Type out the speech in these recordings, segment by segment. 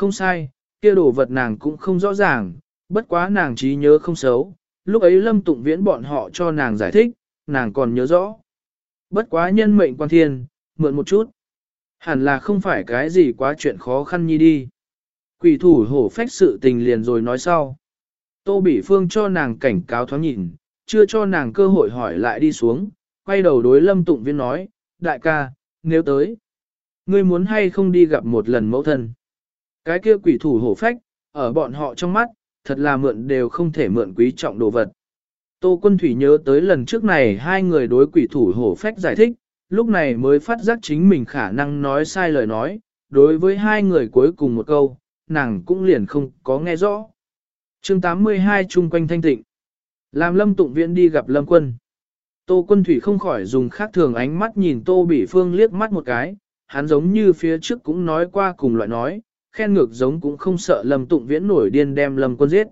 không sai, kia đồ vật nàng cũng không rõ ràng, bất quá nàng trí nhớ không xấu, lúc ấy lâm tụng viễn bọn họ cho nàng giải thích, nàng còn nhớ rõ. Bất quá nhân mệnh quan thiên, mượn một chút. Hẳn là không phải cái gì quá chuyện khó khăn nhi đi. Quỷ thủ hổ phách sự tình liền rồi nói sau. Tô Bỉ Phương cho nàng cảnh cáo thoáng nhìn, chưa cho nàng cơ hội hỏi lại đi xuống, quay đầu đối lâm tụng viên nói, đại ca, nếu tới, ngươi muốn hay không đi gặp một lần mẫu thân. Cái kia quỷ thủ hổ phách, ở bọn họ trong mắt, thật là mượn đều không thể mượn quý trọng đồ vật. Tô quân thủy nhớ tới lần trước này hai người đối quỷ thủ hổ phách giải thích, lúc này mới phát giác chính mình khả năng nói sai lời nói, đối với hai người cuối cùng một câu, nàng cũng liền không có nghe rõ. chương 82 chung quanh thanh tịnh. Làm lâm tụng viện đi gặp lâm quân. Tô quân thủy không khỏi dùng khác thường ánh mắt nhìn tô bỉ phương liếc mắt một cái, hắn giống như phía trước cũng nói qua cùng loại nói, khen ngược giống cũng không sợ lâm tụng viễn nổi điên đem lâm quân giết.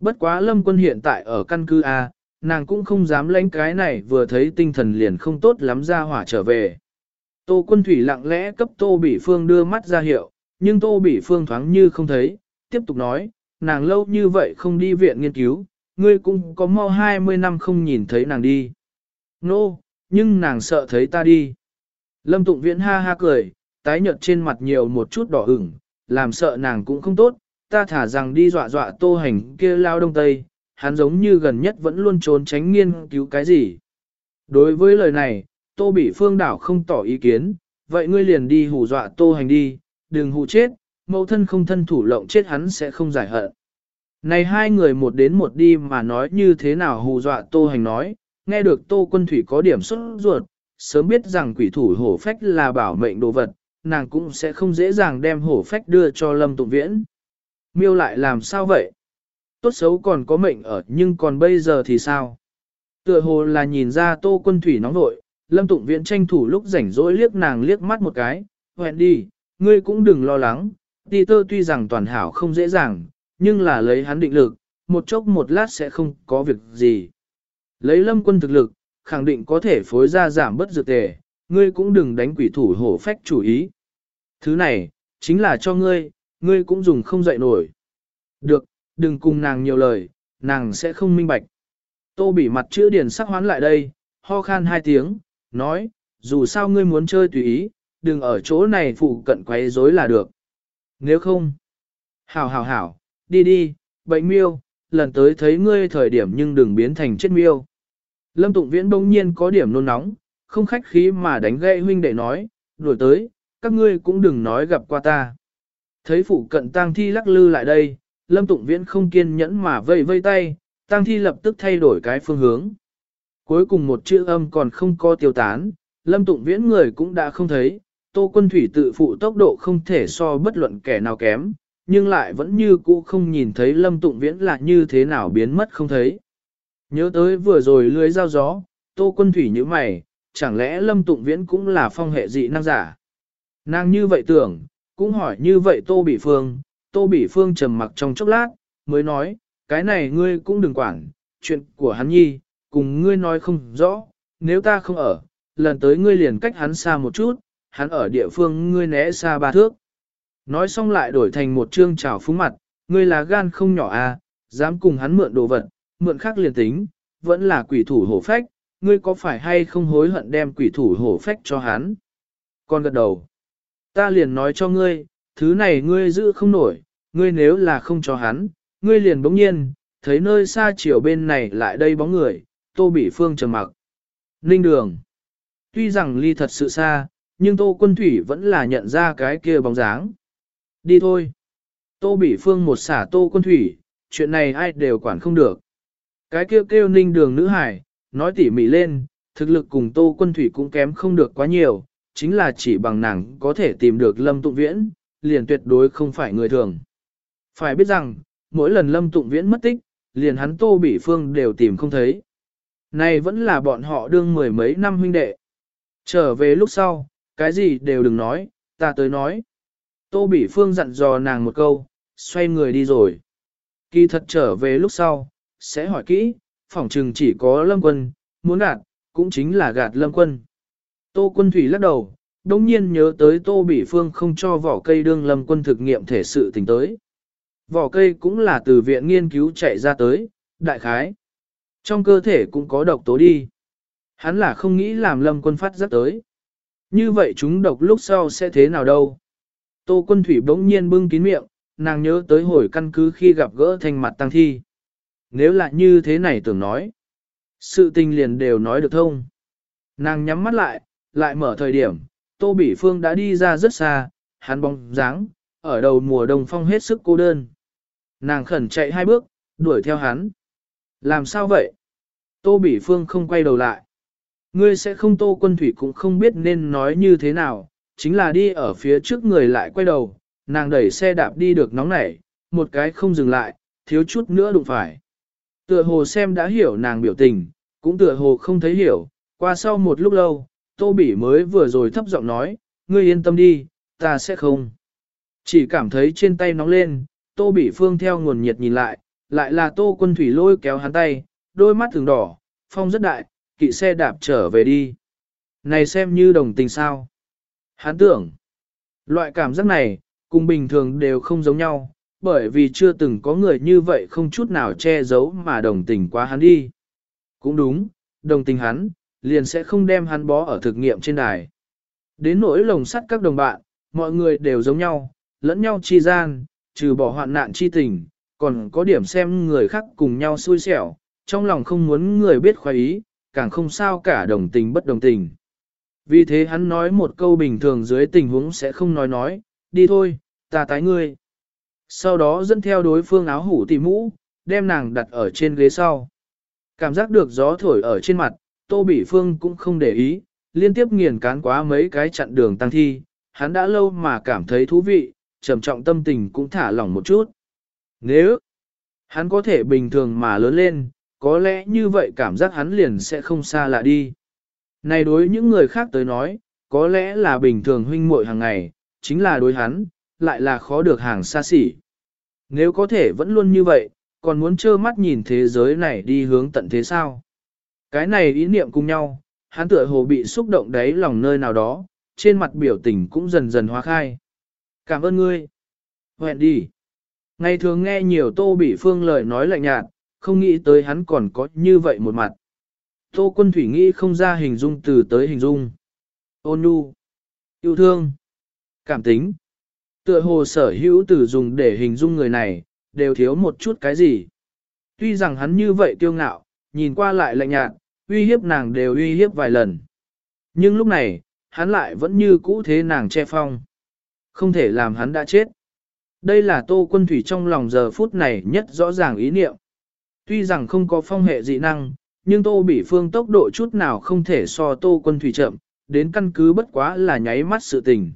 Bất quá lâm quân hiện tại ở căn cứ A, nàng cũng không dám lãnh cái này vừa thấy tinh thần liền không tốt lắm ra hỏa trở về. Tô quân thủy lặng lẽ cấp tô bỉ phương đưa mắt ra hiệu, nhưng tô bỉ phương thoáng như không thấy, tiếp tục nói, nàng lâu như vậy không đi viện nghiên cứu, ngươi cũng có mau 20 năm không nhìn thấy nàng đi. Nô, no, nhưng nàng sợ thấy ta đi. Lâm Tụng Viễn ha ha cười, tái nhợt trên mặt nhiều một chút đỏ ửng, làm sợ nàng cũng không tốt, ta thả rằng đi dọa dọa tô hành kia lao đông tây, hắn giống như gần nhất vẫn luôn trốn tránh nghiên cứu cái gì. Đối với lời này, tô bị phương đảo không tỏ ý kiến, vậy ngươi liền đi hù dọa tô hành đi, đừng hù chết, mẫu thân không thân thủ lộng chết hắn sẽ không giải hận. Này hai người một đến một đi mà nói như thế nào hù dọa tô hành nói, nghe được tô quân thủy có điểm xuất ruột, sớm biết rằng quỷ thủ hổ phách là bảo mệnh đồ vật, nàng cũng sẽ không dễ dàng đem hổ phách đưa cho lâm tụng viễn. Miêu lại làm sao vậy? Tốt xấu còn có mệnh ở nhưng còn bây giờ thì sao? Tựa hồ là nhìn ra tô quân thủy nóng nội, lâm tụng viễn tranh thủ lúc rảnh rỗi liếc nàng liếc mắt một cái, hoẹn đi, ngươi cũng đừng lo lắng, đi tơ tuy rằng toàn hảo không dễ dàng, nhưng là lấy hắn định lực, một chốc một lát sẽ không có việc gì. Lấy lâm quân thực lực, khẳng định có thể phối ra giảm bất dược tề, ngươi cũng đừng đánh quỷ thủ hổ phách chủ ý. Thứ này, chính là cho ngươi, ngươi cũng dùng không dậy nổi. Được, đừng cùng nàng nhiều lời, nàng sẽ không minh bạch. Tô bị mặt chữ điển sắc hoán lại đây, ho khan hai tiếng, nói, dù sao ngươi muốn chơi tùy ý, đừng ở chỗ này phụ cận quấy rối là được. Nếu không, hảo hảo hảo, đi đi, bệnh miêu, lần tới thấy ngươi thời điểm nhưng đừng biến thành chết miêu. Lâm Tụng Viễn bỗng nhiên có điểm nôn nóng, không khách khí mà đánh gậy huynh đệ nói, đuổi tới, các ngươi cũng đừng nói gặp qua ta. Thấy phụ cận tang thi lắc lư lại đây, Lâm Tụng Viễn không kiên nhẫn mà vây vây tay, tang thi lập tức thay đổi cái phương hướng. Cuối cùng một chữ âm còn không có tiêu tán, Lâm Tụng Viễn người cũng đã không thấy, Tô Quân Thủy tự phụ tốc độ không thể so bất luận kẻ nào kém, nhưng lại vẫn như cũ không nhìn thấy Lâm Tụng Viễn là như thế nào biến mất không thấy. Nhớ tới vừa rồi lưới dao gió, Tô Quân Thủy như mày, chẳng lẽ Lâm Tụng Viễn cũng là phong hệ dị năng giả? Nàng như vậy tưởng, cũng hỏi như vậy Tô Bỉ Phương, Tô Bỉ Phương trầm mặc trong chốc lát, mới nói, cái này ngươi cũng đừng quản, chuyện của hắn nhi, cùng ngươi nói không rõ, nếu ta không ở, lần tới ngươi liền cách hắn xa một chút, hắn ở địa phương ngươi né xa ba thước. Nói xong lại đổi thành một chương trào phúng mặt, ngươi là gan không nhỏ à, dám cùng hắn mượn đồ vật, mượn khác liền tính, vẫn là quỷ thủ hổ phách, ngươi có phải hay không hối hận đem quỷ thủ hổ phách cho hắn? Con gật đầu. Ta liền nói cho ngươi, thứ này ngươi giữ không nổi, ngươi nếu là không cho hắn, ngươi liền bỗng nhiên, thấy nơi xa chiều bên này lại đây bóng người, tô bị phương trầm mặc. Ninh đường. Tuy rằng ly thật sự xa, nhưng tô quân thủy vẫn là nhận ra cái kia bóng dáng. Đi thôi. Tô bị phương một xả tô quân thủy, chuyện này ai đều quản không được. Cái kêu kêu ninh đường nữ hải, nói tỉ mỉ lên, thực lực cùng tô quân thủy cũng kém không được quá nhiều, chính là chỉ bằng nàng có thể tìm được lâm tụng viễn, liền tuyệt đối không phải người thường. Phải biết rằng, mỗi lần lâm tụng viễn mất tích, liền hắn tô bỉ phương đều tìm không thấy. Này vẫn là bọn họ đương mười mấy năm huynh đệ. Trở về lúc sau, cái gì đều đừng nói, ta tới nói. Tô bỉ phương dặn dò nàng một câu, xoay người đi rồi. Kỳ thật trở về lúc sau, sẽ hỏi kỹ, phỏng chừng chỉ có lâm quân, muốn gạt, cũng chính là gạt lâm quân. Tô quân thủy lắc đầu, đồng nhiên nhớ tới Tô Bỉ Phương không cho vỏ cây đương lâm quân thực nghiệm thể sự tình tới. Vỏ cây cũng là từ viện nghiên cứu chạy ra tới, đại khái. Trong cơ thể cũng có độc tố đi. Hắn là không nghĩ làm lâm quân phát rất tới. Như vậy chúng độc lúc sau sẽ thế nào đâu. Tô quân thủy bỗng nhiên bưng kín miệng, nàng nhớ tới hồi căn cứ khi gặp gỡ thành mặt tăng thi. Nếu là như thế này tưởng nói, sự tình liền đều nói được thông. Nàng nhắm mắt lại, lại mở thời điểm, Tô Bỉ Phương đã đi ra rất xa, hắn bóng dáng, ở đầu mùa đông phong hết sức cô đơn. Nàng khẩn chạy hai bước, đuổi theo hắn. Làm sao vậy? Tô Bỉ Phương không quay đầu lại. Ngươi sẽ không Tô Quân Thủy cũng không biết nên nói như thế nào, chính là đi ở phía trước người lại quay đầu, nàng đẩy xe đạp đi được nóng nảy, một cái không dừng lại, thiếu chút nữa đụng phải. Tựa hồ xem đã hiểu nàng biểu tình, cũng tựa hồ không thấy hiểu, qua sau một lúc lâu, Tô Bỉ mới vừa rồi thấp giọng nói, ngươi yên tâm đi, ta sẽ không. Chỉ cảm thấy trên tay nóng lên, Tô Bỉ Phương theo nguồn nhiệt nhìn lại, lại là Tô Quân Thủy lôi kéo hắn tay, đôi mắt thường đỏ, phong rất đại, kỵ xe đạp trở về đi. Này xem như đồng tình sao. Hắn tưởng, loại cảm giác này, cùng bình thường đều không giống nhau, bởi vì chưa từng có người như vậy không chút nào che giấu mà đồng tình quá hắn đi. Cũng đúng, đồng tình hắn, liền sẽ không đem hắn bó ở thực nghiệm trên đài. Đến nỗi lồng sắt các đồng bạn, mọi người đều giống nhau, lẫn nhau chi gian, trừ bỏ hoạn nạn chi tình, còn có điểm xem người khác cùng nhau xui xẻo, trong lòng không muốn người biết khoái ý, càng không sao cả đồng tình bất đồng tình. Vì thế hắn nói một câu bình thường dưới tình huống sẽ không nói nói, đi thôi, ta tái ngươi. Sau đó dẫn theo đối phương áo hủ tỉ mũ, đem nàng đặt ở trên ghế sau. Cảm giác được gió thổi ở trên mặt, Tô Bỉ Phương cũng không để ý, liên tiếp nghiền cán quá mấy cái chặn đường tăng thi, hắn đã lâu mà cảm thấy thú vị, trầm trọng tâm tình cũng thả lỏng một chút. Nếu hắn có thể bình thường mà lớn lên, có lẽ như vậy cảm giác hắn liền sẽ không xa lạ đi. Này đối những người khác tới nói, có lẽ là bình thường huynh muội hàng ngày, chính là đối hắn, lại là khó được hàng xa xỉ. Nếu có thể vẫn luôn như vậy, còn muốn trơ mắt nhìn thế giới này đi hướng tận thế sao? Cái này ý niệm cùng nhau, hắn tựa hồ bị xúc động đáy lòng nơi nào đó, trên mặt biểu tình cũng dần dần hóa khai. Cảm ơn ngươi. Hẹn đi. Ngày thường nghe nhiều tô bị phương lời nói lạnh nhạt, không nghĩ tới hắn còn có như vậy một mặt. Tô quân thủy nghĩ không ra hình dung từ tới hình dung. Ôn nhu. Yêu thương. Cảm tính. Tựa hồ sở hữu từ dùng để hình dung người này, đều thiếu một chút cái gì. Tuy rằng hắn như vậy tiêu ngạo, nhìn qua lại lạnh nhạt, uy hiếp nàng đều uy hiếp vài lần. Nhưng lúc này, hắn lại vẫn như cũ thế nàng che phong. Không thể làm hắn đã chết. Đây là tô quân thủy trong lòng giờ phút này nhất rõ ràng ý niệm. Tuy rằng không có phong hệ dị năng, nhưng tô bỉ phương tốc độ chút nào không thể so tô quân thủy chậm, đến căn cứ bất quá là nháy mắt sự tình.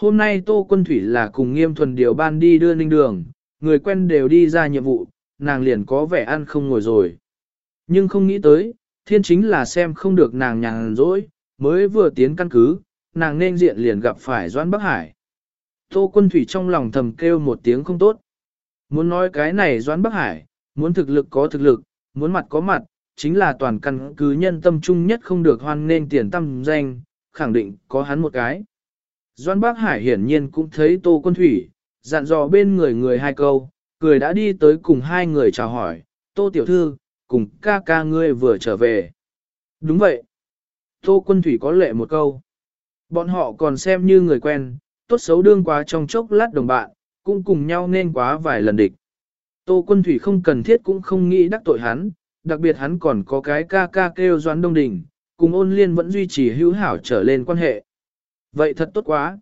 Hôm nay tô quân thủy là cùng nghiêm thuần điều ban đi đưa ninh đường, người quen đều đi ra nhiệm vụ, nàng liền có vẻ ăn không ngồi rồi. Nhưng không nghĩ tới, thiên chính là xem không được nàng nhàn rỗi, mới vừa tiến căn cứ, nàng nên diện liền gặp phải Doãn Bắc Hải. Tô quân thủy trong lòng thầm kêu một tiếng không tốt. Muốn nói cái này Doãn Bắc Hải, muốn thực lực có thực lực, muốn mặt có mặt, chính là toàn căn cứ nhân tâm trung nhất không được hoan nên tiền tâm danh, khẳng định có hắn một cái. Doãn Bắc Hải hiển nhiên cũng thấy Tô Quân Thủy, dặn dò bên người người hai câu, cười đã đi tới cùng hai người chào hỏi, Tô Tiểu Thư, cùng ca ca ngươi vừa trở về. Đúng vậy. Tô Quân Thủy có lệ một câu. Bọn họ còn xem như người quen, tốt xấu đương quá trong chốc lát đồng bạn, cũng cùng nhau nên quá vài lần địch. Tô Quân Thủy không cần thiết cũng không nghĩ đắc tội hắn, đặc biệt hắn còn có cái ca ca kêu doán đông đình, cùng ôn liên vẫn duy trì hữu hảo trở lên quan hệ. Vậy thật tốt quá.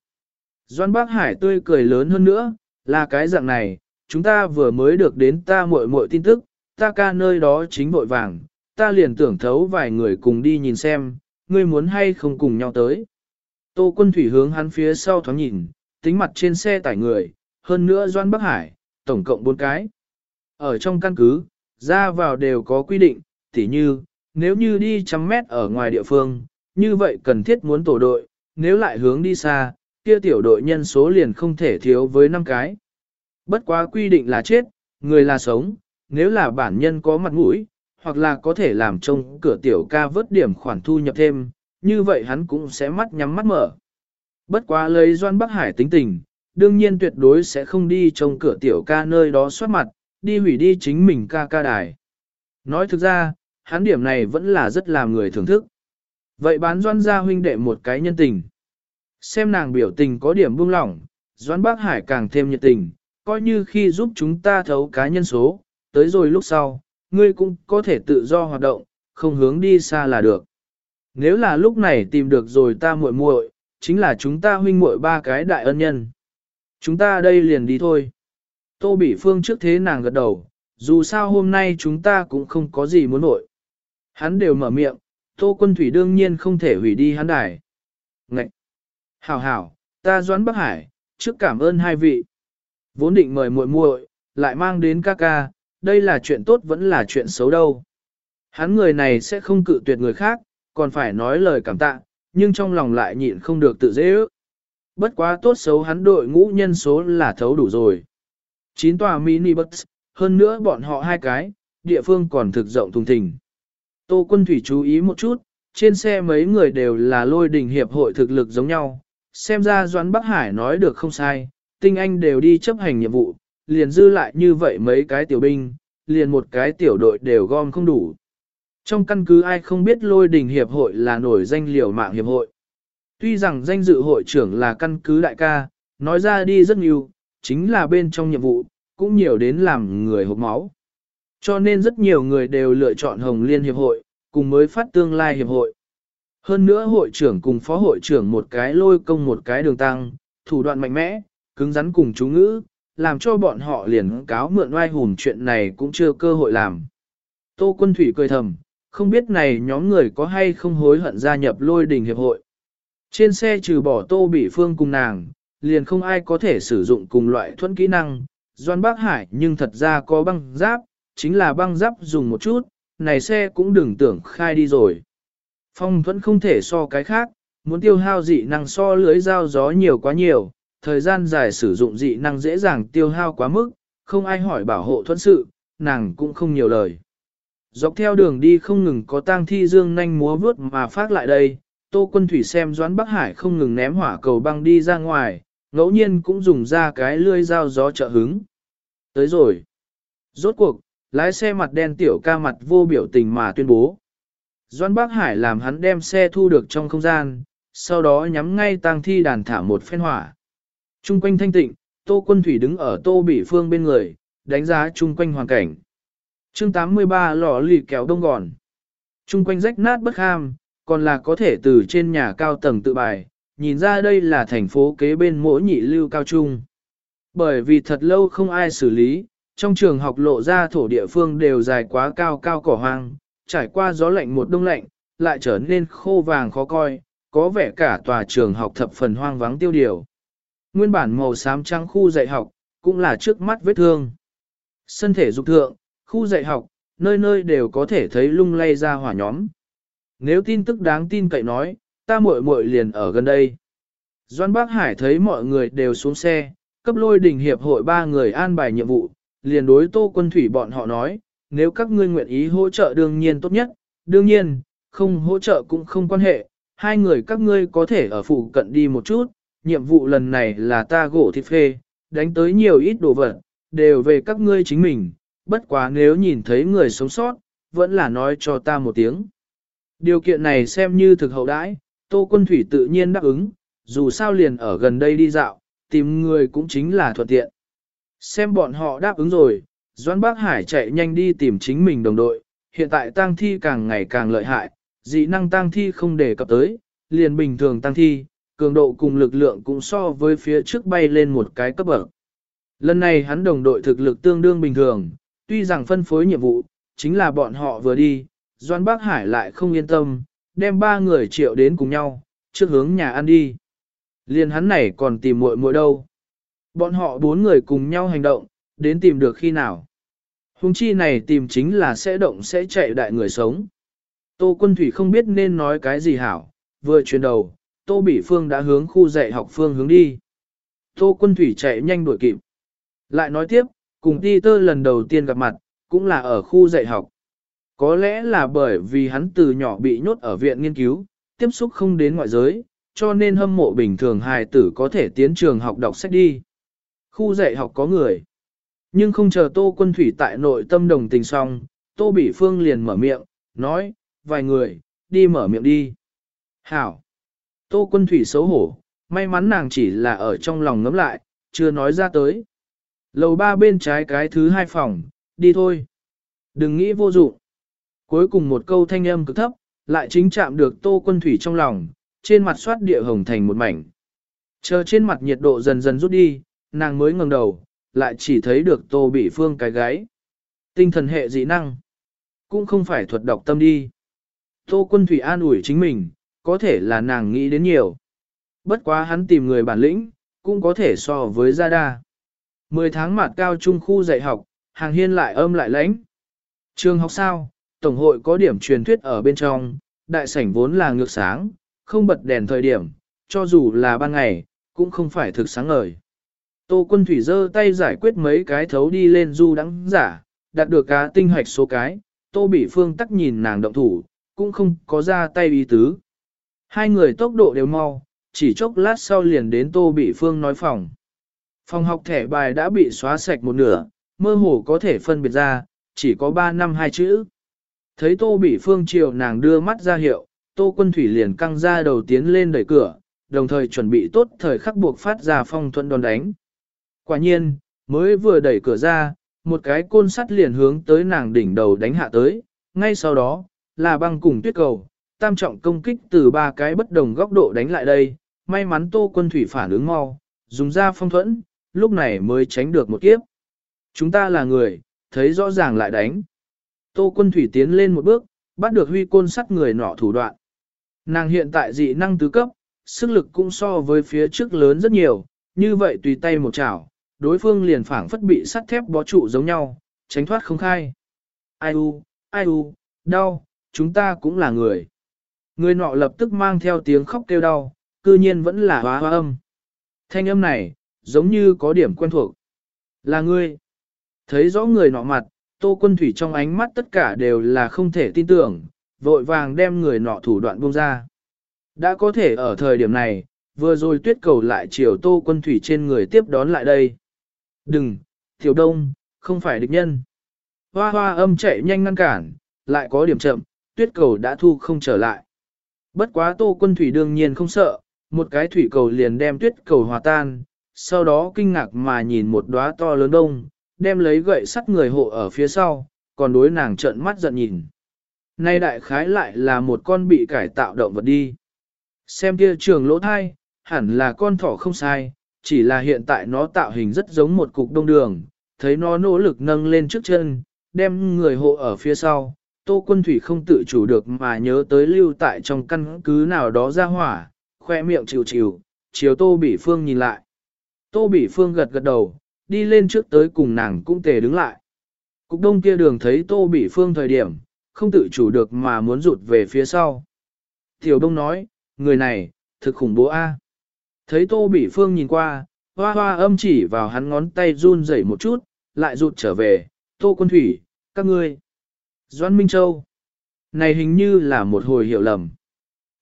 Doan Bác Hải tươi cười lớn hơn nữa, là cái dạng này, chúng ta vừa mới được đến ta muội muội tin tức, ta ca nơi đó chính vội vàng, ta liền tưởng thấu vài người cùng đi nhìn xem, ngươi muốn hay không cùng nhau tới. Tô quân thủy hướng hắn phía sau thoáng nhìn, tính mặt trên xe tải người, hơn nữa Doan Bắc Hải, tổng cộng 4 cái. Ở trong căn cứ, ra vào đều có quy định, tỉ như, nếu như đi trăm mét ở ngoài địa phương, như vậy cần thiết muốn tổ đội, nếu lại hướng đi xa, kia tiểu đội nhân số liền không thể thiếu với 5 cái. Bất quá quy định là chết, người là sống, nếu là bản nhân có mặt mũi, hoặc là có thể làm trông cửa tiểu ca vớt điểm khoản thu nhập thêm, như vậy hắn cũng sẽ mắt nhắm mắt mở. Bất quá lấy Doan Bắc Hải tính tình, đương nhiên tuyệt đối sẽ không đi trông cửa tiểu ca nơi đó soát mặt, đi hủy đi chính mình ca ca đài. Nói thực ra, hắn điểm này vẫn là rất làm người thưởng thức. Vậy bán Doan gia huynh đệ một cái nhân tình. Xem nàng biểu tình có điểm buông lỏng, Doan Bắc Hải càng thêm nhiệt tình, coi như khi giúp chúng ta thấu cá nhân số, tới rồi lúc sau, ngươi cũng có thể tự do hoạt động, không hướng đi xa là được. Nếu là lúc này tìm được rồi ta muội muội, chính là chúng ta huynh muội ba cái đại ân nhân. Chúng ta đây liền đi thôi. Tô Bỉ Phương trước thế nàng gật đầu, dù sao hôm nay chúng ta cũng không có gì muốn nội. Hắn đều mở miệng, Tô Quân Thủy đương nhiên không thể hủy đi hắn đài. Ngậy! Hảo hảo, ta Doãn Bắc Hải, trước cảm ơn hai vị. Vốn định mời muội muội, lại mang đến ca ca, đây là chuyện tốt vẫn là chuyện xấu đâu. Hắn người này sẽ không cự tuyệt người khác, còn phải nói lời cảm tạ, nhưng trong lòng lại nhịn không được tự dễ ước. Bất quá tốt xấu hắn đội ngũ nhân số là thấu đủ rồi. Chín tòa mini bus, hơn nữa bọn họ hai cái, địa phương còn thực rộng thùng thình. Tô quân thủy chú ý một chút, trên xe mấy người đều là lôi đình hiệp hội thực lực giống nhau. Xem ra Doãn Bắc Hải nói được không sai, tinh anh đều đi chấp hành nhiệm vụ, liền dư lại như vậy mấy cái tiểu binh, liền một cái tiểu đội đều gom không đủ. Trong căn cứ ai không biết lôi đình hiệp hội là nổi danh liều mạng hiệp hội. Tuy rằng danh dự hội trưởng là căn cứ đại ca, nói ra đi rất nhiều, chính là bên trong nhiệm vụ, cũng nhiều đến làm người hộp máu. Cho nên rất nhiều người đều lựa chọn Hồng Liên Hiệp hội, cùng mới phát tương lai hiệp hội. Hơn nữa hội trưởng cùng phó hội trưởng một cái lôi công một cái đường tăng, thủ đoạn mạnh mẽ, cứng rắn cùng chú ngữ, làm cho bọn họ liền cáo mượn oai hùng chuyện này cũng chưa cơ hội làm. Tô quân thủy cười thầm, không biết này nhóm người có hay không hối hận gia nhập lôi đình hiệp hội. Trên xe trừ bỏ tô bị phương cùng nàng, liền không ai có thể sử dụng cùng loại thuẫn kỹ năng, doan bác hải nhưng thật ra có băng giáp, chính là băng giáp dùng một chút, này xe cũng đừng tưởng khai đi rồi. Phong thuẫn không thể so cái khác, muốn tiêu hao dị năng so lưới dao gió nhiều quá nhiều, thời gian dài sử dụng dị năng dễ dàng tiêu hao quá mức, không ai hỏi bảo hộ thuẫn sự, nàng cũng không nhiều lời. Dọc theo đường đi không ngừng có tang thi dương nhanh múa vướt mà phát lại đây, Tô Quân Thủy xem Doãn Bắc Hải không ngừng ném hỏa cầu băng đi ra ngoài, ngẫu nhiên cũng dùng ra cái lươi dao gió trợ hứng. Tới rồi. Rốt cuộc, lái xe mặt đen tiểu ca mặt vô biểu tình mà tuyên bố. Doãn Bắc Hải làm hắn đem xe thu được trong không gian, sau đó nhắm ngay tang thi đàn thả một phen hỏa. Trung quanh thanh tịnh, Tô Quân Thủy đứng ở Tô Bỉ Phương bên người, đánh giá chung quanh hoàn cảnh. chương 83 lò lì kéo đông gòn. Trung quanh rách nát bất ham, còn là có thể từ trên nhà cao tầng tự bài, nhìn ra đây là thành phố kế bên mỗi nhị lưu cao trung. Bởi vì thật lâu không ai xử lý, trong trường học lộ ra thổ địa phương đều dài quá cao cao cỏ hoang, trải qua gió lạnh một đông lạnh, lại trở nên khô vàng khó coi, có vẻ cả tòa trường học thập phần hoang vắng tiêu điều. Nguyên bản màu xám trắng khu dạy học, cũng là trước mắt vết thương. Sân thể dục thượng, khu dạy học, nơi nơi đều có thể thấy lung lay ra hỏa nhóm. Nếu tin tức đáng tin cậy nói, ta muội muội liền ở gần đây. Doan Bác Hải thấy mọi người đều xuống xe, cấp lôi đình hiệp hội ba người an bài nhiệm vụ, liền đối tô quân thủy bọn họ nói, nếu các ngươi nguyện ý hỗ trợ đương nhiên tốt nhất, đương nhiên, không hỗ trợ cũng không quan hệ, hai người các ngươi có thể ở phụ cận đi một chút, nhiệm vụ lần này là ta gỗ thịt phê, đánh tới nhiều ít đồ vật, đều về các ngươi chính mình, bất quá nếu nhìn thấy người sống sót, vẫn là nói cho ta một tiếng. Điều kiện này xem như thực hậu đãi, Tô Quân Thủy tự nhiên đáp ứng, dù sao liền ở gần đây đi dạo, tìm người cũng chính là thuận tiện. Xem bọn họ đáp ứng rồi, Doãn Bác Hải chạy nhanh đi tìm chính mình đồng đội, hiện tại tang thi càng ngày càng lợi hại, dị năng tang thi không đề cập tới, liền bình thường tang thi, cường độ cùng lực lượng cũng so với phía trước bay lên một cái cấp bậc. Lần này hắn đồng đội thực lực tương đương bình thường, tuy rằng phân phối nhiệm vụ, chính là bọn họ vừa đi, Doan Bác Hải lại không yên tâm, đem ba người triệu đến cùng nhau, trước hướng nhà ăn đi. Liên hắn này còn tìm muội muội đâu. Bọn họ bốn người cùng nhau hành động, đến tìm được khi nào. Hùng chi này tìm chính là sẽ động sẽ chạy đại người sống. Tô quân thủy không biết nên nói cái gì hảo, vừa chuyển đầu, Tô Bỉ Phương đã hướng khu dạy học phương hướng đi. Tô quân thủy chạy nhanh đuổi kịp. Lại nói tiếp, cùng ti tơ lần đầu tiên gặp mặt, cũng là ở khu dạy học. Có lẽ là bởi vì hắn từ nhỏ bị nhốt ở viện nghiên cứu, tiếp xúc không đến ngoại giới, cho nên hâm mộ bình thường hài tử có thể tiến trường học đọc sách đi. Khu dạy học có người. Nhưng không chờ Tô Quân Thủy tại nội tâm đồng tình xong, Tô Bỉ Phương liền mở miệng, nói, vài người, đi mở miệng đi. Hảo. Tô Quân Thủy xấu hổ, may mắn nàng chỉ là ở trong lòng ngấm lại, chưa nói ra tới. Lầu ba bên trái cái thứ hai phòng, đi thôi. Đừng nghĩ vô dụng. Cuối cùng một câu thanh âm cực thấp, lại chính chạm được Tô Quân Thủy trong lòng, trên mặt soát địa hồng thành một mảnh. Chờ trên mặt nhiệt độ dần dần rút đi, nàng mới ngẩng đầu, lại chỉ thấy được Tô bỉ Phương cái gái Tinh thần hệ dị năng. Cũng không phải thuật đọc tâm đi. Tô Quân Thủy an ủi chính mình, có thể là nàng nghĩ đến nhiều. Bất quá hắn tìm người bản lĩnh, cũng có thể so với gia đa. Mười tháng mặt cao trung khu dạy học, hàng hiên lại âm lại lãnh. Trường học sao, tổng hội có điểm truyền thuyết ở bên trong, đại sảnh vốn là ngược sáng, không bật đèn thời điểm, cho dù là ban ngày, cũng không phải thực sáng ngời. Tô quân thủy giơ tay giải quyết mấy cái thấu đi lên du đắng giả, đạt được cá tinh hoạch số cái, tô bị phương tắc nhìn nàng động thủ, cũng không có ra tay ý tứ. Hai người tốc độ đều mau, chỉ chốc lát sau liền đến tô bị phương nói phòng. Phòng học thẻ bài đã bị xóa sạch một nửa, mơ hồ có thể phân biệt ra, chỉ có 3 năm hai chữ. Thấy tô bị phương chiều nàng đưa mắt ra hiệu, tô quân thủy liền căng ra đầu tiến lên đẩy cửa, đồng thời chuẩn bị tốt thời khắc buộc phát ra phong thuận đòn đánh. Quả nhiên, mới vừa đẩy cửa ra, một cái côn sắt liền hướng tới nàng đỉnh đầu đánh hạ tới, ngay sau đó, là băng cùng tuyết cầu, tam trọng công kích từ ba cái bất đồng góc độ đánh lại đây, may mắn tô quân thủy phản ứng mau, dùng ra phong thuẫn, lúc này mới tránh được một kiếp. Chúng ta là người, thấy rõ ràng lại đánh. Tô quân thủy tiến lên một bước, bắt được huy côn sắt người nọ thủ đoạn. Nàng hiện tại dị năng tứ cấp, sức lực cũng so với phía trước lớn rất nhiều, như vậy tùy tay một chảo, đối phương liền phảng phất bị sắt thép bó trụ giống nhau, tránh thoát không khai. Ai u, ai u, đau, chúng ta cũng là người. Người nọ lập tức mang theo tiếng khóc kêu đau, cư nhiên vẫn là hóa hoa âm. Thanh âm này, giống như có điểm quen thuộc. Là ngươi. Thấy rõ người nọ mặt, tô quân thủy trong ánh mắt tất cả đều là không thể tin tưởng, vội vàng đem người nọ thủ đoạn buông ra. Đã có thể ở thời điểm này, vừa rồi tuyết cầu lại chiều tô quân thủy trên người tiếp đón lại đây. Đừng, tiểu đông, không phải địch nhân. Hoa hoa âm chạy nhanh ngăn cản, lại có điểm chậm, tuyết cầu đã thu không trở lại. Bất quá tô quân thủy đương nhiên không sợ, một cái thủy cầu liền đem tuyết cầu hòa tan, sau đó kinh ngạc mà nhìn một đóa to lớn đông, đem lấy gậy sắt người hộ ở phía sau, còn đối nàng trợn mắt giận nhìn. Nay đại khái lại là một con bị cải tạo động vật đi. Xem kia trường lỗ thai, hẳn là con thỏ không sai, chỉ là hiện tại nó tạo hình rất giống một cục đông đường, thấy nó nỗ lực nâng lên trước chân, đem người hộ ở phía sau. Tô quân thủy không tự chủ được mà nhớ tới lưu tại trong căn cứ nào đó ra hỏa, khoe miệng chịu chịu, chiều tô bỉ phương nhìn lại. Tô bỉ phương gật gật đầu, đi lên trước tới cùng nàng cũng tề đứng lại. Cục đông kia đường thấy tô bỉ phương thời điểm, không tự chủ được mà muốn rụt về phía sau. Tiểu đông nói, người này, thực khủng bố a. Thấy tô bỉ phương nhìn qua, hoa hoa âm chỉ vào hắn ngón tay run rẩy một chút, lại rụt trở về, tô quân thủy, các ngươi. Doan Minh Châu. Này hình như là một hồi hiểu lầm.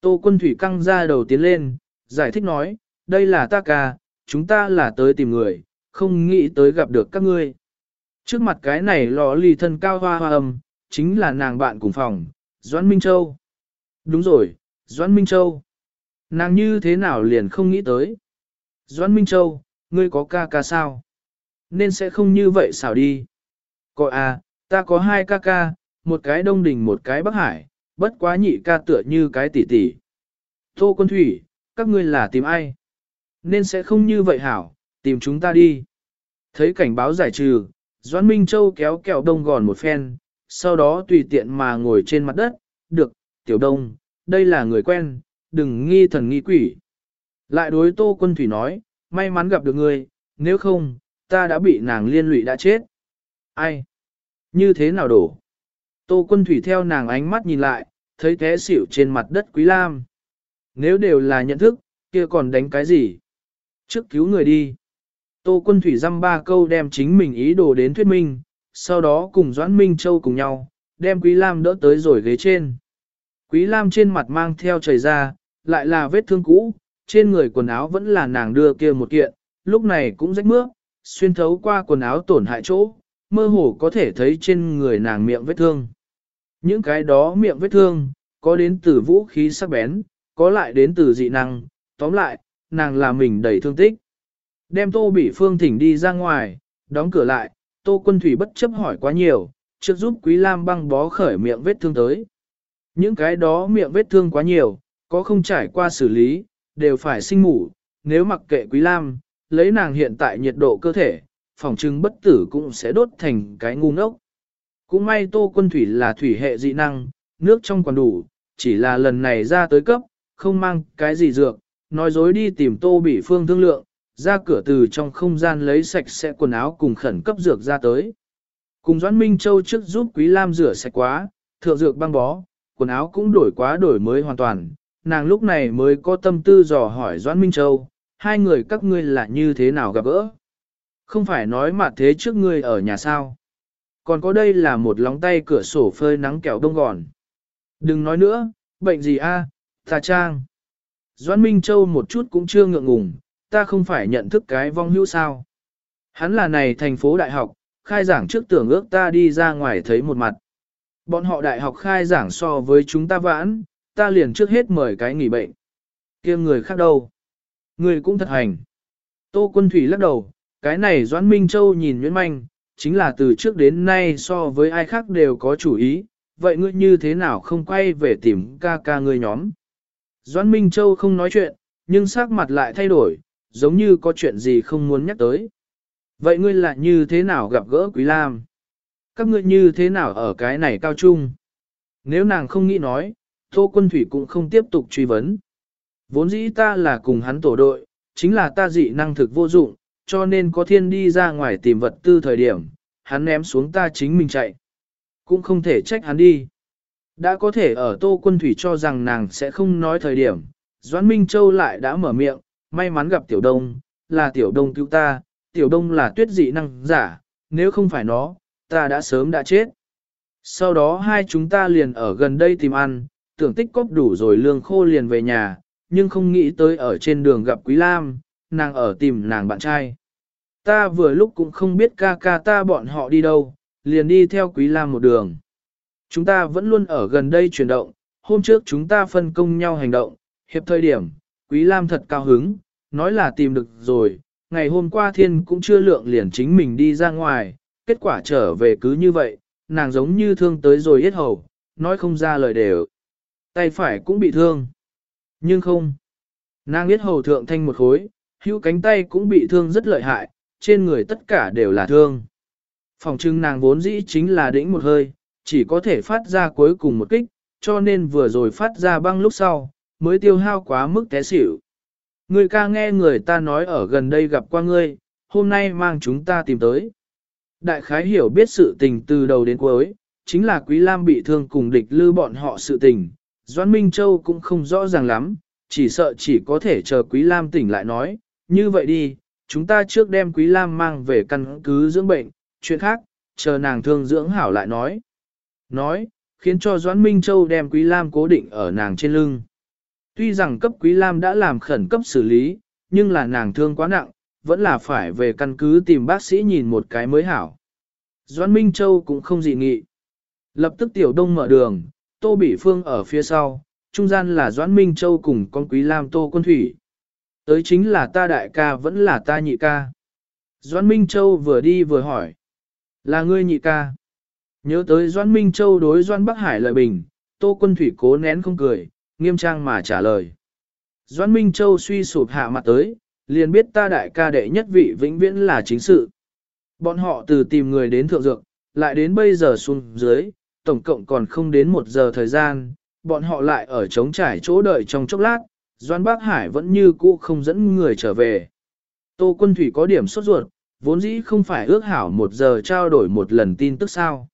Tô quân thủy căng ra đầu tiến lên, giải thích nói, đây là ta ca, chúng ta là tới tìm người, không nghĩ tới gặp được các ngươi. Trước mặt cái này lò lì thân cao hoa hoa âm, chính là nàng bạn cùng phòng, Doãn Minh Châu. Đúng rồi, Doãn Minh Châu. Nàng như thế nào liền không nghĩ tới. Doãn Minh Châu, ngươi có ca ca sao? Nên sẽ không như vậy xảo đi. Có à, ta có hai ca ca, một cái Đông Đình một cái Bắc Hải, bất quá nhị ca tựa như cái tỷ tỷ. Tô Quân Thủy, các ngươi là tìm ai? Nên sẽ không như vậy hảo, tìm chúng ta đi. Thấy cảnh báo giải trừ, Doãn Minh Châu kéo kẹo đông gòn một phen, sau đó tùy tiện mà ngồi trên mặt đất, được, tiểu đông, đây là người quen, đừng nghi thần nghi quỷ. Lại đối Tô Quân Thủy nói, may mắn gặp được ngươi, nếu không, ta đã bị nàng liên lụy đã chết. Ai? Như thế nào đổ? Tô Quân Thủy theo nàng ánh mắt nhìn lại, thấy thế xỉu trên mặt đất Quý Lam. Nếu đều là nhận thức, kia còn đánh cái gì? Trước cứu người đi. Tô Quân Thủy dăm ba câu đem chính mình ý đồ đến thuyết minh, sau đó cùng Doãn Minh Châu cùng nhau, đem Quý Lam đỡ tới rồi ghế trên. Quý Lam trên mặt mang theo chảy ra, lại là vết thương cũ, trên người quần áo vẫn là nàng đưa kia một kiện, lúc này cũng rách mướp, xuyên thấu qua quần áo tổn hại chỗ, mơ hồ có thể thấy trên người nàng miệng vết thương. Những cái đó miệng vết thương, có đến từ vũ khí sắc bén, có lại đến từ dị năng, tóm lại, nàng là mình đầy thương tích. Đem tô bị phương thỉnh đi ra ngoài, đóng cửa lại, tô quân thủy bất chấp hỏi quá nhiều, trước giúp quý lam băng bó khởi miệng vết thương tới. Những cái đó miệng vết thương quá nhiều, có không trải qua xử lý, đều phải sinh ngủ, nếu mặc kệ quý lam, lấy nàng hiện tại nhiệt độ cơ thể, phòng trưng bất tử cũng sẽ đốt thành cái ngu ngốc. Cũng may tô quân thủy là thủy hệ dị năng, nước trong còn đủ, chỉ là lần này ra tới cấp, không mang cái gì dược, nói dối đi tìm tô bị phương thương lượng, ra cửa từ trong không gian lấy sạch sẽ quần áo cùng khẩn cấp dược ra tới. Cùng Doãn Minh Châu trước giúp Quý Lam rửa sạch quá, thượng dược băng bó, quần áo cũng đổi quá đổi mới hoàn toàn, nàng lúc này mới có tâm tư dò hỏi Doãn Minh Châu, hai người các ngươi là như thế nào gặp gỡ. Không phải nói mà thế trước ngươi ở nhà sao. Còn có đây là một lóng tay cửa sổ phơi nắng kẹo đông gòn. Đừng nói nữa, bệnh gì a, à, ta trang. Doãn Minh Châu một chút cũng chưa ngượng ngùng, ta không phải nhận thức cái vong hữu sao. Hắn là này thành phố đại học, khai giảng trước tưởng ước ta đi ra ngoài thấy một mặt. Bọn họ đại học khai giảng so với chúng ta vãn, ta liền trước hết mời cái nghỉ bệnh. kia người khác đâu? Người cũng thật hành. Tô quân thủy lắc đầu, cái này Doãn Minh Châu nhìn Nguyễn Manh, chính là từ trước đến nay so với ai khác đều có chủ ý, vậy ngươi như thế nào không quay về tìm ca ca ngươi nhóm? Doãn Minh Châu không nói chuyện, nhưng sắc mặt lại thay đổi, giống như có chuyện gì không muốn nhắc tới. Vậy ngươi lại như thế nào gặp gỡ Quý Lam? Các ngươi như thế nào ở cái này cao trung? Nếu nàng không nghĩ nói, Tô Quân Thủy cũng không tiếp tục truy vấn. Vốn dĩ ta là cùng hắn tổ đội, chính là ta dị năng thực vô dụng, cho nên có thiên đi ra ngoài tìm vật tư thời điểm, hắn ném xuống ta chính mình chạy. Cũng không thể trách hắn đi. Đã có thể ở Tô Quân Thủy cho rằng nàng sẽ không nói thời điểm, Doãn Minh Châu lại đã mở miệng, may mắn gặp Tiểu Đông, là Tiểu Đông cứu ta, Tiểu Đông là tuyết dị năng giả, nếu không phải nó, ta đã sớm đã chết. Sau đó hai chúng ta liền ở gần đây tìm ăn, tưởng tích cóp đủ rồi lương khô liền về nhà, nhưng không nghĩ tới ở trên đường gặp Quý Lam, nàng ở tìm nàng bạn trai. Ta vừa lúc cũng không biết ca ca ta bọn họ đi đâu, liền đi theo Quý Lam một đường. Chúng ta vẫn luôn ở gần đây chuyển động, hôm trước chúng ta phân công nhau hành động, hiệp thời điểm, Quý Lam thật cao hứng, nói là tìm được rồi, ngày hôm qua thiên cũng chưa lượng liền chính mình đi ra ngoài, kết quả trở về cứ như vậy, nàng giống như thương tới rồi yết hầu, nói không ra lời đều. Tay phải cũng bị thương. Nhưng không. Nàng biết hầu thượng thanh một khối, hữu cánh tay cũng bị thương rất lợi hại, trên người tất cả đều là thương. Phòng trưng nàng vốn dĩ chính là đĩnh một hơi, chỉ có thể phát ra cuối cùng một kích, cho nên vừa rồi phát ra băng lúc sau, mới tiêu hao quá mức té xỉu. Người ca nghe người ta nói ở gần đây gặp qua ngươi, hôm nay mang chúng ta tìm tới. Đại khái hiểu biết sự tình từ đầu đến cuối, chính là Quý Lam bị thương cùng địch lư bọn họ sự tình. Doãn Minh Châu cũng không rõ ràng lắm, chỉ sợ chỉ có thể chờ Quý Lam tỉnh lại nói, như vậy đi, chúng ta trước đem Quý Lam mang về căn cứ dưỡng bệnh, chuyện khác, chờ nàng thương dưỡng hảo lại nói. Nói, khiến cho Doãn Minh Châu đem Quý Lam cố định ở nàng trên lưng. Tuy rằng cấp Quý Lam đã làm khẩn cấp xử lý, nhưng là nàng thương quá nặng, vẫn là phải về căn cứ tìm bác sĩ nhìn một cái mới hảo. Doãn Minh Châu cũng không dị nghị. Lập tức Tiểu Đông mở đường, Tô Bỉ Phương ở phía sau, trung gian là Doãn Minh Châu cùng con Quý Lam Tô Quân Thủy. Tới chính là ta đại ca vẫn là ta nhị ca. Doãn Minh Châu vừa đi vừa hỏi. Là ngươi nhị ca. Nhớ tới Doãn Minh Châu đối Doãn Bắc Hải lợi bình, Tô Quân Thủy cố nén không cười, nghiêm trang mà trả lời. Doãn Minh Châu suy sụp hạ mặt tới, liền biết ta đại ca đệ nhất vị vĩnh viễn là chính sự. Bọn họ từ tìm người đến thượng dược, lại đến bây giờ xuống dưới, tổng cộng còn không đến một giờ thời gian, bọn họ lại ở trống trải chỗ đợi trong chốc lát, Doan Bác Hải vẫn như cũ không dẫn người trở về. Tô quân thủy có điểm sốt ruột, vốn dĩ không phải ước hảo một giờ trao đổi một lần tin tức sao.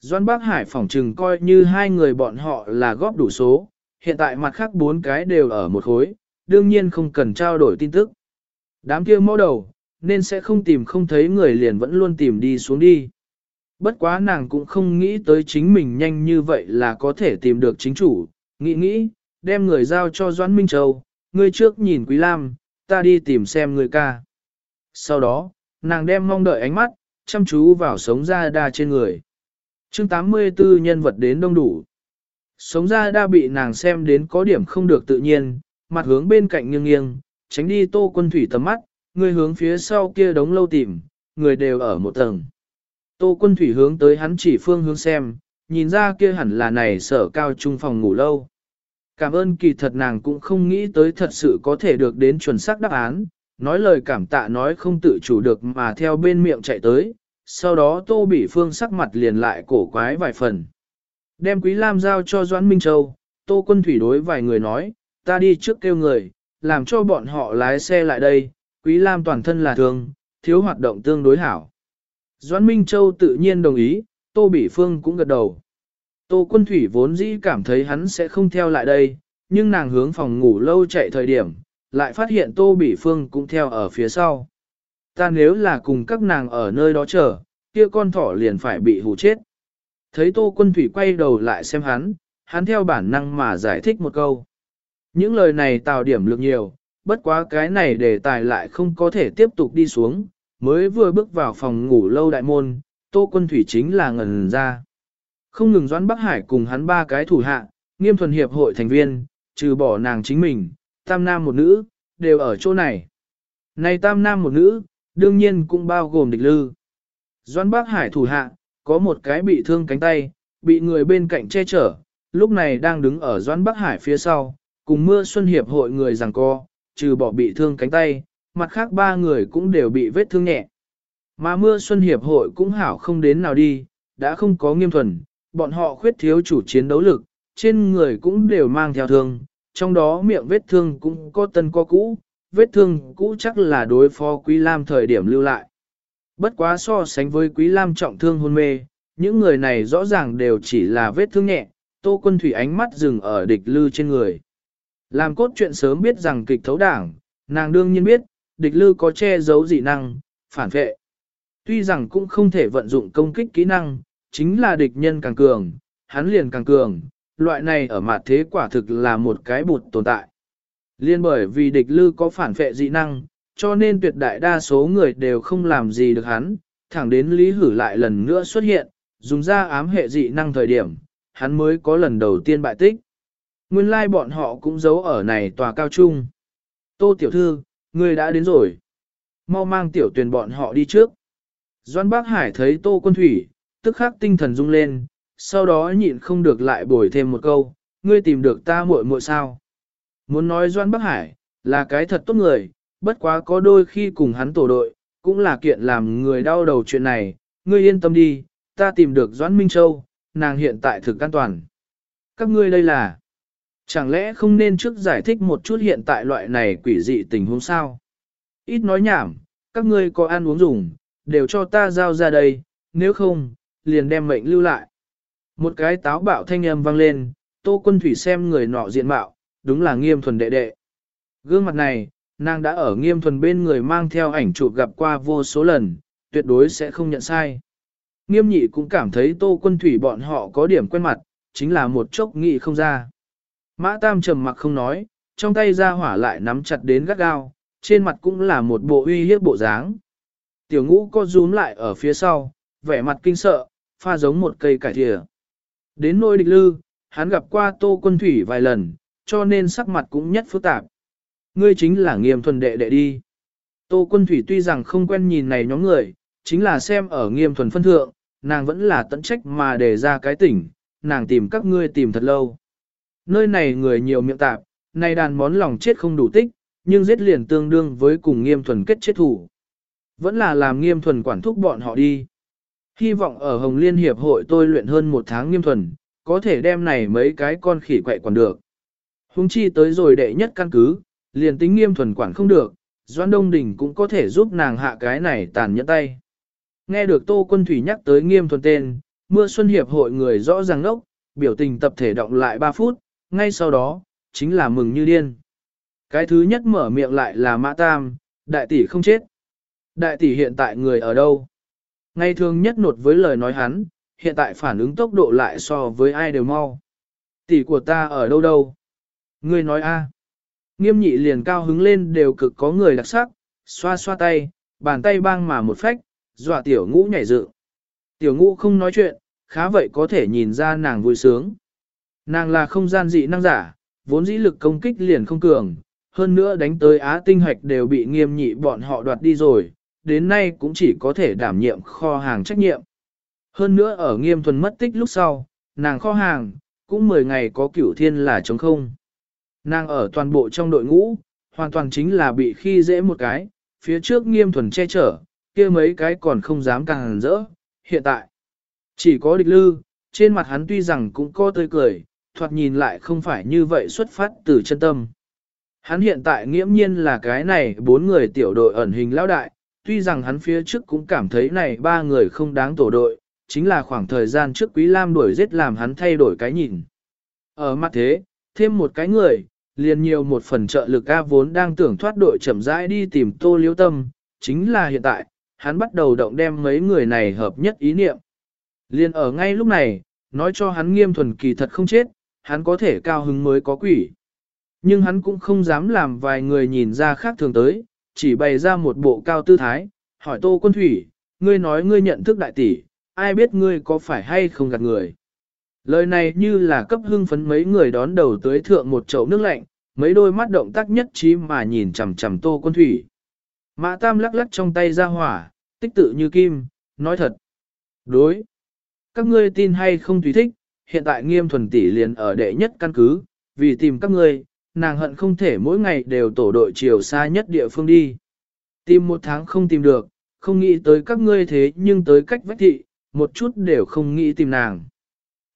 Doan Bác Hải phỏng trừng coi như hai người bọn họ là góp đủ số, hiện tại mặt khác bốn cái đều ở một khối, đương nhiên không cần trao đổi tin tức. Đám kia mẫu đầu, nên sẽ không tìm không thấy người liền vẫn luôn tìm đi xuống đi. Bất quá nàng cũng không nghĩ tới chính mình nhanh như vậy là có thể tìm được chính chủ, nghĩ nghĩ, đem người giao cho Doãn Minh Châu, ngươi trước nhìn Quý Lam, ta đi tìm xem người ca. Sau đó, nàng đem mong đợi ánh mắt, chăm chú vào sống ra đa trên người. chương 84 nhân vật đến đông đủ. Sống ra đa bị nàng xem đến có điểm không được tự nhiên, mặt hướng bên cạnh nghiêng nghiêng, tránh đi tô quân thủy tầm mắt, người hướng phía sau kia đống lâu tìm, người đều ở một tầng. Tô quân thủy hướng tới hắn chỉ phương hướng xem, nhìn ra kia hẳn là này sở cao trung phòng ngủ lâu. Cảm ơn kỳ thật nàng cũng không nghĩ tới thật sự có thể được đến chuẩn xác đáp án, nói lời cảm tạ nói không tự chủ được mà theo bên miệng chạy tới, sau đó tô bỉ phương sắc mặt liền lại cổ quái vài phần. Đem quý lam giao cho Doãn Minh Châu, tô quân thủy đối vài người nói, ta đi trước kêu người, làm cho bọn họ lái xe lại đây, quý lam toàn thân là thương, thiếu hoạt động tương đối hảo. Doãn Minh Châu tự nhiên đồng ý, tô bỉ phương cũng gật đầu. Tô quân thủy vốn dĩ cảm thấy hắn sẽ không theo lại đây, nhưng nàng hướng phòng ngủ lâu chạy thời điểm, lại phát hiện Tô Bỉ Phương cũng theo ở phía sau. Ta nếu là cùng các nàng ở nơi đó chờ, kia con thỏ liền phải bị hù chết. Thấy Tô Quân Thủy quay đầu lại xem hắn, hắn theo bản năng mà giải thích một câu. Những lời này tạo điểm lực nhiều, bất quá cái này đề tài lại không có thể tiếp tục đi xuống, mới vừa bước vào phòng ngủ lâu đại môn, Tô Quân Thủy chính là ngần ra. Không ngừng Doãn Bắc Hải cùng hắn ba cái thủ hạ, nghiêm thuần hiệp hội thành viên, trừ bỏ nàng chính mình, tam nam một nữ, đều ở chỗ này. Này tam nam một nữ, đương nhiên cũng bao gồm địch lư. doãn bắc Hải thủ hạ, có một cái bị thương cánh tay, bị người bên cạnh che chở, lúc này đang đứng ở doãn Bắc Hải phía sau, cùng mưa xuân hiệp hội người rằng co, trừ bỏ bị thương cánh tay, mặt khác ba người cũng đều bị vết thương nhẹ. Mà mưa xuân hiệp hội cũng hảo không đến nào đi, đã không có nghiêm thuần, bọn họ khuyết thiếu chủ chiến đấu lực, trên người cũng đều mang theo thương, trong đó miệng vết thương cũng có tân có cũ, vết thương cũ chắc là đối phó Quý Lam thời điểm lưu lại. Bất quá so sánh với Quý Lam trọng thương hôn mê, những người này rõ ràng đều chỉ là vết thương nhẹ, Tô Quân Thủy ánh mắt dừng ở địch lư trên người. Làm cốt chuyện sớm biết rằng kịch thấu đảng, nàng đương nhiên biết, địch lư có che giấu dị năng, phản vệ. Tuy rằng cũng không thể vận dụng công kích kỹ năng, chính là địch nhân càng cường, hắn liền càng cường, loại này ở mặt thế quả thực là một cái bụt tồn tại. Liên bởi vì địch lư có phản vệ dị năng, cho nên tuyệt đại đa số người đều không làm gì được hắn, thẳng đến Lý Hử lại lần nữa xuất hiện, dùng ra ám hệ dị năng thời điểm, hắn mới có lần đầu tiên bại tích. Nguyên lai like bọn họ cũng giấu ở này tòa cao trung. Tô tiểu thư, người đã đến rồi. Mau mang tiểu tuyển bọn họ đi trước. Doan Bác Hải thấy Tô Quân Thủy, tức khắc tinh thần rung lên, sau đó nhịn không được lại bồi thêm một câu, ngươi tìm được ta muội muội sao. Muốn nói Doan Bắc Hải, là cái thật tốt người, bất quá có đôi khi cùng hắn tổ đội, cũng là kiện làm người đau đầu chuyện này, ngươi yên tâm đi, ta tìm được Doãn Minh Châu, nàng hiện tại thực an toàn. Các ngươi đây là, chẳng lẽ không nên trước giải thích một chút hiện tại loại này quỷ dị tình huống sao? Ít nói nhảm, các ngươi có ăn uống dùng, đều cho ta giao ra đây, nếu không, liền đem mệnh lưu lại. Một cái táo bạo thanh âm vang lên, tô quân thủy xem người nọ diện mạo, đúng là nghiêm thuần đệ đệ. Gương mặt này, nàng đã ở nghiêm thuần bên người mang theo ảnh chụp gặp qua vô số lần, tuyệt đối sẽ không nhận sai. Nghiêm nhị cũng cảm thấy tô quân thủy bọn họ có điểm quen mặt, chính là một chốc nghị không ra. Mã tam trầm mặc không nói, trong tay ra hỏa lại nắm chặt đến gắt gao, trên mặt cũng là một bộ uy hiếp bộ dáng. Tiểu ngũ co rúm lại ở phía sau, vẻ mặt kinh sợ, pha giống một cây cải thìa. Đến nôi địch lư, hắn gặp qua tô quân thủy vài lần, cho nên sắc mặt cũng nhất phức tạp. Ngươi chính là nghiêm thuần đệ đệ đi. Tô quân thủy tuy rằng không quen nhìn này nhóm người, chính là xem ở nghiêm thuần phân thượng, nàng vẫn là tận trách mà để ra cái tỉnh, nàng tìm các ngươi tìm thật lâu. Nơi này người nhiều miệng tạp, nay đàn món lòng chết không đủ tích, nhưng giết liền tương đương với cùng nghiêm thuần kết chết thủ. Vẫn là làm nghiêm thuần quản thúc bọn họ đi. Hy vọng ở Hồng Liên Hiệp hội tôi luyện hơn một tháng nghiêm thuần, có thể đem này mấy cái con khỉ quậy còn được. Hùng chi tới rồi đệ nhất căn cứ, liền tính nghiêm thuần quản không được, Doan Đông Đình cũng có thể giúp nàng hạ cái này tàn nhẫn tay. Nghe được Tô Quân Thủy nhắc tới nghiêm thuần tên, mưa xuân hiệp hội người rõ ràng ngốc, biểu tình tập thể động lại 3 phút, ngay sau đó, chính là mừng như điên. Cái thứ nhất mở miệng lại là Mã Tam, đại tỷ không chết. Đại tỷ hiện tại người ở đâu? Ngày thường nhất nột với lời nói hắn, hiện tại phản ứng tốc độ lại so với ai đều mau. Tỷ của ta ở đâu đâu? Ngươi nói a? Nghiêm nhị liền cao hứng lên đều cực có người đặc sắc, xoa xoa tay, bàn tay bang mà một phách, dọa tiểu ngũ nhảy dựng. Tiểu ngũ không nói chuyện, khá vậy có thể nhìn ra nàng vui sướng. Nàng là không gian dị năng giả, vốn dĩ lực công kích liền không cường, hơn nữa đánh tới Á tinh hoạch đều bị nghiêm nhị bọn họ đoạt đi rồi, đến nay cũng chỉ có thể đảm nhiệm kho hàng trách nhiệm. Hơn nữa ở nghiêm thuần mất tích lúc sau, nàng kho hàng, cũng 10 ngày có cửu thiên là trống không. Nàng ở toàn bộ trong đội ngũ, hoàn toàn chính là bị khi dễ một cái, phía trước nghiêm thuần che chở, kia mấy cái còn không dám càng rỡ, hiện tại. Chỉ có địch lư, trên mặt hắn tuy rằng cũng có tươi cười, thoạt nhìn lại không phải như vậy xuất phát từ chân tâm. Hắn hiện tại nghiễm nhiên là cái này bốn người tiểu đội ẩn hình lão đại, tuy rằng hắn phía trước cũng cảm thấy này ba người không đáng tổ đội, chính là khoảng thời gian trước Quý Lam đuổi giết làm hắn thay đổi cái nhìn. Ở mặt thế, thêm một cái người, liền nhiều một phần trợ lực A vốn đang tưởng thoát đội chậm rãi đi tìm tô liếu tâm, chính là hiện tại, hắn bắt đầu động đem mấy người này hợp nhất ý niệm. Liền ở ngay lúc này, nói cho hắn nghiêm thuần kỳ thật không chết, hắn có thể cao hứng mới có quỷ. Nhưng hắn cũng không dám làm vài người nhìn ra khác thường tới, chỉ bày ra một bộ cao tư thái, hỏi tô quân thủy, ngươi nói ngươi nhận thức đại tỷ, ai biết ngươi có phải hay không gạt người. Lời này như là cấp hưng phấn mấy người đón đầu tới thượng một chậu nước lạnh, mấy đôi mắt động tác nhất trí mà nhìn chằm chằm tô quân thủy. Mã Tam lắc lắc trong tay ra hỏa, tích tự như kim, nói thật. Đối. Các ngươi tin hay không tùy thích, hiện tại nghiêm thuần tỷ liền ở đệ nhất căn cứ, vì tìm các ngươi, nàng hận không thể mỗi ngày đều tổ đội chiều xa nhất địa phương đi. Tìm một tháng không tìm được, không nghĩ tới các ngươi thế nhưng tới cách vách thị, một chút đều không nghĩ tìm nàng.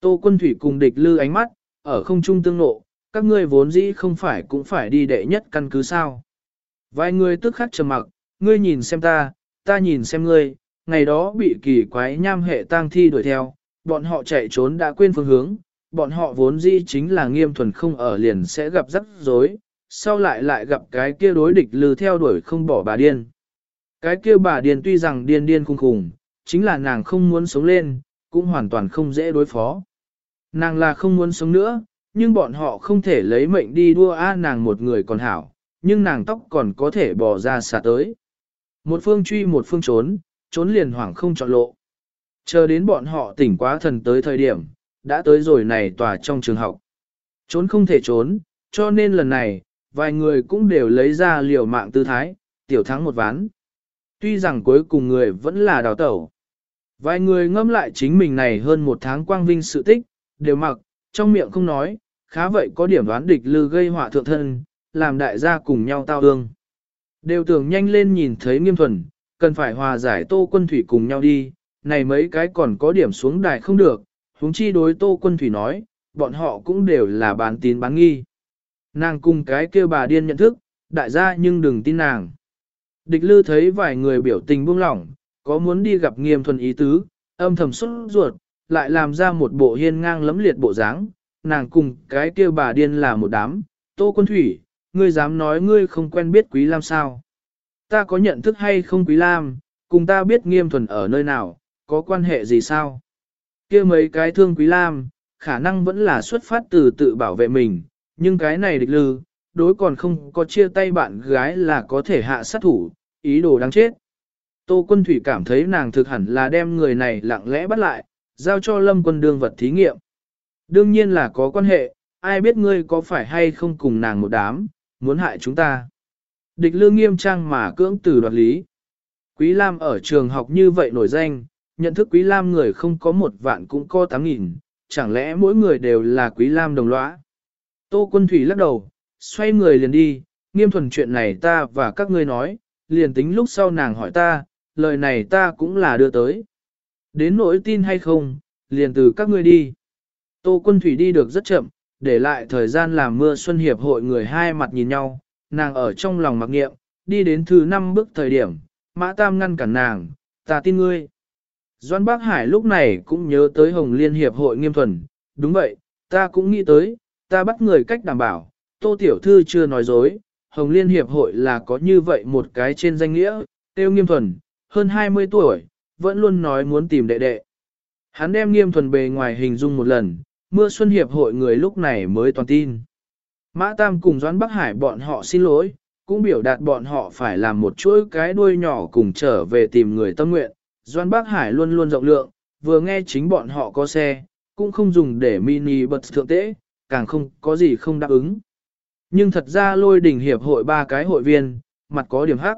Tô quân thủy cùng địch lư ánh mắt, ở không trung tương nộ, các ngươi vốn dĩ không phải cũng phải đi đệ nhất căn cứ sao. Vài người tức khắc trầm mặc, ngươi nhìn xem ta, ta nhìn xem ngươi, ngày đó bị kỳ quái nham hệ tang thi đuổi theo, bọn họ chạy trốn đã quên phương hướng, bọn họ vốn dĩ chính là nghiêm thuần không ở liền sẽ gặp rắc rối, sau lại lại gặp cái kia đối địch lừa theo đuổi không bỏ bà điên. Cái kia bà điên tuy rằng điên điên khùng khùng, chính là nàng không muốn sống lên, cũng hoàn toàn không dễ đối phó. Nàng là không muốn sống nữa, nhưng bọn họ không thể lấy mệnh đi đua a nàng một người còn hảo, nhưng nàng tóc còn có thể bỏ ra xả tới. Một phương truy một phương trốn, trốn liền hoảng không chọn lộ. Chờ đến bọn họ tỉnh quá thần tới thời điểm, đã tới rồi này tòa trong trường học. Trốn không thể trốn, cho nên lần này, vài người cũng đều lấy ra liều mạng tư thái, tiểu thắng một ván. Tuy rằng cuối cùng người vẫn là đào tẩu. Vài người ngâm lại chính mình này hơn một tháng quang vinh sự tích, đều mặc, trong miệng không nói, khá vậy có điểm đoán địch lư gây họa thượng thân, làm đại gia cùng nhau tao ương. Đều tưởng nhanh lên nhìn thấy nghiêm thuần, cần phải hòa giải tô quân thủy cùng nhau đi, này mấy cái còn có điểm xuống đài không được, huống chi đối tô quân thủy nói, bọn họ cũng đều là bán tín bán nghi. Nàng cùng cái kêu bà điên nhận thức, đại gia nhưng đừng tin nàng. Địch lư thấy vài người biểu tình buông lỏng, có muốn đi gặp nghiêm thuần ý tứ, âm thầm xuất ruột, lại làm ra một bộ hiên ngang lấm liệt bộ dáng, nàng cùng cái kêu bà điên là một đám, tô quân thủy, ngươi dám nói ngươi không quen biết Quý Lam sao? Ta có nhận thức hay không Quý Lam, cùng ta biết nghiêm thuần ở nơi nào, có quan hệ gì sao? kia mấy cái thương Quý Lam, khả năng vẫn là xuất phát từ tự bảo vệ mình, nhưng cái này địch lư, đối còn không có chia tay bạn gái là có thể hạ sát thủ, ý đồ đáng chết. Tô quân thủy cảm thấy nàng thực hẳn là đem người này lặng lẽ bắt lại, giao cho lâm quân đương vật thí nghiệm. Đương nhiên là có quan hệ, ai biết ngươi có phải hay không cùng nàng một đám, muốn hại chúng ta. Địch lương nghiêm trang mà cưỡng từ đoạt lý. Quý Lam ở trường học như vậy nổi danh, nhận thức Quý Lam người không có một vạn cũng có tám nghìn, chẳng lẽ mỗi người đều là Quý Lam đồng lõa. Tô quân thủy lắc đầu, xoay người liền đi, nghiêm thuần chuyện này ta và các ngươi nói, liền tính lúc sau nàng hỏi ta, lời này ta cũng là đưa tới. Đến nỗi tin hay không, liền từ các ngươi đi. Tô quân thủy đi được rất chậm, để lại thời gian làm mưa xuân hiệp hội người hai mặt nhìn nhau, nàng ở trong lòng mặc nghiệm, đi đến thứ năm bước thời điểm, mã tam ngăn cản nàng, ta tin ngươi. Doan Bác Hải lúc này cũng nhớ tới Hồng Liên Hiệp hội nghiêm thuần, đúng vậy, ta cũng nghĩ tới, ta bắt người cách đảm bảo, Tô Tiểu Thư chưa nói dối, Hồng Liên Hiệp hội là có như vậy một cái trên danh nghĩa, tiêu nghiêm thuần, hơn 20 tuổi, vẫn luôn nói muốn tìm đệ đệ. Hắn đem nghiêm thuần bề ngoài hình dung một lần, mưa xuân hiệp hội người lúc này mới toàn tin. Mã Tam cùng Doãn Bắc Hải bọn họ xin lỗi, cũng biểu đạt bọn họ phải làm một chuỗi cái đuôi nhỏ cùng trở về tìm người tâm nguyện. Doãn Bắc Hải luôn luôn rộng lượng, vừa nghe chính bọn họ có xe, cũng không dùng để mini bật thượng tế, càng không có gì không đáp ứng. Nhưng thật ra lôi đỉnh hiệp hội ba cái hội viên, mặt có điểm hắc.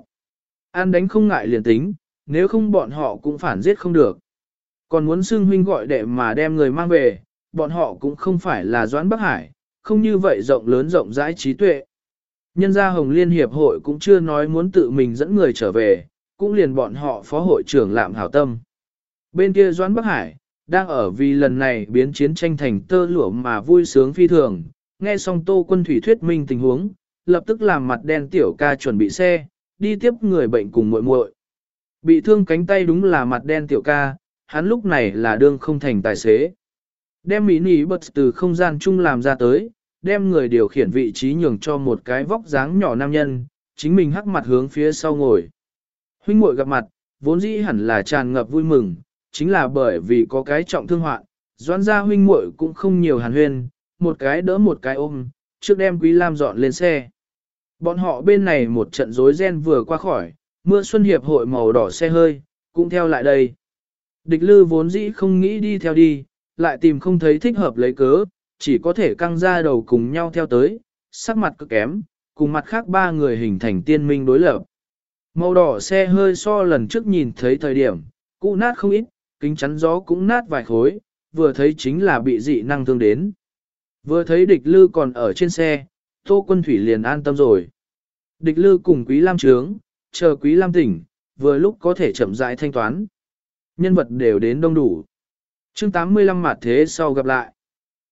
An đánh không ngại liền tính, nếu không bọn họ cũng phản giết không được. Còn muốn xưng huynh gọi đệ mà đem người mang về, bọn họ cũng không phải là Doãn Bắc Hải, không như vậy rộng lớn rộng rãi trí tuệ. Nhân gia Hồng Liên Hiệp hội cũng chưa nói muốn tự mình dẫn người trở về, cũng liền bọn họ phó hội trưởng lạm hảo tâm. Bên kia Doãn Bắc Hải, đang ở vì lần này biến chiến tranh thành tơ lụa mà vui sướng phi thường, nghe xong tô quân thủy thuyết minh tình huống, lập tức làm mặt đen tiểu ca chuẩn bị xe, đi tiếp người bệnh cùng muội muội. Bị thương cánh tay đúng là mặt đen tiểu ca, hắn lúc này là đương không thành tài xế. Đem mỹ nỉ bật từ không gian chung làm ra tới, đem người điều khiển vị trí nhường cho một cái vóc dáng nhỏ nam nhân, chính mình hắc mặt hướng phía sau ngồi. Huynh muội gặp mặt, vốn dĩ hẳn là tràn ngập vui mừng, chính là bởi vì có cái trọng thương hoạn, doãn gia huynh muội cũng không nhiều hàn huyên, một cái đỡ một cái ôm, trước đem Quý Lam dọn lên xe. Bọn họ bên này một trận rối ren vừa qua khỏi, mưa xuân hiệp hội màu đỏ xe hơi, cũng theo lại đây. Địch lư vốn dĩ không nghĩ đi theo đi, lại tìm không thấy thích hợp lấy cớ, chỉ có thể căng ra đầu cùng nhau theo tới, sắc mặt cực kém, cùng mặt khác ba người hình thành tiên minh đối lập. Màu đỏ xe hơi so lần trước nhìn thấy thời điểm, cũ nát không ít, kính chắn gió cũng nát vài khối, vừa thấy chính là bị dị năng thương đến. Vừa thấy địch lư còn ở trên xe, tô quân thủy liền an tâm rồi. Địch lư cùng quý lam trướng, chờ quý lam tỉnh, vừa lúc có thể chậm rãi thanh toán. Nhân vật đều đến đông đủ. chương 85 mặt thế sau gặp lại.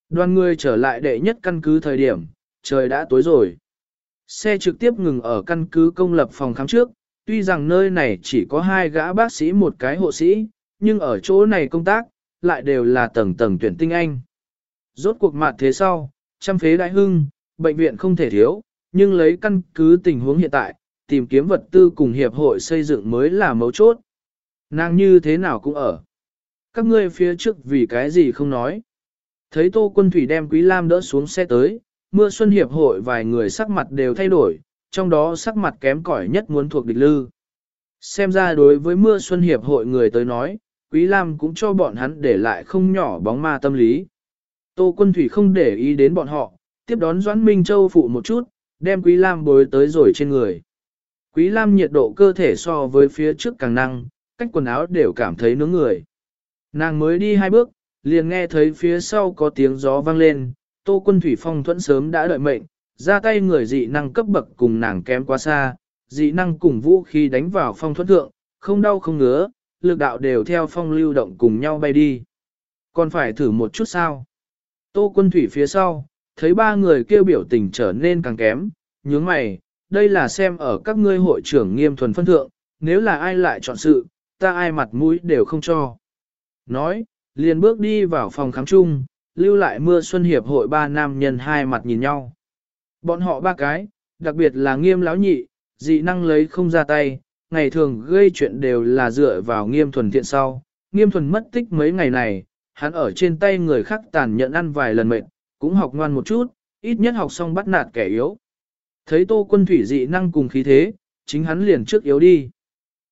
Đoàn người trở lại đệ nhất căn cứ thời điểm, trời đã tối rồi. Xe trực tiếp ngừng ở căn cứ công lập phòng khám trước, tuy rằng nơi này chỉ có hai gã bác sĩ một cái hộ sĩ, nhưng ở chỗ này công tác, lại đều là tầng tầng tuyển tinh anh. Rốt cuộc mặt thế sau, trăm phế đại hưng, bệnh viện không thể thiếu, nhưng lấy căn cứ tình huống hiện tại, tìm kiếm vật tư cùng hiệp hội xây dựng mới là mấu chốt. Nàng như thế nào cũng ở. Các ngươi phía trước vì cái gì không nói. Thấy Tô Quân Thủy đem Quý Lam đỡ xuống xe tới, mưa xuân hiệp hội vài người sắc mặt đều thay đổi, trong đó sắc mặt kém cỏi nhất muốn thuộc địch lư. Xem ra đối với mưa xuân hiệp hội người tới nói, Quý Lam cũng cho bọn hắn để lại không nhỏ bóng ma tâm lý. Tô quân thủy không để ý đến bọn họ, tiếp đón Doãn Minh Châu phụ một chút, đem Quý Lam bối tới rồi trên người. Quý Lam nhiệt độ cơ thể so với phía trước càng năng, cách quần áo đều cảm thấy nướng người. Nàng mới đi hai bước, liền nghe thấy phía sau có tiếng gió vang lên, Tô quân thủy phong thuẫn sớm đã đợi mệnh, ra tay người dị năng cấp bậc cùng nàng kém quá xa, dị năng cùng vũ khí đánh vào phong thuẫn thượng, không đau không ngứa, lực đạo đều theo phong lưu động cùng nhau bay đi. Còn phải thử một chút sao? Tô quân thủy phía sau, thấy ba người kêu biểu tình trở nên càng kém, nhướng mày, đây là xem ở các ngươi hội trưởng nghiêm thuần phân thượng, nếu là ai lại chọn sự, ta ai mặt mũi đều không cho. Nói, liền bước đi vào phòng khám chung, lưu lại mưa xuân hiệp hội ba nam nhân hai mặt nhìn nhau. Bọn họ ba cái, đặc biệt là nghiêm lão nhị, dị năng lấy không ra tay, ngày thường gây chuyện đều là dựa vào nghiêm thuần thiện sau. Nghiêm thuần mất tích mấy ngày này, hắn ở trên tay người khác tàn nhẫn ăn vài lần mệt, cũng học ngoan một chút, ít nhất học xong bắt nạt kẻ yếu. Thấy tô quân thủy dị năng cùng khí thế, chính hắn liền trước yếu đi.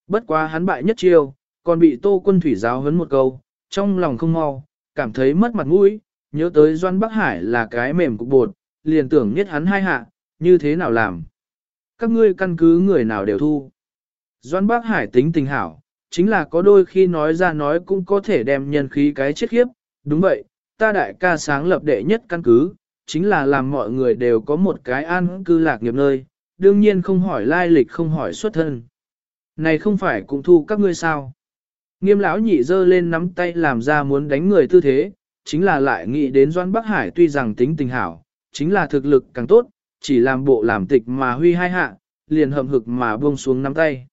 Bất quá hắn bại nhất chiêu, còn bị tô quân thủy giáo hấn một câu, trong lòng không mau, cảm thấy mất mặt mũi, nhớ tới Doan Bắc Hải là cái mềm cục bột, liền tưởng nhất hắn hai hạ, như thế nào làm. Các ngươi căn cứ người nào đều thu. Doan Bắc Hải tính tình hảo, chính là có đôi khi nói ra nói cũng có thể đem nhân khí cái chết khiếp. Đúng vậy, ta đại ca sáng lập đệ nhất căn cứ, chính là làm mọi người đều có một cái an cư lạc nghiệp nơi, đương nhiên không hỏi lai lịch không hỏi xuất thân. Này không phải cũng thu các ngươi sao? Nghiêm lão nhị dơ lên nắm tay làm ra muốn đánh người tư thế, chính là lại nghĩ đến Doan Bắc Hải tuy rằng tính tình hảo, chính là thực lực càng tốt, chỉ làm bộ làm tịch mà huy hai hạ, liền hầm hực mà buông xuống nắm tay.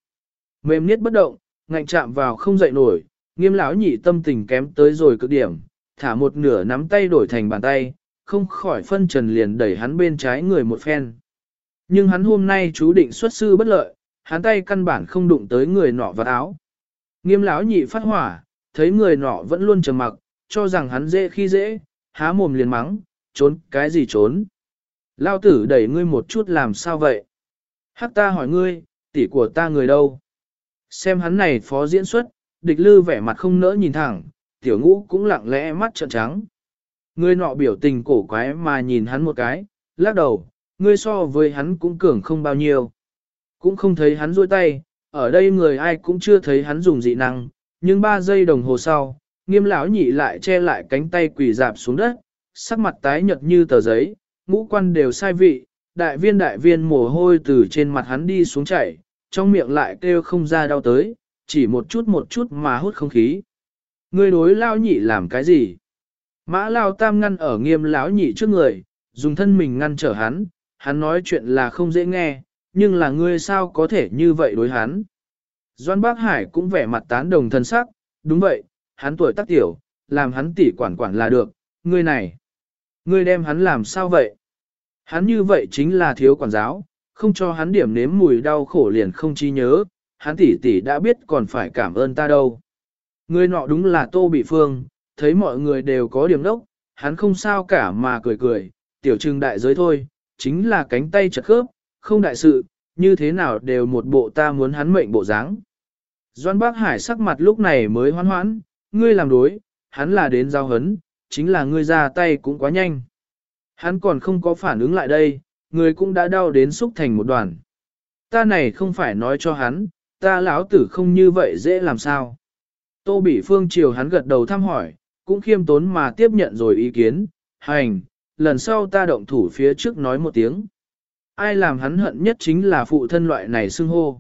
Mềm niết bất động, ngạnh chạm vào không dậy nổi, nghiêm lão nhị tâm tình kém tới rồi cực điểm, thả một nửa nắm tay đổi thành bàn tay, không khỏi phân trần liền đẩy hắn bên trái người một phen. Nhưng hắn hôm nay chú định xuất sư bất lợi, hắn tay căn bản không đụng tới người nọ vật áo. Nghiêm lão nhị phát hỏa, thấy người nọ vẫn luôn trầm mặc, cho rằng hắn dễ khi dễ, há mồm liền mắng, trốn cái gì trốn. Lao tử đẩy ngươi một chút làm sao vậy? Hắc ta hỏi ngươi, tỷ của ta người đâu? Xem hắn này phó diễn xuất, địch lư vẻ mặt không nỡ nhìn thẳng, tiểu ngũ cũng lặng lẽ mắt trợn trắng. Ngươi nọ biểu tình cổ quái mà nhìn hắn một cái, lắc đầu, ngươi so với hắn cũng cường không bao nhiêu. Cũng không thấy hắn rôi tay, ở đây người ai cũng chưa thấy hắn dùng dị năng, nhưng ba giây đồng hồ sau, nghiêm lão nhị lại che lại cánh tay quỳ dạp xuống đất, sắc mặt tái nhợt như tờ giấy, ngũ quan đều sai vị, đại viên đại viên mồ hôi từ trên mặt hắn đi xuống chảy, trong miệng lại kêu không ra đau tới, chỉ một chút một chút mà hút không khí. Ngươi đối lao nhị làm cái gì? Mã lao tam ngăn ở nghiêm lão nhị trước người, dùng thân mình ngăn trở hắn, hắn nói chuyện là không dễ nghe, nhưng là ngươi sao có thể như vậy đối hắn. Doan Bác Hải cũng vẻ mặt tán đồng thân sắc, đúng vậy, hắn tuổi tác tiểu, làm hắn tỉ quản quản là được, ngươi này. Ngươi đem hắn làm sao vậy? Hắn như vậy chính là thiếu quản giáo, không cho hắn điểm nếm mùi đau khổ liền không chi nhớ, hắn tỷ tỷ đã biết còn phải cảm ơn ta đâu. Ngươi nọ đúng là tô bị phương, thấy mọi người đều có điểm đốc, hắn không sao cả mà cười cười, tiểu trưng đại giới thôi, chính là cánh tay chật khớp, không đại sự, như thế nào đều một bộ ta muốn hắn mệnh bộ dáng. Doan Bác Hải sắc mặt lúc này mới hoan hoãn, ngươi làm đối, hắn là đến giao hấn, chính là ngươi ra tay cũng quá nhanh. Hắn còn không có phản ứng lại đây, người cũng đã đau đến xúc thành một đoàn. Ta này không phải nói cho hắn, ta lão tử không như vậy dễ làm sao. Tô Bỉ Phương chiều hắn gật đầu thăm hỏi, cũng khiêm tốn mà tiếp nhận rồi ý kiến, hành, lần sau ta động thủ phía trước nói một tiếng. Ai làm hắn hận nhất chính là phụ thân loại này xưng hô.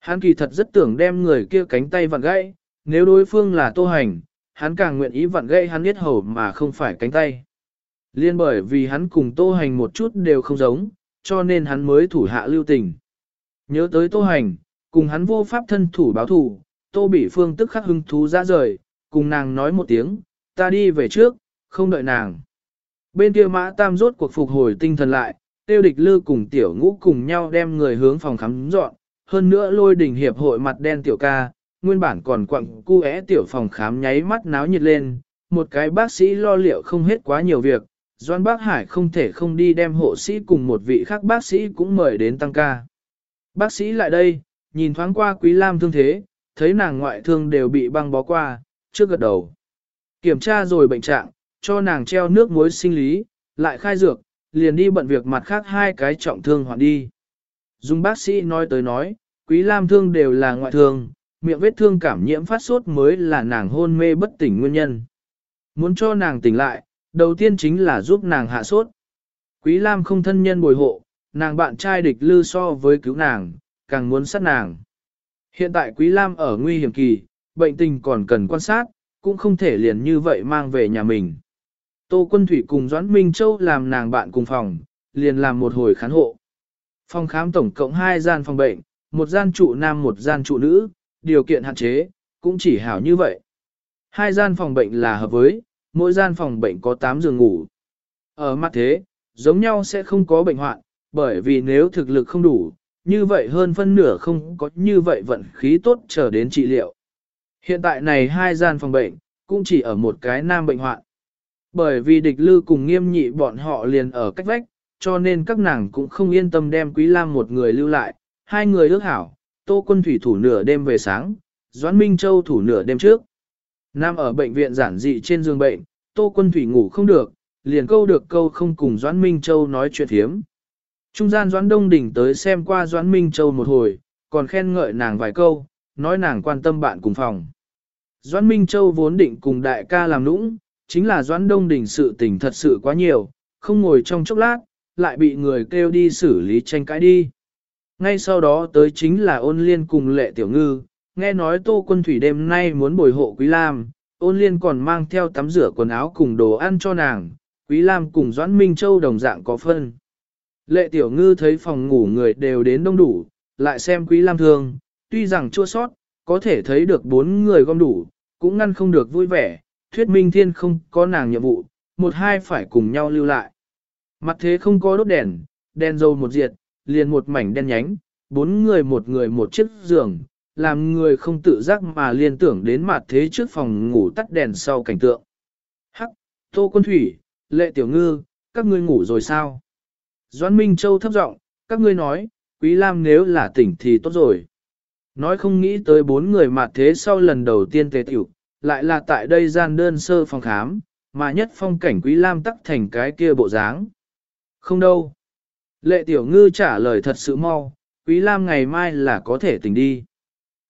Hắn kỳ thật rất tưởng đem người kia cánh tay vặn gãy, nếu đối phương là tô hành, hắn càng nguyện ý vặn gãy hắn biết hầu mà không phải cánh tay. Liên bởi vì hắn cùng tô hành một chút đều không giống, cho nên hắn mới thủ hạ lưu tình. Nhớ tới tô hành, cùng hắn vô pháp thân thủ báo thủ, tô bị phương tức khắc hưng thú ra rời, cùng nàng nói một tiếng, ta đi về trước, không đợi nàng. Bên kia mã tam rốt cuộc phục hồi tinh thần lại, tiêu địch lư cùng tiểu ngũ cùng nhau đem người hướng phòng khám dọn, hơn nữa lôi đỉnh hiệp hội mặt đen tiểu ca, nguyên bản còn quặng cu é tiểu phòng khám nháy mắt náo nhiệt lên, một cái bác sĩ lo liệu không hết quá nhiều việc, Doan Bác Hải không thể không đi đem hộ sĩ cùng một vị khác bác sĩ cũng mời đến tăng ca. Bác sĩ lại đây, nhìn thoáng qua Quý Lam thương thế, thấy nàng ngoại thương đều bị băng bó qua, trước gật đầu. Kiểm tra rồi bệnh trạng, cho nàng treo nước muối sinh lý, lại khai dược, liền đi bận việc mặt khác hai cái trọng thương hoạn đi. Dùng bác sĩ nói tới nói, Quý Lam thương đều là ngoại thương, miệng vết thương cảm nhiễm phát sốt mới là nàng hôn mê bất tỉnh nguyên nhân. Muốn cho nàng tỉnh lại, đầu tiên chính là giúp nàng hạ sốt. Quý Lam không thân nhân bồi hộ, nàng bạn trai địch lư so với cứu nàng, càng muốn sát nàng. Hiện tại Quý Lam ở nguy hiểm kỳ, bệnh tình còn cần quan sát, cũng không thể liền như vậy mang về nhà mình. Tô Quân Thủy cùng Doãn Minh Châu làm nàng bạn cùng phòng, liền làm một hồi khán hộ. Phòng khám tổng cộng hai gian phòng bệnh, một gian trụ nam một gian trụ nữ, điều kiện hạn chế, cũng chỉ hảo như vậy. Hai gian phòng bệnh là hợp với, mỗi gian phòng bệnh có 8 giường ngủ. Ở mặt thế, giống nhau sẽ không có bệnh hoạn, bởi vì nếu thực lực không đủ, như vậy hơn phân nửa không có như vậy vận khí tốt trở đến trị liệu. Hiện tại này hai gian phòng bệnh, cũng chỉ ở một cái nam bệnh hoạn. Bởi vì địch lư cùng nghiêm nhị bọn họ liền ở cách vách, cho nên các nàng cũng không yên tâm đem Quý Lam một người lưu lại, hai người ước hảo, Tô Quân Thủy thủ nửa đêm về sáng, Doãn Minh Châu thủ nửa đêm trước. Nam ở bệnh viện giản dị trên giường bệnh, Tô Quân Thủy ngủ không được, liền câu được câu không cùng Doãn Minh Châu nói chuyện thiếm. Trung gian Doãn Đông Đỉnh tới xem qua Doãn Minh Châu một hồi, còn khen ngợi nàng vài câu, nói nàng quan tâm bạn cùng phòng. Doãn Minh Châu vốn định cùng đại ca làm nũng, chính là Doãn Đông Đỉnh sự tình thật sự quá nhiều, không ngồi trong chốc lát, lại bị người kêu đi xử lý tranh cãi đi. Ngay sau đó tới chính là ôn liên cùng lệ tiểu ngư, nghe nói tô quân thủy đêm nay muốn bồi hộ Quý Lam, ôn liên còn mang theo tắm rửa quần áo cùng đồ ăn cho nàng, Quý Lam cùng Doãn Minh Châu đồng dạng có phân. Lệ tiểu ngư thấy phòng ngủ người đều đến đông đủ, lại xem Quý Lam thương, tuy rằng chua sót, có thể thấy được bốn người gom đủ, cũng ngăn không được vui vẻ, thuyết minh thiên không có nàng nhiệm vụ, một hai phải cùng nhau lưu lại. Mặt thế không có đốt đèn, đèn dầu một diệt, liền một mảnh đen nhánh, bốn người một người một chiếc giường, làm người không tự giác mà liên tưởng đến mặt thế trước phòng ngủ tắt đèn sau cảnh tượng. Hắc, Tô Quân Thủy, Lệ Tiểu Ngư, các ngươi ngủ rồi sao? Doãn Minh Châu thấp giọng, các ngươi nói, Quý Lam nếu là tỉnh thì tốt rồi. Nói không nghĩ tới bốn người mặt thế sau lần đầu tiên tề tiểu, lại là tại đây gian đơn sơ phòng khám, mà nhất phong cảnh Quý Lam tắc thành cái kia bộ dáng. Không đâu. Lệ tiểu ngư trả lời thật sự mau, Quý Lam ngày mai là có thể tỉnh đi.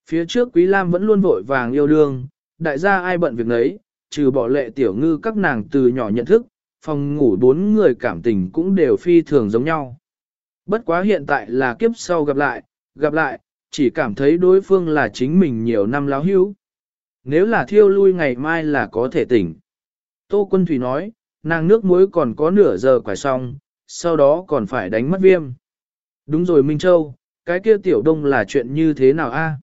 Phía trước Quý Lam vẫn luôn vội vàng yêu đương, đại gia ai bận việc nấy, trừ bỏ lệ tiểu ngư các nàng từ nhỏ nhận thức, phòng ngủ bốn người cảm tình cũng đều phi thường giống nhau. Bất quá hiện tại là kiếp sau gặp lại, gặp lại, chỉ cảm thấy đối phương là chính mình nhiều năm láo hữu. Nếu là thiêu lui ngày mai là có thể tỉnh. Tô Quân Thủy nói, nàng nước muối còn có nửa giờ quải xong, sau đó còn phải đánh mất viêm. Đúng rồi Minh Châu, cái kia tiểu đông là chuyện như thế nào a?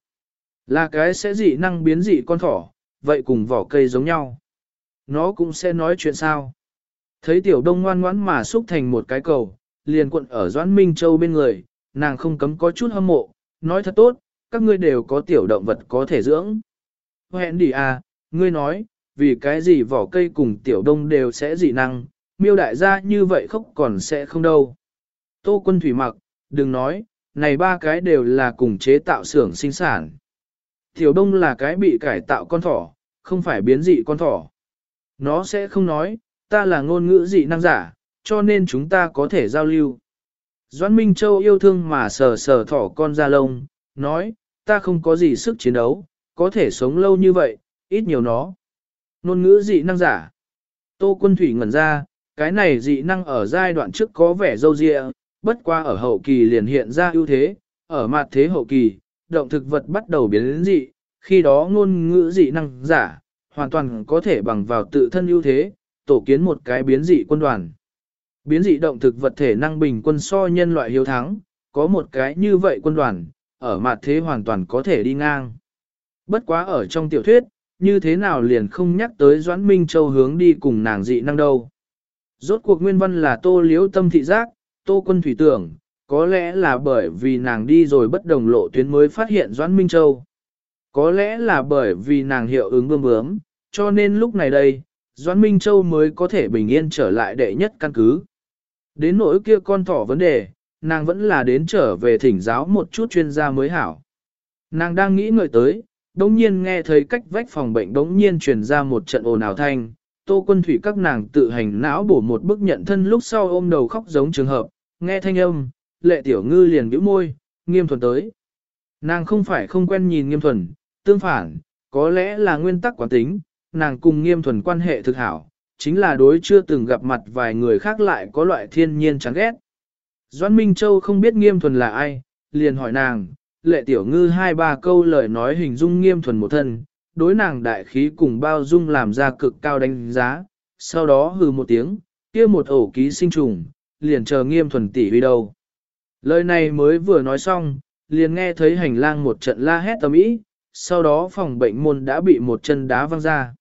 Là cái sẽ dị năng biến dị con thỏ, vậy cùng vỏ cây giống nhau. Nó cũng sẽ nói chuyện sao. Thấy tiểu đông ngoan ngoãn mà xúc thành một cái cầu, liền cuộn ở Doãn Minh Châu bên người, nàng không cấm có chút hâm mộ, nói thật tốt, các ngươi đều có tiểu động vật có thể dưỡng. Hẹn đi à, ngươi nói, vì cái gì vỏ cây cùng tiểu đông đều sẽ dị năng, miêu đại gia như vậy khóc còn sẽ không đâu. Tô quân thủy mặc, đừng nói, này ba cái đều là cùng chế tạo xưởng sinh sản. Tiểu đông là cái bị cải tạo con thỏ, không phải biến dị con thỏ. Nó sẽ không nói, ta là ngôn ngữ dị năng giả, cho nên chúng ta có thể giao lưu. Doãn Minh Châu yêu thương mà sờ sờ thỏ con ra lông, nói, ta không có gì sức chiến đấu, có thể sống lâu như vậy, ít nhiều nó. Ngôn ngữ dị năng giả. Tô quân thủy ngẩn ra, cái này dị năng ở giai đoạn trước có vẻ dâu dịa, bất qua ở hậu kỳ liền hiện ra ưu thế, ở mặt thế hậu kỳ, động thực vật bắt đầu biến đến dị, khi đó ngôn ngữ dị năng giả, hoàn toàn có thể bằng vào tự thân ưu thế, tổ kiến một cái biến dị quân đoàn. Biến dị động thực vật thể năng bình quân so nhân loại hiếu thắng, có một cái như vậy quân đoàn, ở mặt thế hoàn toàn có thể đi ngang. Bất quá ở trong tiểu thuyết, như thế nào liền không nhắc tới Doãn Minh Châu hướng đi cùng nàng dị năng đâu. Rốt cuộc nguyên văn là tô liếu tâm thị giác, tô quân thủy tưởng, có lẽ là bởi vì nàng đi rồi bất đồng lộ tuyến mới phát hiện Doãn Minh Châu. Có lẽ là bởi vì nàng hiệu ứng bơm bướm, cho nên lúc này đây, Doãn Minh Châu mới có thể bình yên trở lại đệ nhất căn cứ. Đến nỗi kia con thỏ vấn đề, nàng vẫn là đến trở về thỉnh giáo một chút chuyên gia mới hảo. Nàng đang nghĩ ngợi tới, đống nhiên nghe thấy cách vách phòng bệnh đống nhiên truyền ra một trận ồn ào thanh, tô quân thủy các nàng tự hành não bổ một bức nhận thân lúc sau ôm đầu khóc giống trường hợp, nghe thanh âm, lệ tiểu ngư liền bĩu môi, nghiêm thuần tới. Nàng không phải không quen nhìn nghiêm thuần, tương phản, có lẽ là nguyên tắc quán tính, nàng cùng nghiêm thuần quan hệ thực hảo, chính là đối chưa từng gặp mặt vài người khác lại có loại thiên nhiên chán ghét. Doãn Minh Châu không biết nghiêm thuần là ai, liền hỏi nàng, lệ tiểu ngư hai ba câu lời nói hình dung nghiêm thuần một thân, đối nàng đại khí cùng bao dung làm ra cực cao đánh giá, sau đó hừ một tiếng, kia một ổ ký sinh trùng, liền chờ nghiêm thuần tỷ đi đâu. Lời này mới vừa nói xong, liền nghe thấy hành lang một trận la hét tầm ý, sau đó phòng bệnh môn đã bị một chân đá văng ra.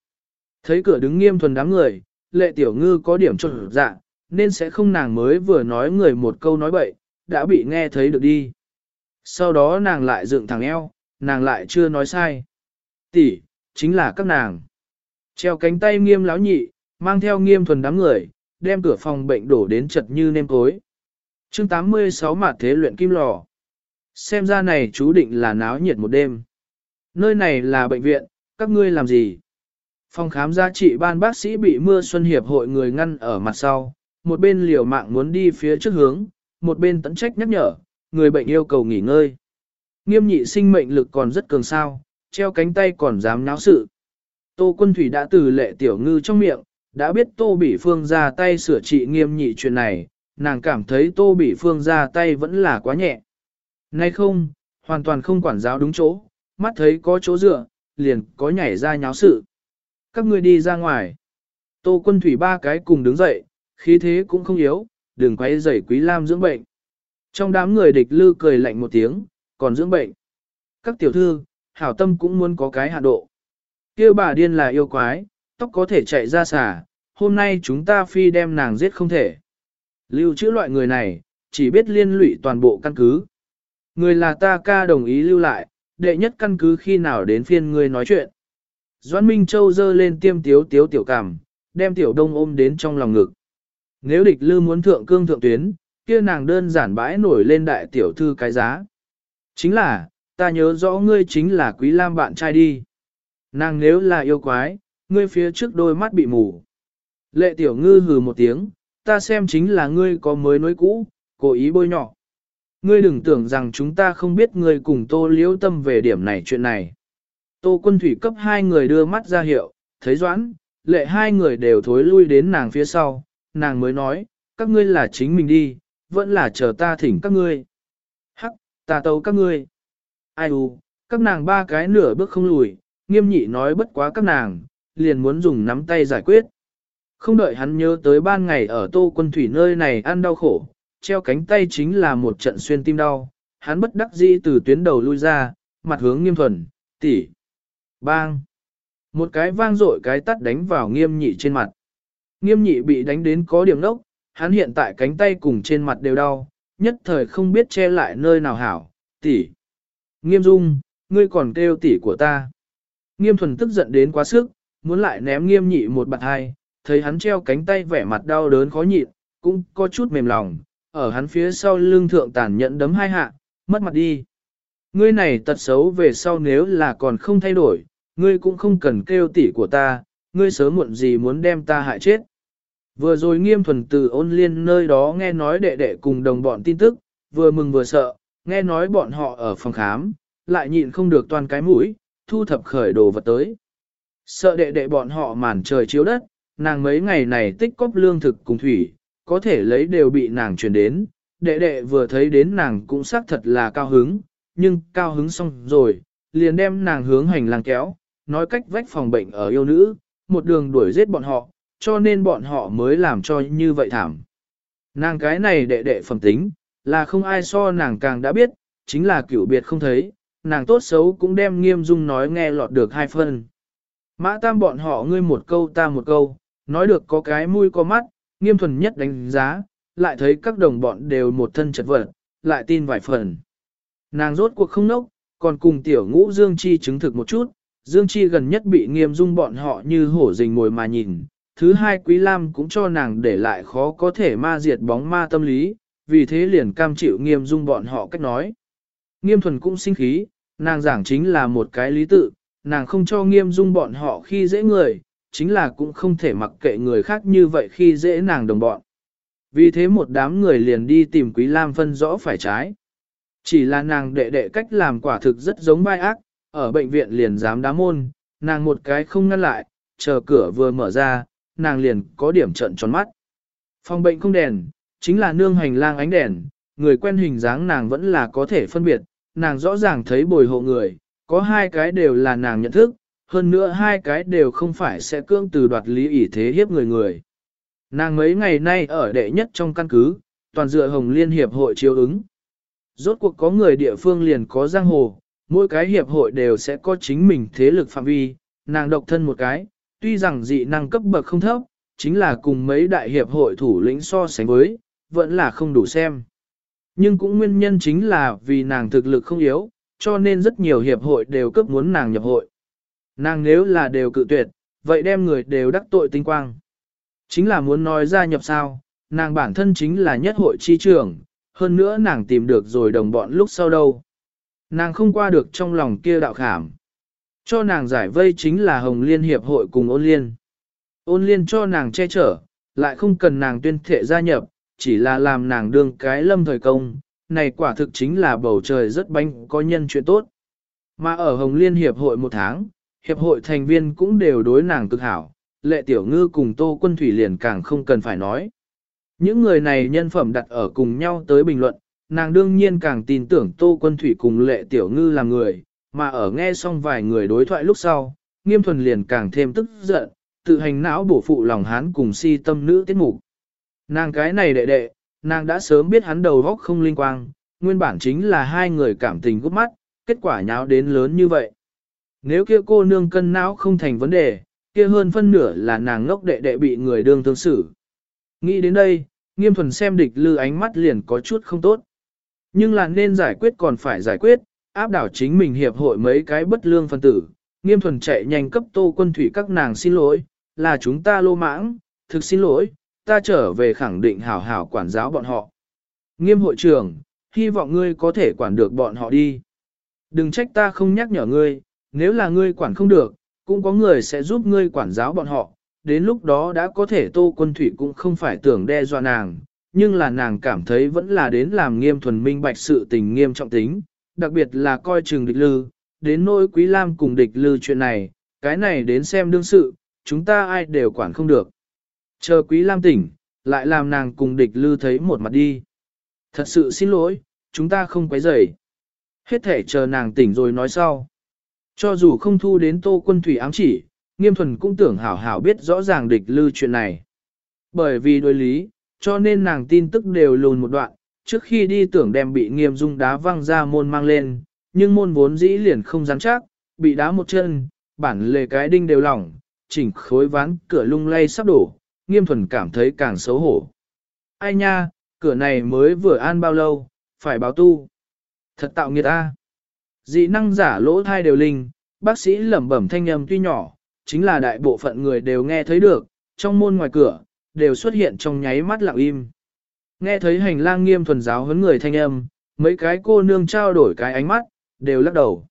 Thấy cửa đứng nghiêm thuần đám người, lệ tiểu ngư có điểm trộn dạ, nên sẽ không nàng mới vừa nói người một câu nói bậy, đã bị nghe thấy được đi. Sau đó nàng lại dựng thẳng eo, nàng lại chưa nói sai. Tỷ, chính là các nàng. Treo cánh tay nghiêm láo nhị, mang theo nghiêm thuần đám người, đem cửa phòng bệnh đổ đến chật như nêm cối. chương 86 mặt thế luyện kim lò. Xem ra này chú định là náo nhiệt một đêm. Nơi này là bệnh viện, các ngươi làm gì? Phòng khám giá trị ban bác sĩ bị mưa xuân hiệp hội người ngăn ở mặt sau, một bên liều mạng muốn đi phía trước hướng, một bên tấn trách nhắc nhở, người bệnh yêu cầu nghỉ ngơi. Nghiêm nhị sinh mệnh lực còn rất cường sao, treo cánh tay còn dám náo sự. Tô quân thủy đã từ lệ tiểu ngư trong miệng, đã biết tô bỉ phương ra tay sửa trị nghiêm nhị chuyện này, nàng cảm thấy tô bỉ phương ra tay vẫn là quá nhẹ. Nay không, hoàn toàn không quản giáo đúng chỗ, mắt thấy có chỗ dựa, liền có nhảy ra nháo sự. Các ngươi đi ra ngoài. Tô quân thủy ba cái cùng đứng dậy, khí thế cũng không yếu, đừng quay rầy quý lam dưỡng bệnh. Trong đám người địch lư cười lạnh một tiếng, còn dưỡng bệnh. Các tiểu thư, hảo tâm cũng muốn có cái hạ độ. Kêu bà điên là yêu quái, tóc có thể chạy ra xả, hôm nay chúng ta phi đem nàng giết không thể. Lưu trữ loại người này, chỉ biết liên lụy toàn bộ căn cứ. Người là ta ca đồng ý lưu lại, đệ nhất căn cứ khi nào đến phiên ngươi nói chuyện. Doãn Minh Châu dơ lên tiêm tiếu tiếu tiểu cảm, đem tiểu đông ôm đến trong lòng ngực. Nếu địch lư muốn thượng cương thượng tuyến, kia nàng đơn giản bãi nổi lên đại tiểu thư cái giá. Chính là, ta nhớ rõ ngươi chính là quý lam bạn trai đi. Nàng nếu là yêu quái, ngươi phía trước đôi mắt bị mù. Lệ tiểu ngư hừ một tiếng, ta xem chính là ngươi có mới nối cũ, cố ý bôi nhỏ. Ngươi đừng tưởng rằng chúng ta không biết ngươi cùng tô liễu tâm về điểm này chuyện này. Tô quân thủy cấp hai người đưa mắt ra hiệu, thấy doãn, lệ hai người đều thối lui đến nàng phía sau, nàng mới nói, các ngươi là chính mình đi, vẫn là chờ ta thỉnh các ngươi. Hắc, ta tấu các ngươi. Ai u, các nàng ba cái nửa bước không lùi, nghiêm nhị nói bất quá các nàng, liền muốn dùng nắm tay giải quyết. Không đợi hắn nhớ tới ban ngày ở tô quân thủy nơi này ăn đau khổ, treo cánh tay chính là một trận xuyên tim đau, hắn bất đắc dĩ từ tuyến đầu lui ra, mặt hướng nghiêm thuần, tỷ, bang. Một cái vang dội cái tắt đánh vào nghiêm nhị trên mặt. Nghiêm nhị bị đánh đến có điểm nốc, hắn hiện tại cánh tay cùng trên mặt đều đau, nhất thời không biết che lại nơi nào hảo, tỷ. Nghiêm dung, ngươi còn kêu tỷ của ta. Nghiêm thuần tức giận đến quá sức, muốn lại ném nghiêm nhị một bạt hai, thấy hắn treo cánh tay vẻ mặt đau đớn khó nhịn, cũng có chút mềm lòng, ở hắn phía sau lưng thượng tàn nhẫn đấm hai hạ, mất mặt đi. Ngươi này tật xấu về sau nếu là còn không thay đổi, ngươi cũng không cần kêu tỷ của ta, ngươi sớm muộn gì muốn đem ta hại chết. Vừa rồi nghiêm thuần từ ôn liên nơi đó nghe nói đệ đệ cùng đồng bọn tin tức, vừa mừng vừa sợ, nghe nói bọn họ ở phòng khám, lại nhịn không được toàn cái mũi, thu thập khởi đồ vật tới. Sợ đệ đệ bọn họ màn trời chiếu đất, nàng mấy ngày này tích cóp lương thực cùng thủy, có thể lấy đều bị nàng truyền đến, đệ đệ vừa thấy đến nàng cũng xác thật là cao hứng, nhưng cao hứng xong rồi, liền đem nàng hướng hành lang kéo, nói cách vách phòng bệnh ở yêu nữ, một đường đuổi giết bọn họ, cho nên bọn họ mới làm cho như vậy thảm. Nàng cái này đệ đệ phẩm tính, là không ai so nàng càng đã biết, chính là cửu biệt không thấy, nàng tốt xấu cũng đem nghiêm dung nói nghe lọt được hai phân. Mã tam bọn họ ngươi một câu ta một câu, nói được có cái mũi có mắt, nghiêm thuần nhất đánh giá, lại thấy các đồng bọn đều một thân chật vật, lại tin vài phần. Nàng rốt cuộc không nốc, còn cùng tiểu ngũ Dương Chi chứng thực một chút, Dương Chi gần nhất bị nghiêm dung bọn họ như hổ rình ngồi mà nhìn. Thứ hai Quý Lam cũng cho nàng để lại khó có thể ma diệt bóng ma tâm lý, vì thế liền cam chịu nghiêm dung bọn họ cách nói. Nghiêm thuần cũng sinh khí, nàng giảng chính là một cái lý tự, nàng không cho nghiêm dung bọn họ khi dễ người, chính là cũng không thể mặc kệ người khác như vậy khi dễ nàng đồng bọn. Vì thế một đám người liền đi tìm Quý Lam phân rõ phải trái. Chỉ là nàng đệ đệ cách làm quả thực rất giống vai ác, ở bệnh viện liền dám đá môn, nàng một cái không ngăn lại, chờ cửa vừa mở ra, nàng liền có điểm trận tròn mắt. Phòng bệnh không đèn, chính là nương hành lang ánh đèn, người quen hình dáng nàng vẫn là có thể phân biệt, nàng rõ ràng thấy bồi hộ người, có hai cái đều là nàng nhận thức, hơn nữa hai cái đều không phải sẽ cương từ đoạt lý ỷ thế hiếp người người. Nàng mấy ngày nay ở đệ nhất trong căn cứ, toàn dựa Hồng Liên Hiệp hội chiếu ứng. Rốt cuộc có người địa phương liền có giang hồ, mỗi cái hiệp hội đều sẽ có chính mình thế lực phạm vi, nàng độc thân một cái, tuy rằng dị năng cấp bậc không thấp, chính là cùng mấy đại hiệp hội thủ lĩnh so sánh với, vẫn là không đủ xem. Nhưng cũng nguyên nhân chính là vì nàng thực lực không yếu, cho nên rất nhiều hiệp hội đều cấp muốn nàng nhập hội. Nàng nếu là đều cự tuyệt, vậy đem người đều đắc tội tinh quang. Chính là muốn nói ra nhập sao, nàng bản thân chính là nhất hội chi trưởng, hơn nữa nàng tìm được rồi đồng bọn lúc sau đâu. Nàng không qua được trong lòng kia đạo khảm. Cho nàng giải vây chính là Hồng Liên Hiệp hội cùng ôn liên. Ôn liên cho nàng che chở, lại không cần nàng tuyên thệ gia nhập, chỉ là làm nàng đương cái lâm thời công, này quả thực chính là bầu trời rất bánh có nhân chuyện tốt. Mà ở Hồng Liên Hiệp hội một tháng, hiệp hội thành viên cũng đều đối nàng cực hảo, lệ tiểu ngư cùng tô quân thủy liền càng không cần phải nói. Những người này nhân phẩm đặt ở cùng nhau tới bình luận, nàng đương nhiên càng tin tưởng tô quân thủy cùng lệ tiểu ngư là người, mà ở nghe xong vài người đối thoại lúc sau, nghiêm thuần liền càng thêm tức giận, tự hành não bổ phụ lòng hán cùng si tâm nữ tiết mục. Nàng cái này đệ đệ, nàng đã sớm biết hắn đầu góc không linh quang, nguyên bản chính là hai người cảm tình gút mắt, kết quả nháo đến lớn như vậy. Nếu kia cô nương cân não không thành vấn đề, kia hơn phân nửa là nàng ngốc đệ đệ bị người đương thương xử. Nghĩ đến đây, nghiêm thuần xem địch lư ánh mắt liền có chút không tốt. Nhưng là nên giải quyết còn phải giải quyết, áp đảo chính mình hiệp hội mấy cái bất lương phân tử. Nghiêm thuần chạy nhanh cấp tô quân thủy các nàng xin lỗi, là chúng ta lô mãng, thực xin lỗi, ta trở về khẳng định hảo hảo quản giáo bọn họ. Nghiêm hội trưởng, hy vọng ngươi có thể quản được bọn họ đi. Đừng trách ta không nhắc nhở ngươi, nếu là ngươi quản không được, cũng có người sẽ giúp ngươi quản giáo bọn họ. Đến lúc đó đã có thể tô quân thủy cũng không phải tưởng đe dọa nàng, nhưng là nàng cảm thấy vẫn là đến làm nghiêm thuần minh bạch sự tình nghiêm trọng tính, đặc biệt là coi chừng địch lư, đến nỗi quý lam cùng địch lư chuyện này, cái này đến xem đương sự, chúng ta ai đều quản không được. Chờ quý lam tỉnh, lại làm nàng cùng địch lư thấy một mặt đi. Thật sự xin lỗi, chúng ta không quấy rầy. Hết thể chờ nàng tỉnh rồi nói sau. Cho dù không thu đến tô quân thủy ám chỉ, nghiêm thuần cũng tưởng hảo hảo biết rõ ràng địch lư chuyện này. Bởi vì đối lý, cho nên nàng tin tức đều lùn một đoạn, trước khi đi tưởng đem bị nghiêm dung đá văng ra môn mang lên, nhưng môn vốn dĩ liền không rắn chắc, bị đá một chân, bản lề cái đinh đều lỏng, chỉnh khối ván cửa lung lay sắp đổ, nghiêm thuần cảm thấy càng xấu hổ. Ai nha, cửa này mới vừa an bao lâu, phải báo tu. Thật tạo nghiệt a. Dị năng giả lỗ thai đều linh, bác sĩ lẩm bẩm thanh âm tuy nhỏ, chính là đại bộ phận người đều nghe thấy được, trong môn ngoài cửa, đều xuất hiện trong nháy mắt lặng im. Nghe thấy hành lang nghiêm thuần giáo huấn người thanh âm, mấy cái cô nương trao đổi cái ánh mắt, đều lắc đầu.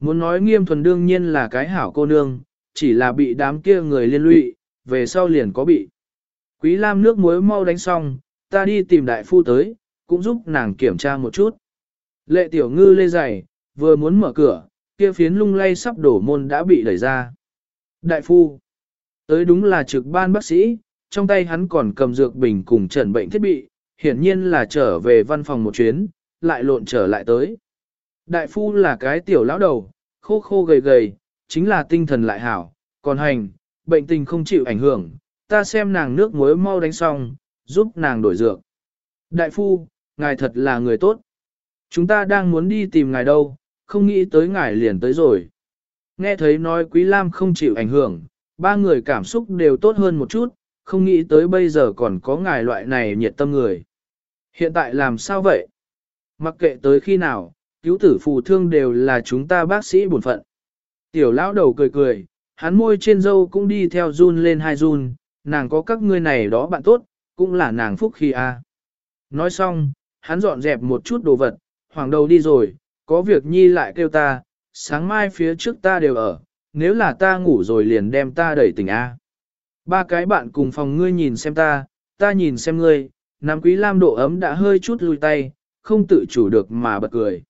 Muốn nói nghiêm thuần đương nhiên là cái hảo cô nương, chỉ là bị đám kia người liên lụy, về sau liền có bị. Quý Lam nước muối mau đánh xong, ta đi tìm đại phu tới, cũng giúp nàng kiểm tra một chút. Lệ tiểu ngư lê giày, vừa muốn mở cửa, kia phiến lung lay sắp đổ môn đã bị đẩy ra. Đại phu, tới đúng là trực ban bác sĩ, trong tay hắn còn cầm dược bình cùng trần bệnh thiết bị, hiển nhiên là trở về văn phòng một chuyến, lại lộn trở lại tới. Đại phu là cái tiểu lão đầu, khô khô gầy gầy, chính là tinh thần lại hảo, còn hành, bệnh tình không chịu ảnh hưởng, ta xem nàng nước muối mau đánh xong, giúp nàng đổi dược. Đại phu, ngài thật là người tốt. Chúng ta đang muốn đi tìm ngài đâu, không nghĩ tới ngài liền tới rồi. Nghe thấy nói Quý Lam không chịu ảnh hưởng, ba người cảm xúc đều tốt hơn một chút, không nghĩ tới bây giờ còn có ngài loại này nhiệt tâm người. Hiện tại làm sao vậy? Mặc kệ tới khi nào, cứu tử phù thương đều là chúng ta bác sĩ bổn phận. Tiểu lão đầu cười cười, hắn môi trên dâu cũng đi theo run lên hai run, nàng có các ngươi này đó bạn tốt, cũng là nàng phúc khi a. Nói xong, hắn dọn dẹp một chút đồ vật, hoàng đầu đi rồi, có việc nhi lại kêu ta, sáng mai phía trước ta đều ở, nếu là ta ngủ rồi liền đem ta đẩy tỉnh A. Ba cái bạn cùng phòng ngươi nhìn xem ta, ta nhìn xem ngươi, Nam Quý Lam độ ấm đã hơi chút lùi tay, không tự chủ được mà bật cười.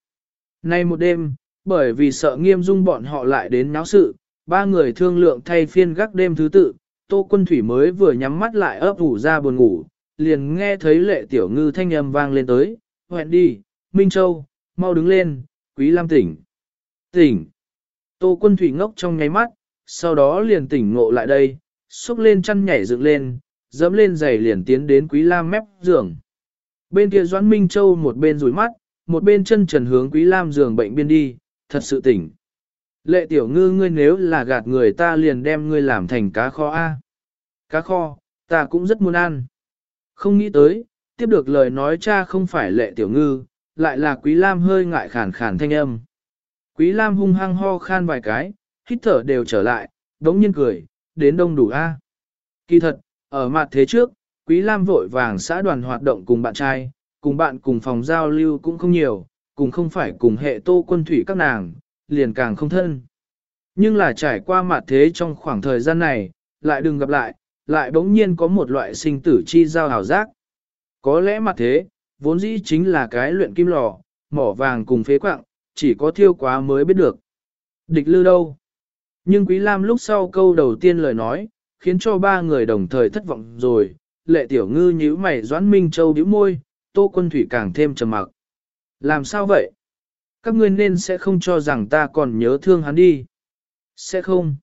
Nay một đêm, bởi vì sợ nghiêm dung bọn họ lại đến náo sự, ba người thương lượng thay phiên gác đêm thứ tự, Tô Quân Thủy mới vừa nhắm mắt lại ấp ủ ra buồn ngủ, liền nghe thấy lệ tiểu ngư thanh âm vang lên tới, hoẹn đi, Minh Châu, mau đứng lên, Quý Lam tỉnh. Tỉnh. Tô Quân Thủy ngốc trong nháy mắt, sau đó liền tỉnh ngộ lại đây, xúc lên chăn nhảy dựng lên, dẫm lên giày liền tiến đến Quý Lam mép giường. Bên kia Doãn Minh Châu một bên rủi mắt, một bên chân trần hướng Quý Lam giường bệnh biên đi, thật sự tỉnh. Lệ tiểu ngư ngươi nếu là gạt người ta liền đem ngươi làm thành cá kho A. Cá kho, ta cũng rất muốn ăn. Không nghĩ tới, tiếp được lời nói cha không phải lệ tiểu ngư, lại là Quý Lam hơi ngại khản khản thanh âm. Quý Lam hung hăng ho khan vài cái, hít thở đều trở lại, đống nhiên cười, đến đông đủ A. Kỳ thật, ở mặt thế trước, Quý Lam vội vàng xã đoàn hoạt động cùng bạn trai, cùng bạn cùng phòng giao lưu cũng không nhiều, cùng không phải cùng hệ tô quân thủy các nàng, liền càng không thân. Nhưng là trải qua mặt thế trong khoảng thời gian này, lại đừng gặp lại, lại bỗng nhiên có một loại sinh tử chi giao hào giác. Có lẽ mặt thế, vốn dĩ chính là cái luyện kim lò, mỏ vàng cùng phế quạng, chỉ có thiêu quá mới biết được. Địch lư đâu? Nhưng Quý Lam lúc sau câu đầu tiên lời nói, khiến cho ba người đồng thời thất vọng rồi, lệ tiểu ngư nhíu mày doãn minh châu bĩu môi, tô quân thủy càng thêm trầm mặc. Làm sao vậy? Các ngươi nên sẽ không cho rằng ta còn nhớ thương hắn đi. Sẽ không.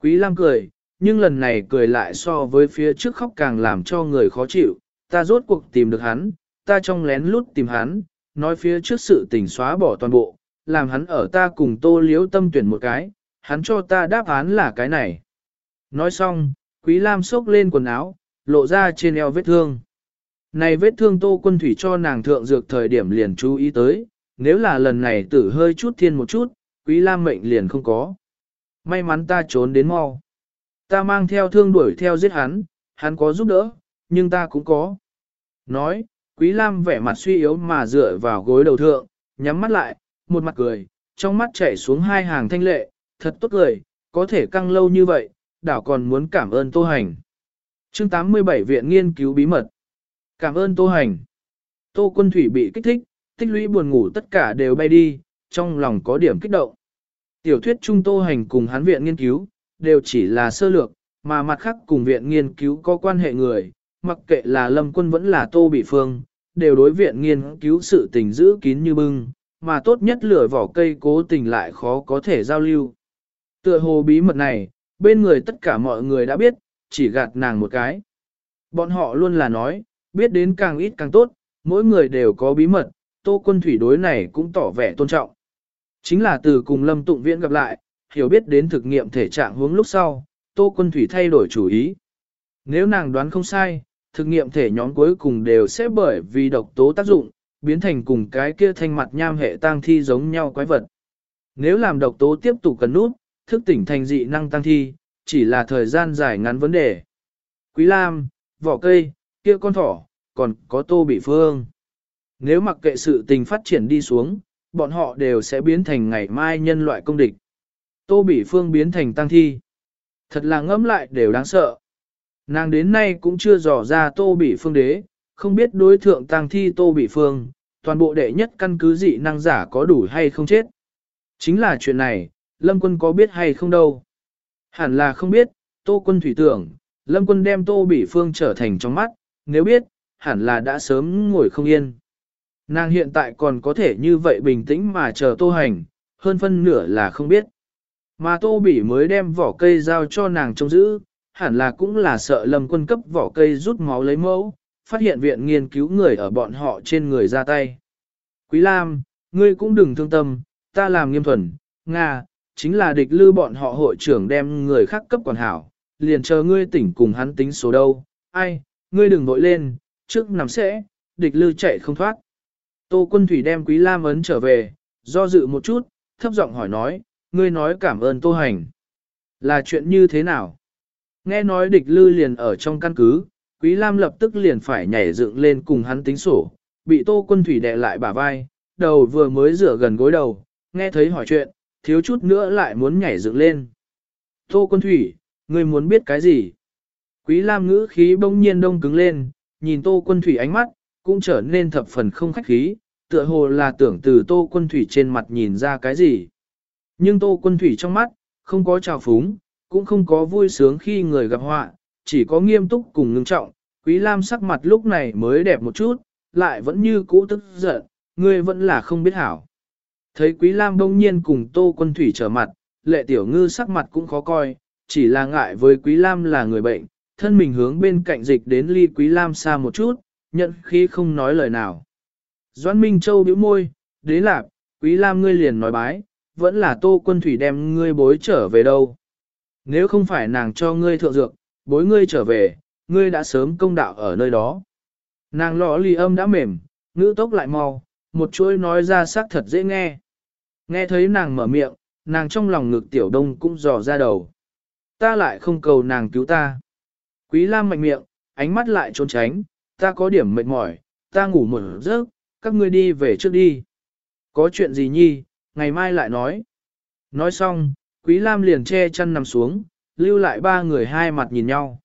Quý Lam cười, nhưng lần này cười lại so với phía trước khóc càng làm cho người khó chịu. Ta rốt cuộc tìm được hắn, ta trong lén lút tìm hắn, nói phía trước sự tình xóa bỏ toàn bộ, làm hắn ở ta cùng tô liếu tâm tuyển một cái, hắn cho ta đáp án là cái này. Nói xong, Quý Lam xốc lên quần áo, lộ ra trên eo vết thương. Này vết thương tô quân thủy cho nàng thượng dược thời điểm liền chú ý tới, nếu là lần này tử hơi chút thiên một chút, Quý Lam mệnh liền không có. May mắn ta trốn đến mau. Ta mang theo thương đuổi theo giết hắn, hắn có giúp đỡ, nhưng ta cũng có. Nói, Quý Lam vẻ mặt suy yếu mà dựa vào gối đầu thượng, nhắm mắt lại, một mặt cười, trong mắt chảy xuống hai hàng thanh lệ, thật tốt cười, có thể căng lâu như vậy, đảo còn muốn cảm ơn Tô Hành. chương 87 Viện Nghiên cứu Bí mật Cảm ơn Tô Hành. Tô Quân Thủy bị kích thích, tích lũy buồn ngủ tất cả đều bay đi, trong lòng có điểm kích động. Tiểu thuyết Trung Tô Hành cùng hắn viện nghiên cứu, đều chỉ là sơ lược, mà mặt khác cùng viện nghiên cứu có quan hệ người, mặc kệ là Lâm Quân vẫn là Tô Bị Phương, đều đối viện nghiên cứu sự tình giữ kín như bưng, mà tốt nhất lửa vỏ cây cố tình lại khó có thể giao lưu. Tựa hồ bí mật này, bên người tất cả mọi người đã biết, chỉ gạt nàng một cái. Bọn họ luôn là nói, biết đến càng ít càng tốt, mỗi người đều có bí mật, tô quân thủy đối này cũng tỏ vẻ tôn trọng. Chính là từ cùng Lâm Tụng Viễn gặp lại, hiểu biết đến thực nghiệm thể trạng hướng lúc sau, tô quân thủy thay đổi chủ ý. Nếu nàng đoán không sai, thực nghiệm thể nhóm cuối cùng đều sẽ bởi vì độc tố tác dụng, biến thành cùng cái kia thanh mặt nham hệ tang thi giống nhau quái vật. Nếu làm độc tố tiếp tục cần nút, thức tỉnh thành dị năng tăng thi, chỉ là thời gian dài ngắn vấn đề. Quý Lam, vỏ cây, kia con thỏ, còn có tô bị phương. Nếu mặc kệ sự tình phát triển đi xuống, bọn họ đều sẽ biến thành ngày mai nhân loại công địch. Tô Bỉ phương biến thành tăng thi. Thật là ngẫm lại đều đáng sợ. Nàng đến nay cũng chưa dò ra tô Bỉ phương đế, không biết đối thượng tăng thi tô Bỉ phương, toàn bộ đệ nhất căn cứ dị năng giả có đủ hay không chết. Chính là chuyện này, Lâm quân có biết hay không đâu. Hẳn là không biết, tô quân thủy tưởng, Lâm quân đem tô Bỉ phương trở thành trong mắt, nếu biết, hẳn là đã sớm ngồi không yên. Nàng hiện tại còn có thể như vậy bình tĩnh mà chờ tô hành, hơn phân nửa là không biết. Mà tô bỉ mới đem vỏ cây giao cho nàng trông giữ, hẳn là cũng là sợ lâm quân cấp vỏ cây rút máu lấy mẫu, phát hiện viện nghiên cứu người ở bọn họ trên người ra tay. Quý Lam, ngươi cũng đừng thương tâm, ta làm nghiêm thuần, Nga, chính là địch lư bọn họ hội trưởng đem người khác cấp quản hảo, liền chờ ngươi tỉnh cùng hắn tính số đâu, ai, ngươi đừng vội lên, trước nằm sẽ, địch lư chạy không thoát. Tô quân thủy đem quý lam ấn trở về, do dự một chút, thấp giọng hỏi nói, ngươi nói cảm ơn tô hành. Là chuyện như thế nào? Nghe nói địch lư liền ở trong căn cứ, quý lam lập tức liền phải nhảy dựng lên cùng hắn tính sổ, bị tô quân thủy đè lại bả vai, đầu vừa mới rửa gần gối đầu, nghe thấy hỏi chuyện, thiếu chút nữa lại muốn nhảy dựng lên. Tô quân thủy, ngươi muốn biết cái gì? Quý lam ngữ khí bỗng nhiên đông cứng lên, nhìn tô quân thủy ánh mắt, cũng trở nên thập phần không khách khí, tựa hồ là tưởng từ tô quân thủy trên mặt nhìn ra cái gì. Nhưng tô quân thủy trong mắt, không có trào phúng, cũng không có vui sướng khi người gặp họa, chỉ có nghiêm túc cùng ngưng trọng, quý lam sắc mặt lúc này mới đẹp một chút, lại vẫn như cũ tức giận, ngươi vẫn là không biết hảo. Thấy quý lam đông nhiên cùng tô quân thủy trở mặt, lệ tiểu ngư sắc mặt cũng khó coi, chỉ là ngại với quý lam là người bệnh, thân mình hướng bên cạnh dịch đến ly quý lam xa một chút, nhận khi không nói lời nào. Doãn Minh Châu bĩu môi, đế lạp, quý lam ngươi liền nói bái, vẫn là tô quân thủy đem ngươi bối trở về đâu. Nếu không phải nàng cho ngươi thượng dược, bối ngươi trở về, ngươi đã sớm công đạo ở nơi đó. Nàng lọ lì âm đã mềm, ngữ tốc lại mau, một chuỗi nói ra sắc thật dễ nghe. Nghe thấy nàng mở miệng, nàng trong lòng ngực tiểu đông cũng dò ra đầu. Ta lại không cầu nàng cứu ta. Quý Lam mạnh miệng, ánh mắt lại trốn tránh, ta có điểm mệt mỏi, ta ngủ một giấc, các ngươi đi về trước đi. Có chuyện gì nhi, ngày mai lại nói. Nói xong, Quý Lam liền che chân nằm xuống, lưu lại ba người hai mặt nhìn nhau.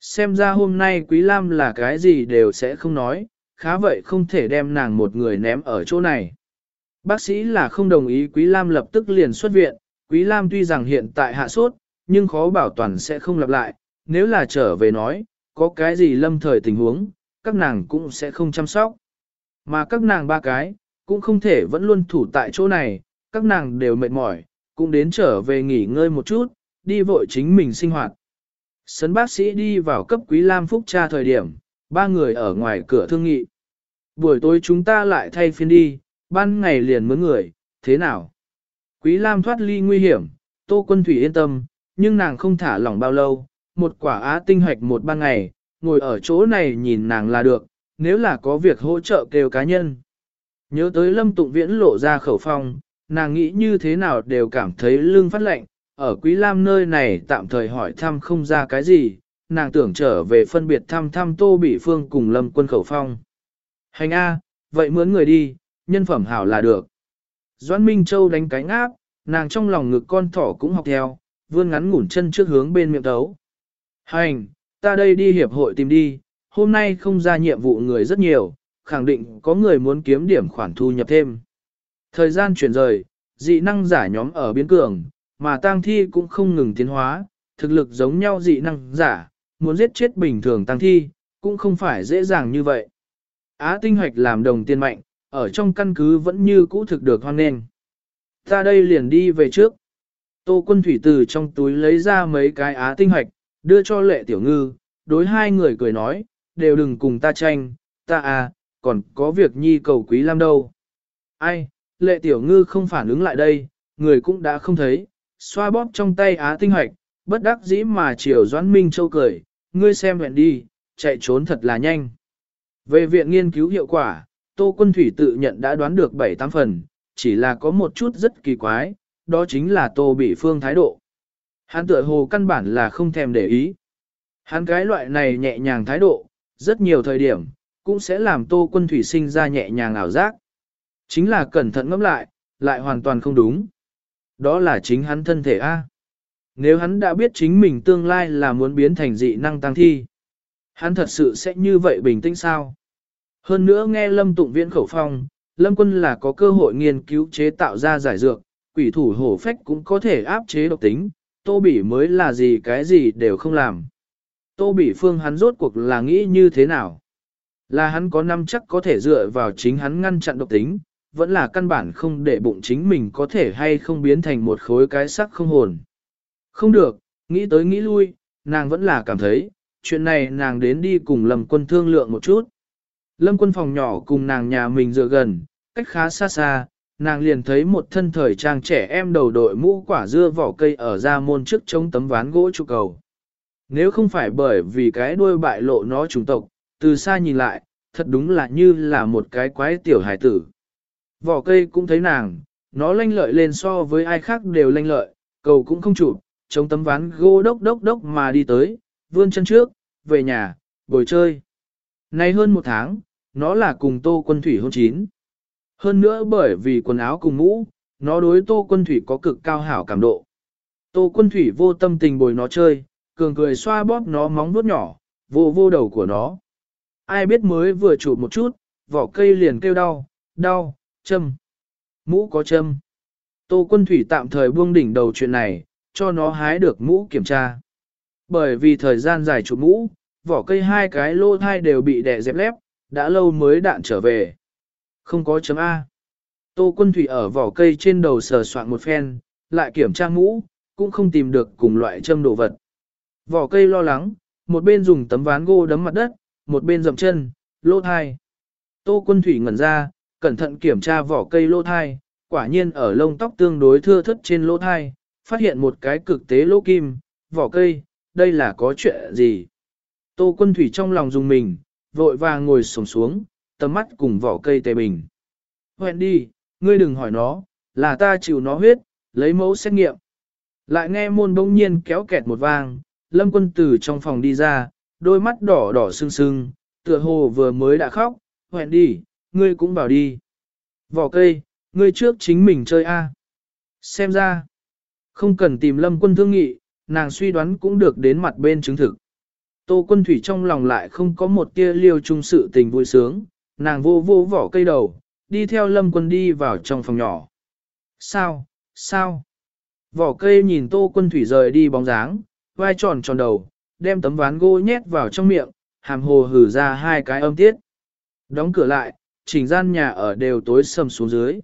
Xem ra hôm nay Quý Lam là cái gì đều sẽ không nói, khá vậy không thể đem nàng một người ném ở chỗ này. Bác sĩ là không đồng ý Quý Lam lập tức liền xuất viện, Quý Lam tuy rằng hiện tại hạ sốt, nhưng khó bảo toàn sẽ không lặp lại, nếu là trở về nói, có cái gì lâm thời tình huống, các nàng cũng sẽ không chăm sóc. Mà các nàng ba cái, cũng không thể vẫn luôn thủ tại chỗ này, các nàng đều mệt mỏi, cũng đến trở về nghỉ ngơi một chút, đi vội chính mình sinh hoạt. Sấn bác sĩ đi vào cấp quý Lam Phúc tra thời điểm, ba người ở ngoài cửa thương nghị. Buổi tối chúng ta lại thay phiên đi, ban ngày liền mướn người, thế nào? Quý Lam thoát ly nguy hiểm, Tô Quân Thủy yên tâm, nhưng nàng không thả lỏng bao lâu, một quả á tinh hoạch một ban ngày, ngồi ở chỗ này nhìn nàng là được, nếu là có việc hỗ trợ kêu cá nhân. Nhớ tới lâm tụng viễn lộ ra khẩu phong, nàng nghĩ như thế nào đều cảm thấy lưng phát lạnh, ở Quý Lam nơi này tạm thời hỏi thăm không ra cái gì, nàng tưởng trở về phân biệt thăm thăm Tô Bỉ Phương cùng lâm quân khẩu phong. Hành A, vậy mướn người đi, nhân phẩm hảo là được. Doãn Minh Châu đánh cánh áp, nàng trong lòng ngực con thỏ cũng học theo, vươn ngắn ngủn chân trước hướng bên miệng tấu. Hành, ta đây đi hiệp hội tìm đi, hôm nay không ra nhiệm vụ người rất nhiều, khẳng định có người muốn kiếm điểm khoản thu nhập thêm. Thời gian chuyển rời, dị năng giả nhóm ở biến cường, mà tang thi cũng không ngừng tiến hóa, thực lực giống nhau dị năng giả, muốn giết chết bình thường tang thi, cũng không phải dễ dàng như vậy. Á tinh hoạch làm đồng tiền mạnh, ở trong căn cứ vẫn như cũ thực được hoan nghênh. Ta đây liền đi về trước. Tô quân thủy từ trong túi lấy ra mấy cái á tinh hoạch, đưa cho lệ tiểu ngư, đối hai người cười nói, đều đừng cùng ta tranh, ta à, còn có việc nhi cầu quý lam đâu. Ai, lệ tiểu ngư không phản ứng lại đây, người cũng đã không thấy, xoa bóp trong tay á tinh hoạch, bất đắc dĩ mà chiều doãn minh châu cười, ngươi xem hẹn đi, chạy trốn thật là nhanh. Về viện nghiên cứu hiệu quả, Tô Quân Thủy tự nhận đã đoán được 7-8 phần, chỉ là có một chút rất kỳ quái, đó chính là Tô Bị Phương thái độ. Hắn tựa hồ căn bản là không thèm để ý. Hắn cái loại này nhẹ nhàng thái độ, rất nhiều thời điểm, cũng sẽ làm Tô Quân Thủy sinh ra nhẹ nhàng ảo giác. Chính là cẩn thận ngẫm lại, lại hoàn toàn không đúng. Đó là chính hắn thân thể A. Nếu hắn đã biết chính mình tương lai là muốn biến thành dị năng tăng thi, hắn thật sự sẽ như vậy bình tĩnh sao? Hơn nữa nghe Lâm Tụng Viễn khẩu phong, Lâm Quân là có cơ hội nghiên cứu chế tạo ra giải dược, quỷ thủ hổ phách cũng có thể áp chế độc tính, Tô Bỉ mới là gì cái gì đều không làm. Tô Bỉ Phương hắn rốt cuộc là nghĩ như thế nào? Là hắn có năm chắc có thể dựa vào chính hắn ngăn chặn độc tính, vẫn là căn bản không để bụng chính mình có thể hay không biến thành một khối cái sắc không hồn. Không được, nghĩ tới nghĩ lui, nàng vẫn là cảm thấy, chuyện này nàng đến đi cùng Lâm Quân thương lượng một chút. Lâm Quân phòng nhỏ cùng nàng nhà mình dựa gần, cách khá xa xa, nàng liền thấy một thân thời trang trẻ em đầu đội mũ quả dưa vỏ cây ở ra môn trước chống tấm ván gỗ trụ cầu. Nếu không phải bởi vì cái đuôi bại lộ nó trùng tộc, từ xa nhìn lại, thật đúng là như là một cái quái tiểu hải tử. Vỏ cây cũng thấy nàng, nó lanh lợi lên so với ai khác đều lanh lợi, cầu cũng không chụp, chống tấm ván gỗ đốc đốc đốc mà đi tới, vươn chân trước, về nhà, ngồi chơi. Nay hơn một tháng, nó là cùng tô quân thủy hôn chín. Hơn nữa bởi vì quần áo cùng mũ, nó đối tô quân thủy có cực cao hảo cảm độ. Tô quân thủy vô tâm tình bồi nó chơi, cường cười xoa bóp nó móng vuốt nhỏ, vô vô đầu của nó. Ai biết mới vừa chụp một chút, vỏ cây liền kêu đau, đau, châm. Mũ có châm. Tô quân thủy tạm thời buông đỉnh đầu chuyện này, cho nó hái được mũ kiểm tra. Bởi vì thời gian dài chụp mũ, vỏ cây hai cái lô thai đều bị đè dẹp lép, đã lâu mới đạn trở về. Không có chấm A. Tô quân thủy ở vỏ cây trên đầu sờ soạn một phen, lại kiểm tra mũ, cũng không tìm được cùng loại châm đồ vật. Vỏ cây lo lắng, một bên dùng tấm ván gỗ đấm mặt đất, một bên dậm chân, lô thai. Tô quân thủy ngẩn ra, cẩn thận kiểm tra vỏ cây lô thai, quả nhiên ở lông tóc tương đối thưa thất trên lô thai, phát hiện một cái cực tế lỗ kim, vỏ cây, đây là có chuyện gì? Tô quân thủy trong lòng dùng mình, vội vàng ngồi sổng xuống, tầm mắt cùng vỏ cây tề bình. Hẹn đi, ngươi đừng hỏi nó, là ta chịu nó huyết, lấy mẫu xét nghiệm. Lại nghe môn bỗng nhiên kéo kẹt một vang, lâm quân tử trong phòng đi ra, đôi mắt đỏ đỏ sưng sưng, tựa hồ vừa mới đã khóc, hẹn đi, ngươi cũng bảo đi. Vỏ cây, ngươi trước chính mình chơi a. Xem ra, không cần tìm lâm quân thương nghị, nàng suy đoán cũng được đến mặt bên chứng thực. Tô quân thủy trong lòng lại không có một tia liêu trung sự tình vui sướng, nàng vô vô vỏ cây đầu, đi theo lâm quân đi vào trong phòng nhỏ. Sao, sao? Vỏ cây nhìn tô quân thủy rời đi bóng dáng, vai tròn tròn đầu, đem tấm ván gỗ nhét vào trong miệng, hàm hồ hử ra hai cái âm tiết. Đóng cửa lại, chỉnh gian nhà ở đều tối sầm xuống dưới.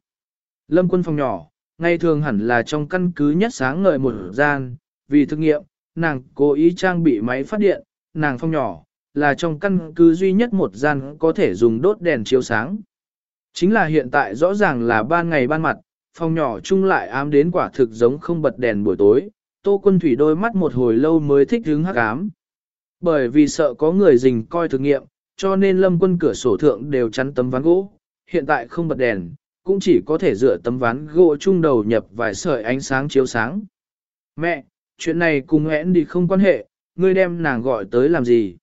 Lâm quân phòng nhỏ, ngày thường hẳn là trong căn cứ nhất sáng ngời một gian, vì thực nghiệm, nàng cố ý trang bị máy phát điện, nàng phòng nhỏ, là trong căn cứ duy nhất một gian có thể dùng đốt đèn chiếu sáng. Chính là hiện tại rõ ràng là ban ngày ban mặt, phòng nhỏ chung lại ám đến quả thực giống không bật đèn buổi tối, tô quân thủy đôi mắt một hồi lâu mới thích hứng hắc ám. Bởi vì sợ có người rình coi thực nghiệm, cho nên lâm quân cửa sổ thượng đều chắn tấm ván gỗ, hiện tại không bật đèn, cũng chỉ có thể dựa tấm ván gỗ chung đầu nhập vài sợi ánh sáng chiếu sáng. Mẹ, chuyện này cùng hẽn đi không quan hệ, ngươi đem nàng gọi tới làm gì?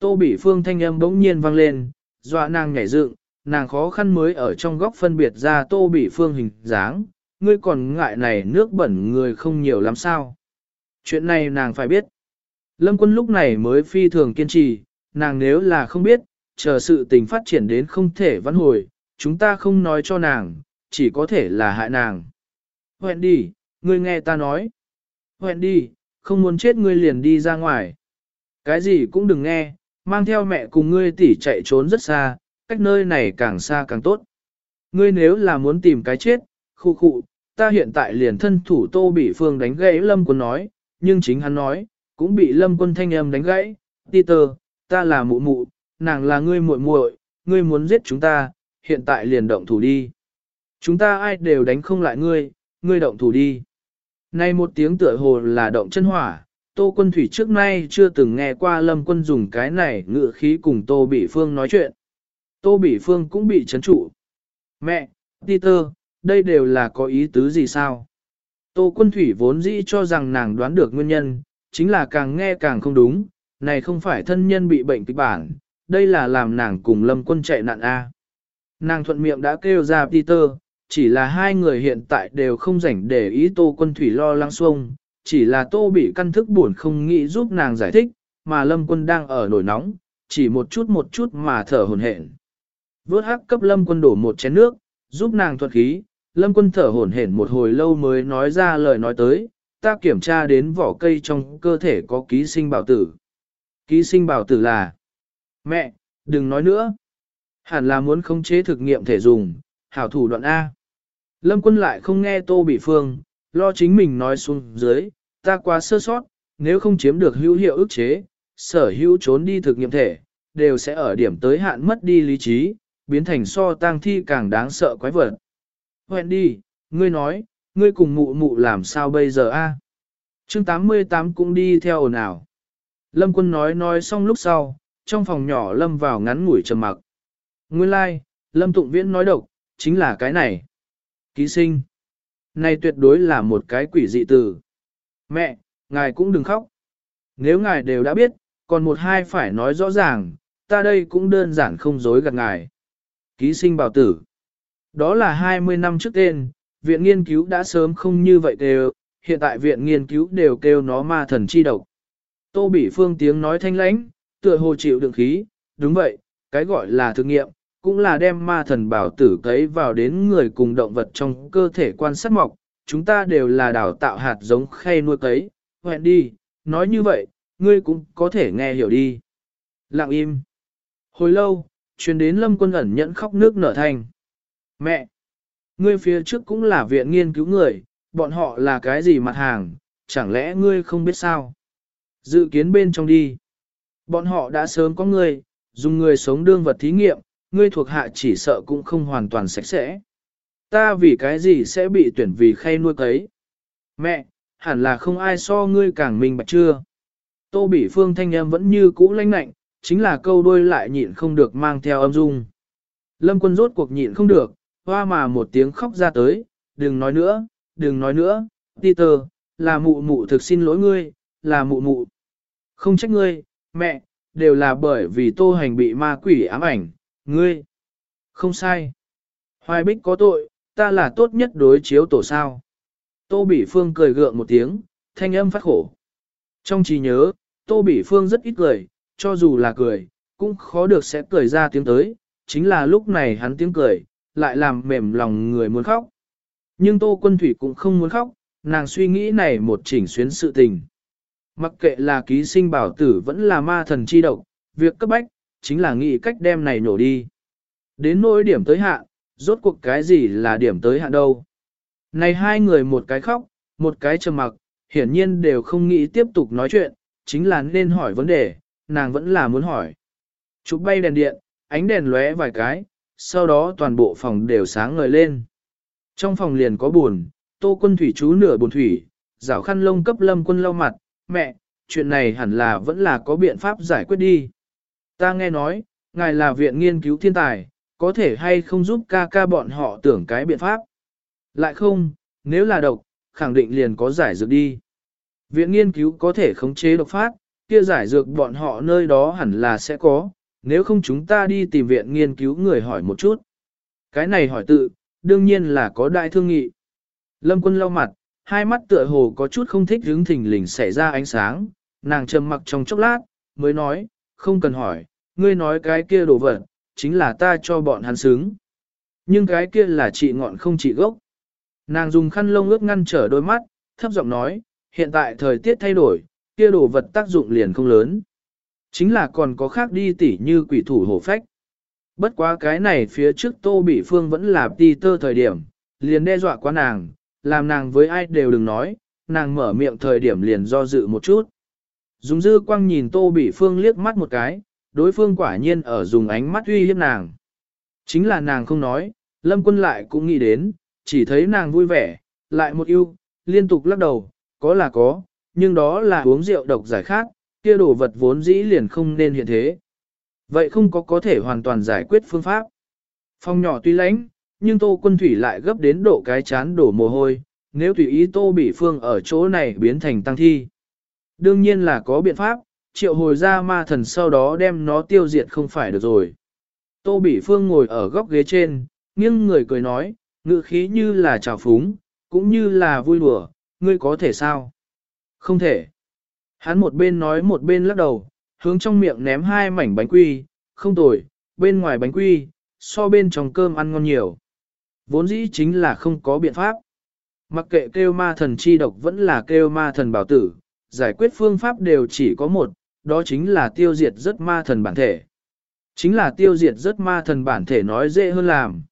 Tô Bỉ Phương thanh âm bỗng nhiên vang lên, dọa nàng nhảy dựng, nàng khó khăn mới ở trong góc phân biệt ra tô Bỉ phương hình dáng, ngươi còn ngại này nước bẩn người không nhiều lắm sao. Chuyện này nàng phải biết. Lâm quân lúc này mới phi thường kiên trì, nàng nếu là không biết, chờ sự tình phát triển đến không thể vãn hồi, chúng ta không nói cho nàng, chỉ có thể là hại nàng. Hẹn đi, ngươi nghe ta nói. Hẹn đi, không muốn chết ngươi liền đi ra ngoài. Cái gì cũng đừng nghe, mang theo mẹ cùng ngươi tỉ chạy trốn rất xa, cách nơi này càng xa càng tốt. Ngươi nếu là muốn tìm cái chết, khu khu, ta hiện tại liền thân thủ tô bị phương đánh gãy lâm quân nói, nhưng chính hắn nói, cũng bị lâm quân thanh âm đánh gãy. Ti tơ, ta là mụ mụ, nàng là ngươi muội muội, ngươi muốn giết chúng ta, hiện tại liền động thủ đi. Chúng ta ai đều đánh không lại ngươi, ngươi động thủ đi. Này một tiếng tựa hồ là động chân hỏa, Tô Quân Thủy trước nay chưa từng nghe qua Lâm Quân dùng cái này ngựa khí cùng Tô Bỉ Phương nói chuyện. Tô Bỉ Phương cũng bị chấn trụ. Mẹ, Peter, đây đều là có ý tứ gì sao? Tô Quân Thủy vốn dĩ cho rằng nàng đoán được nguyên nhân, chính là càng nghe càng không đúng, này không phải thân nhân bị bệnh kịch bản, đây là làm nàng cùng Lâm Quân chạy nạn A. Nàng thuận miệng đã kêu ra Peter, chỉ là hai người hiện tại đều không rảnh để ý Tô Quân Thủy lo lắng xuông, chỉ là Tô bị căn thức buồn không nghĩ giúp nàng giải thích, mà Lâm Quân đang ở nổi nóng, chỉ một chút một chút mà thở hổn hển. Vớt hắc cấp Lâm Quân đổ một chén nước, giúp nàng thuật khí, Lâm Quân thở hổn hển một hồi lâu mới nói ra lời nói tới, ta kiểm tra đến vỏ cây trong cơ thể có ký sinh bảo tử. Ký sinh bảo tử là Mẹ, đừng nói nữa. Hẳn là muốn khống chế thực nghiệm thể dùng, hảo thủ đoạn A. Lâm quân lại không nghe Tô Bị Phương, lo chính mình nói xuống dưới, ta quá sơ sót, nếu không chiếm được hữu hiệu ức chế, sở hữu trốn đi thực nghiệm thể, đều sẽ ở điểm tới hạn mất đi lý trí, biến thành so tang thi càng đáng sợ quái vật. Hẹn đi, ngươi nói, ngươi cùng mụ mụ làm sao bây giờ a? À? Chương 88 cũng đi theo ồn ào. Lâm quân nói nói xong lúc sau, trong phòng nhỏ Lâm vào ngắn ngủi trầm mặc. Nguyên lai, like, Lâm Tụng Viễn nói độc, chính là cái này. Ký sinh. Này tuyệt đối là một cái quỷ dị từ. Mẹ, ngài cũng đừng khóc. Nếu ngài đều đã biết, còn một hai phải nói rõ ràng, ta đây cũng đơn giản không dối gạt ngài. Ký sinh bảo tử. Đó là 20 năm trước tên, viện nghiên cứu đã sớm không như vậy đều, hiện tại viện nghiên cứu đều kêu nó ma thần chi độc. Tô Bỉ Phương tiếng nói thanh lãnh, tựa hồ chịu đựng khí, đúng vậy, cái gọi là thử nghiệm, cũng là đem ma thần bảo tử cấy vào đến người cùng động vật trong cơ thể quan sát mọc, chúng ta đều là đào tạo hạt giống khay nuôi cấy, hẹn đi, nói như vậy, ngươi cũng có thể nghe hiểu đi. Lặng im. Hồi lâu, truyền đến lâm quân ẩn nhẫn khóc nước nở thành. Mẹ! Ngươi phía trước cũng là viện nghiên cứu người, bọn họ là cái gì mặt hàng, chẳng lẽ ngươi không biết sao? Dự kiến bên trong đi. Bọn họ đã sớm có người dùng người sống đương vật thí nghiệm, ngươi thuộc hạ chỉ sợ cũng không hoàn toàn sạch sẽ. Ta vì cái gì sẽ bị tuyển vì khay nuôi cấy? Mẹ, hẳn là không ai so ngươi càng minh bạch chưa? Tô Bỉ Phương thanh âm vẫn như cũ lãnh lạnh, chính là câu đôi lại nhịn không được mang theo âm dung. Lâm quân rốt cuộc nhịn không được, hoa mà một tiếng khóc ra tới, đừng nói nữa, đừng nói nữa, Peter, là mụ mụ thực xin lỗi ngươi, là mụ mụ. Không trách ngươi, mẹ, đều là bởi vì tô hành bị ma quỷ ám ảnh, ngươi. Không sai. Hoài bích có tội, ta là tốt nhất đối chiếu tổ sao. Tô Bỉ Phương cười gượng một tiếng, thanh âm phát khổ. Trong trí nhớ, Tô Bỉ Phương rất ít cười, cho dù là cười, cũng khó được sẽ cười ra tiếng tới, chính là lúc này hắn tiếng cười, lại làm mềm lòng người muốn khóc. Nhưng Tô Quân Thủy cũng không muốn khóc, nàng suy nghĩ này một chỉnh xuyến sự tình. Mặc kệ là ký sinh bảo tử vẫn là ma thần chi độc, việc cấp bách, chính là nghĩ cách đem này nổ đi. Đến nỗi điểm tới hạn, rốt cuộc cái gì là điểm tới hạn đâu. Này hai người một cái khóc, một cái trầm mặc, hiển nhiên đều không nghĩ tiếp tục nói chuyện, chính là nên hỏi vấn đề, nàng vẫn là muốn hỏi. Chụp bay đèn điện, ánh đèn lóe vài cái, sau đó toàn bộ phòng đều sáng ngời lên. Trong phòng liền có buồn, tô quân thủy chú nửa buồn thủy, rảo khăn lông cấp lâm quân lau mặt, mẹ, chuyện này hẳn là vẫn là có biện pháp giải quyết đi. Ta nghe nói, ngài là viện nghiên cứu thiên tài, có thể hay không giúp ca ca bọn họ tưởng cái biện pháp. Lại không, nếu là độc, khẳng định liền có giải dược đi. Viện nghiên cứu có thể khống chế độc phát, kia giải dược bọn họ nơi đó hẳn là sẽ có, nếu không chúng ta đi tìm viện nghiên cứu người hỏi một chút. Cái này hỏi tự, đương nhiên là có đại thương nghị. Lâm quân lau mặt, hai mắt tựa hồ có chút không thích hướng thình lình xảy ra ánh sáng, nàng trầm mặc trong chốc lát, mới nói, không cần hỏi, ngươi nói cái kia đồ vật, chính là ta cho bọn hắn xứng. Nhưng cái kia là trị ngọn không trị gốc. Nàng dùng khăn lông ướt ngăn trở đôi mắt, thấp giọng nói, hiện tại thời tiết thay đổi, kia đồ vật tác dụng liền không lớn. Chính là còn có khác đi tỉ như quỷ thủ hổ phách. Bất quá cái này phía trước Tô Bị Phương vẫn là ti tơ thời điểm, liền đe dọa quá nàng, làm nàng với ai đều đừng nói, nàng mở miệng thời điểm liền do dự một chút. Dùng dư quang nhìn Tô Bị Phương liếc mắt một cái, đối phương quả nhiên ở dùng ánh mắt uy hiếp nàng. Chính là nàng không nói, Lâm Quân lại cũng nghĩ đến, chỉ thấy nàng vui vẻ, lại một yêu, liên tục lắc đầu, có là có, nhưng đó là uống rượu độc giải khác, kia đồ vật vốn dĩ liền không nên hiện thế. Vậy không có có thể hoàn toàn giải quyết phương pháp. Phong nhỏ tuy lãnh, nhưng tô quân thủy lại gấp đến độ cái chán đổ mồ hôi, nếu tùy ý tô bị phương ở chỗ này biến thành tăng thi. Đương nhiên là có biện pháp, triệu hồi ra ma thần sau đó đem nó tiêu diệt không phải được rồi. Tô Bỉ Phương ngồi ở góc ghế trên, nghiêng người cười nói, ngữ khí như là trào phúng, cũng như là vui đùa, ngươi có thể sao? Không thể. Hắn một bên nói một bên lắc đầu, hướng trong miệng ném hai mảnh bánh quy, không tồi, bên ngoài bánh quy, so bên trong cơm ăn ngon nhiều. Vốn dĩ chính là không có biện pháp. Mặc kệ kêu ma thần chi độc vẫn là kêu ma thần bảo tử, giải quyết phương pháp đều chỉ có một, đó chính là tiêu diệt rất ma thần bản thể. Chính là tiêu diệt rất ma thần bản thể nói dễ hơn làm.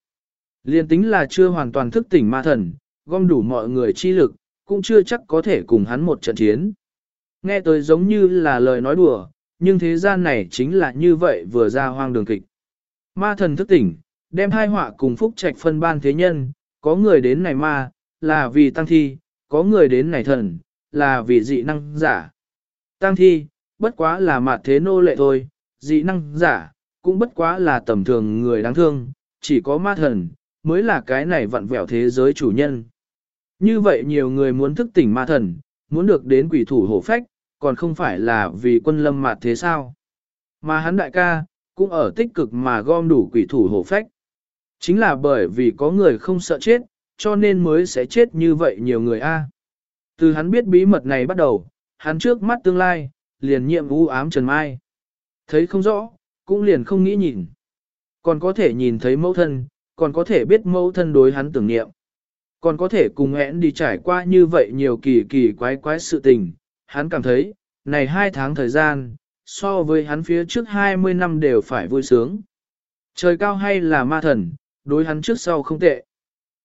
Liên tính là chưa hoàn toàn thức tỉnh ma thần, gom đủ mọi người chi lực, cũng chưa chắc có thể cùng hắn một trận chiến. Nghe tới giống như là lời nói đùa, nhưng thế gian này chính là như vậy vừa ra hoang đường kịch. Ma thần thức tỉnh, đem hai họa cùng phúc trạch phân ban thế nhân, có người đến này ma, là vì tăng thi, có người đến này thần, là vì dị năng giả. Tăng thi, bất quá là mạt thế nô lệ thôi, dị năng giả, cũng bất quá là tầm thường người đáng thương, chỉ có ma thần, mới là cái này vặn vẹo thế giới chủ nhân. Như vậy nhiều người muốn thức tỉnh ma thần, muốn được đến quỷ thủ hổ phách, còn không phải là vì quân lâm mạt thế sao. Mà hắn đại ca, cũng ở tích cực mà gom đủ quỷ thủ hổ phách. Chính là bởi vì có người không sợ chết, cho nên mới sẽ chết như vậy nhiều người a. Từ hắn biết bí mật này bắt đầu, hắn trước mắt tương lai, liền nhiệm u ám trần mai. Thấy không rõ, cũng liền không nghĩ nhìn. Còn có thể nhìn thấy mẫu thân, còn có thể biết mẫu thân đối hắn tưởng niệm. Còn có thể cùng hẹn đi trải qua như vậy nhiều kỳ kỳ quái quái sự tình, hắn cảm thấy, này hai tháng thời gian, so với hắn phía trước 20 năm đều phải vui sướng. Trời cao hay là ma thần, đối hắn trước sau không tệ.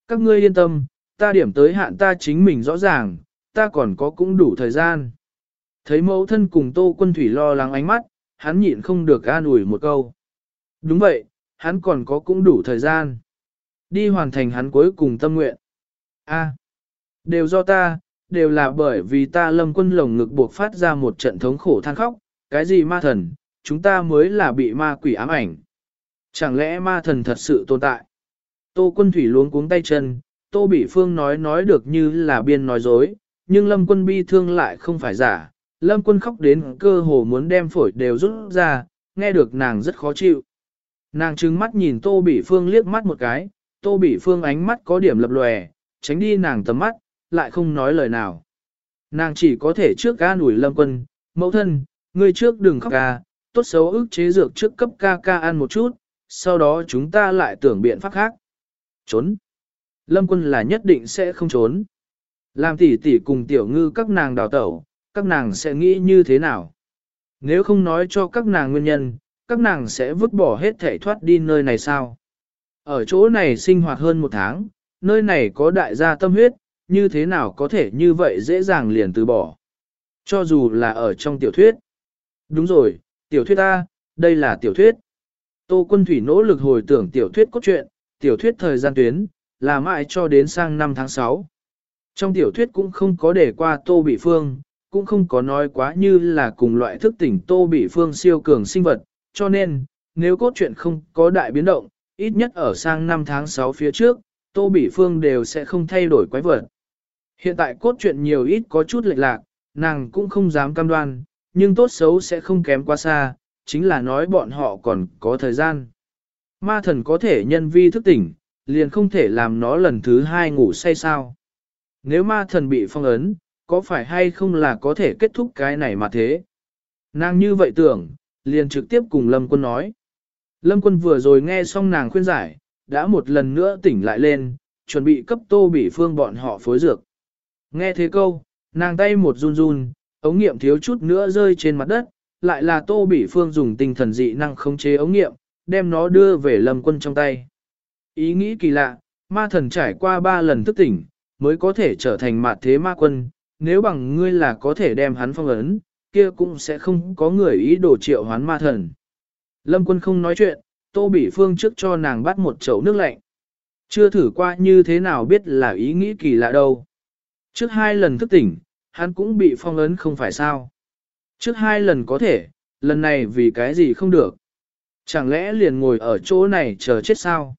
Các ngươi yên tâm, ta điểm tới hạn ta chính mình rõ ràng, ta còn có cũng đủ thời gian. Thấy mẫu thân cùng tô quân thủy lo lắng ánh mắt, hắn nhịn không được an ủi một câu. Đúng vậy, hắn còn có cũng đủ thời gian. Đi hoàn thành hắn cuối cùng tâm nguyện. A, đều do ta, đều là bởi vì ta lâm quân lồng ngực buộc phát ra một trận thống khổ than khóc, cái gì ma thần, chúng ta mới là bị ma quỷ ám ảnh. Chẳng lẽ ma thần thật sự tồn tại? Tô quân thủy luống cuống tay chân, tô bỉ phương nói nói được như là biên nói dối, nhưng lâm quân bi thương lại không phải giả. Lâm quân khóc đến cơ hồ muốn đem phổi đều rút ra, nghe được nàng rất khó chịu. Nàng trừng mắt nhìn tô Bỉ phương liếc mắt một cái, tô Bỉ phương ánh mắt có điểm lập lòe, tránh đi nàng tầm mắt, lại không nói lời nào. Nàng chỉ có thể trước ca ủi lâm quân, mẫu thân, ngươi trước đừng khóc ca, tốt xấu ức chế dược trước cấp ca ca ăn một chút, sau đó chúng ta lại tưởng biện pháp khác. Trốn. Lâm quân là nhất định sẽ không trốn. Làm tỉ tỉ cùng tiểu ngư các nàng đào tẩu, các nàng sẽ nghĩ như thế nào? Nếu không nói cho các nàng nguyên nhân, các nàng sẽ vứt bỏ hết thể thoát đi nơi này sao? Ở chỗ này sinh hoạt hơn một tháng, nơi này có đại gia tâm huyết, như thế nào có thể như vậy dễ dàng liền từ bỏ. Cho dù là ở trong tiểu thuyết. Đúng rồi, tiểu thuyết A, đây là tiểu thuyết. Tô Quân Thủy nỗ lực hồi tưởng tiểu thuyết cốt truyện, tiểu thuyết thời gian tuyến, là mãi cho đến sang năm tháng 6. Trong tiểu thuyết cũng không có để qua Tô Bị Phương, cũng không có nói quá như là cùng loại thức tỉnh Tô Bị Phương siêu cường sinh vật, cho nên, nếu cốt truyện không có đại biến động, ít nhất ở sang năm tháng 6 phía trước, Tô Bỉ Phương đều sẽ không thay đổi quái vật. Hiện tại cốt truyện nhiều ít có chút lệch lạc, nàng cũng không dám cam đoan, nhưng tốt xấu sẽ không kém quá xa, chính là nói bọn họ còn có thời gian. Ma thần có thể nhân vi thức tỉnh, liền không thể làm nó lần thứ hai ngủ say sao. Nếu ma thần bị phong ấn, có phải hay không là có thể kết thúc cái này mà thế? Nàng như vậy tưởng, liền trực tiếp cùng Lâm Quân nói. Lâm Quân vừa rồi nghe xong nàng khuyên giải, đã một lần nữa tỉnh lại lên, chuẩn bị cấp tô bỉ phương bọn họ phối dược. Nghe thế câu, nàng tay một run run, ống nghiệm thiếu chút nữa rơi trên mặt đất, lại là tô bỉ phương dùng tinh thần dị năng khống chế ống nghiệm, đem nó đưa về lâm quân trong tay. Ý nghĩ kỳ lạ, ma thần trải qua ba lần thức tỉnh, mới có thể trở thành mạt thế ma quân, nếu bằng ngươi là có thể đem hắn phong ấn, kia cũng sẽ không có người ý đồ triệu hoán ma thần. Lâm quân không nói chuyện, tô bỉ phương trước cho nàng bắt một chậu nước lạnh. Chưa thử qua như thế nào biết là ý nghĩ kỳ lạ đâu. Trước hai lần thức tỉnh, hắn cũng bị phong ấn không phải sao. Trước hai lần có thể, lần này vì cái gì không được. Chẳng lẽ liền ngồi ở chỗ này chờ chết sao?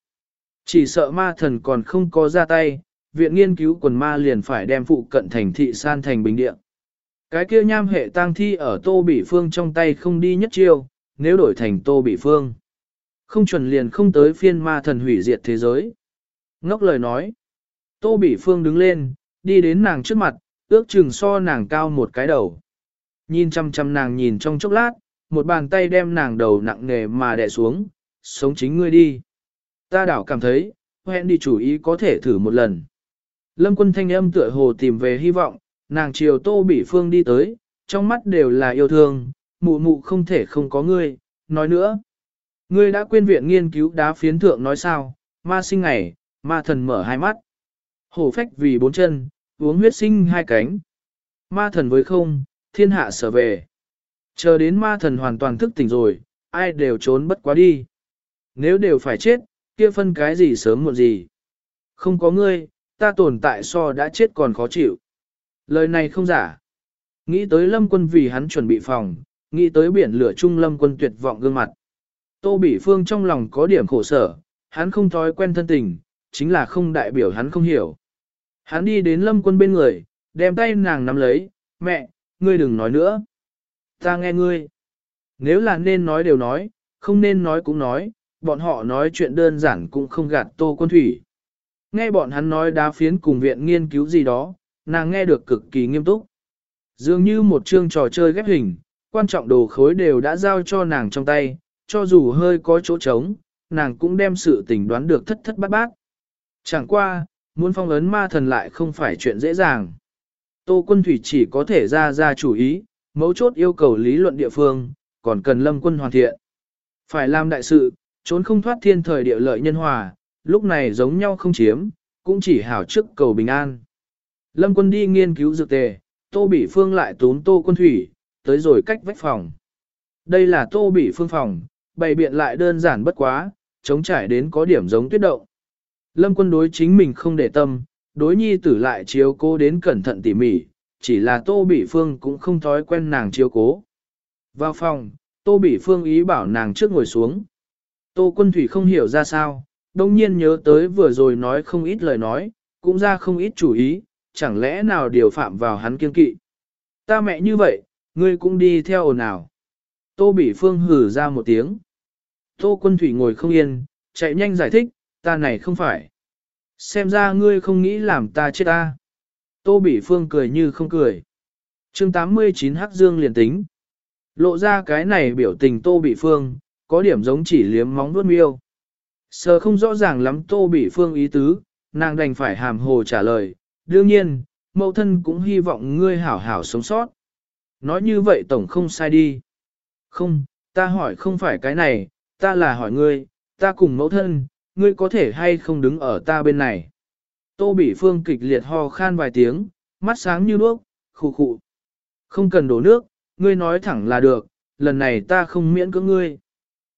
Chỉ sợ ma thần còn không có ra tay, viện nghiên cứu quần ma liền phải đem phụ cận thành thị san thành bình địa. Cái kia nham hệ tang thi ở tô bỉ phương trong tay không đi nhất chiêu, nếu đổi thành tô bỉ phương. Không chuẩn liền không tới phiên ma thần hủy diệt thế giới. Ngốc lời nói. Tô bỉ phương đứng lên, đi đến nàng trước mặt, ước chừng so nàng cao một cái đầu. Nhìn chăm chăm nàng nhìn trong chốc lát, một bàn tay đem nàng đầu nặng nề mà đè xuống, sống chính ngươi đi. Ta đảo cảm thấy, hẹn đi chủ ý có thể thử một lần. Lâm quân thanh âm tựa hồ tìm về hy vọng, nàng chiều tô bỉ phương đi tới, trong mắt đều là yêu thương, mụ mụ không thể không có ngươi, nói nữa. Ngươi đã quên viện nghiên cứu đá phiến thượng nói sao, ma sinh ngày, ma thần mở hai mắt. Hổ phách vì bốn chân, uống huyết sinh hai cánh. Ma thần với không, thiên hạ sở về. Chờ đến ma thần hoàn toàn thức tỉnh rồi, ai đều trốn bất quá đi. Nếu đều phải chết, kia phân cái gì sớm muộn gì. Không có ngươi, ta tồn tại so đã chết còn khó chịu. Lời này không giả. Nghĩ tới lâm quân vì hắn chuẩn bị phòng, nghĩ tới biển lửa chung lâm quân tuyệt vọng gương mặt. Tô Bỉ Phương trong lòng có điểm khổ sở, hắn không thói quen thân tình, chính là không đại biểu hắn không hiểu. Hắn đi đến lâm quân bên người, đem tay nàng nắm lấy, mẹ, ngươi đừng nói nữa. Ta nghe ngươi. Nếu là nên nói đều nói, không nên nói cũng nói, bọn họ nói chuyện đơn giản cũng không gạt tô quân thủy. Nghe bọn hắn nói đá phiến cùng viện nghiên cứu gì đó, nàng nghe được cực kỳ nghiêm túc. Dường như một chương trò chơi ghép hình, quan trọng đồ khối đều đã giao cho nàng trong tay, cho dù hơi có chỗ trống, nàng cũng đem sự tình đoán được thất thất bát bát. Chẳng qua, muốn phong ấn ma thần lại không phải chuyện dễ dàng. Tô quân thủy chỉ có thể ra ra chủ ý, mấu chốt yêu cầu lý luận địa phương, còn cần lâm quân hoàn thiện. Phải làm đại sự, trốn không thoát thiên thời địa lợi nhân hòa, lúc này giống nhau không chiếm, cũng chỉ hảo trước cầu bình an. Lâm quân đi nghiên cứu dược tề, tô bỉ phương lại tốn tô quân thủy, tới rồi cách vách phòng. Đây là tô bỉ phương phòng, bày biện lại đơn giản bất quá, chống trải đến có điểm giống tuyết động. Lâm quân đối chính mình không để tâm, đối nhi tử lại chiếu cố đến cẩn thận tỉ mỉ, chỉ là tô bỉ phương cũng không thói quen nàng chiếu cố. Vào phòng, tô bỉ phương ý bảo nàng trước ngồi xuống. Tô quân thủy không hiểu ra sao, đông nhiên nhớ tới vừa rồi nói không ít lời nói, cũng ra không ít chủ ý, chẳng lẽ nào điều phạm vào hắn kiên kỵ. Ta mẹ như vậy, ngươi cũng đi theo ồn ào. Tô Bỉ Phương hử ra một tiếng. Tô Quân Thủy ngồi không yên, chạy nhanh giải thích, ta này không phải. Xem ra ngươi không nghĩ làm ta chết ta. Tô Bỉ Phương cười như không cười. chương 89 Hắc Dương liền tính. Lộ ra cái này biểu tình Tô Bỉ Phương, có điểm giống chỉ liếm móng nuốt miêu. Sờ không rõ ràng lắm Tô Bỉ Phương ý tứ, nàng đành phải hàm hồ trả lời. Đương nhiên, mẫu thân cũng hy vọng ngươi hảo hảo sống sót. Nói như vậy tổng không sai đi. Không, ta hỏi không phải cái này, ta là hỏi ngươi, ta cùng mẫu thân, ngươi có thể hay không đứng ở ta bên này. Tô Bỉ Phương kịch liệt ho khan vài tiếng, mắt sáng như đuốc, khụ khụ. Không cần đổ nước, ngươi nói thẳng là được, lần này ta không miễn cưỡng ngươi.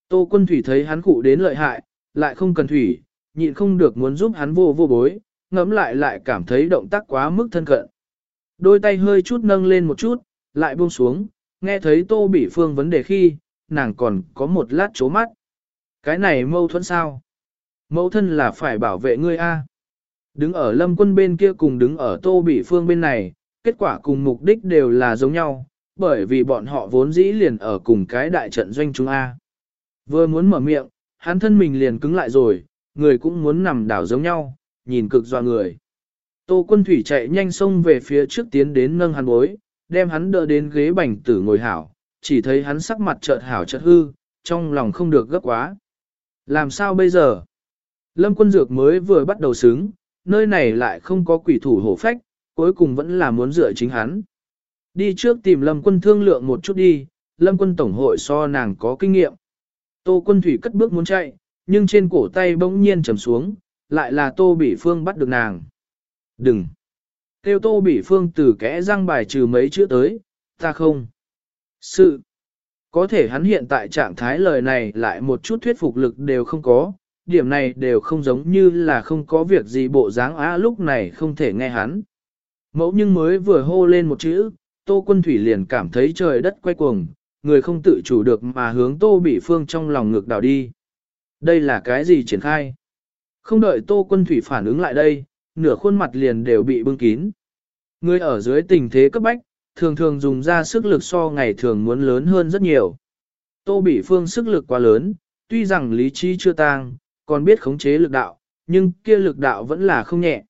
Tô Quân Thủy thấy hắn cụ đến lợi hại, lại không cần thủy, nhịn không được muốn giúp hắn vô vô bối, ngẫm lại lại cảm thấy động tác quá mức thân cận. Đôi tay hơi chút nâng lên một chút, lại buông xuống, nghe thấy Tô Bỉ Phương vấn đề khi, nàng còn có một lát chố mắt. Cái này mâu thuẫn sao? Mâu thân là phải bảo vệ ngươi a. Đứng ở lâm quân bên kia cùng đứng ở Tô Bỉ Phương bên này, kết quả cùng mục đích đều là giống nhau, bởi vì bọn họ vốn dĩ liền ở cùng cái đại trận doanh chúng A. Vừa muốn mở miệng, hắn thân mình liền cứng lại rồi, người cũng muốn nằm đảo giống nhau, nhìn cực doa người. Tô quân thủy chạy nhanh xông về phía trước tiến đến nâng hắn bối, đem hắn đỡ đến ghế bành tử ngồi hảo, chỉ thấy hắn sắc mặt chợt hảo chợt hư, trong lòng không được gấp quá. Làm sao bây giờ? Lâm quân dược mới vừa bắt đầu xứng, nơi này lại không có quỷ thủ hổ phách, cuối cùng vẫn là muốn dựa chính hắn. Đi trước tìm Lâm quân thương lượng một chút đi, Lâm quân tổng hội so nàng có kinh nghiệm. Tô quân thủy cất bước muốn chạy, nhưng trên cổ tay bỗng nhiên trầm xuống, lại là Tô Bỉ Phương bắt được nàng. Đừng! Tiêu Tô Bỉ Phương từ kẽ răng bài trừ mấy chữ tới, ta không. Sự! Có thể hắn hiện tại trạng thái lời này lại một chút thuyết phục lực đều không có, điểm này đều không giống như là không có việc gì bộ dáng á lúc này không thể nghe hắn. Mẫu nhưng mới vừa hô lên một chữ, Tô Quân Thủy liền cảm thấy trời đất quay cuồng, người không tự chủ được mà hướng Tô Bỉ Phương trong lòng ngược đảo đi. Đây là cái gì triển khai? Không đợi Tô Quân Thủy phản ứng lại đây, nửa khuôn mặt liền đều bị bưng kín. Người ở dưới tình thế cấp bách, thường thường dùng ra sức lực so ngày thường muốn lớn hơn rất nhiều. Tô Bỉ Phương sức lực quá lớn, tuy rằng lý trí chưa tang, còn biết khống chế lực đạo, nhưng kia lực đạo vẫn là không nhẹ.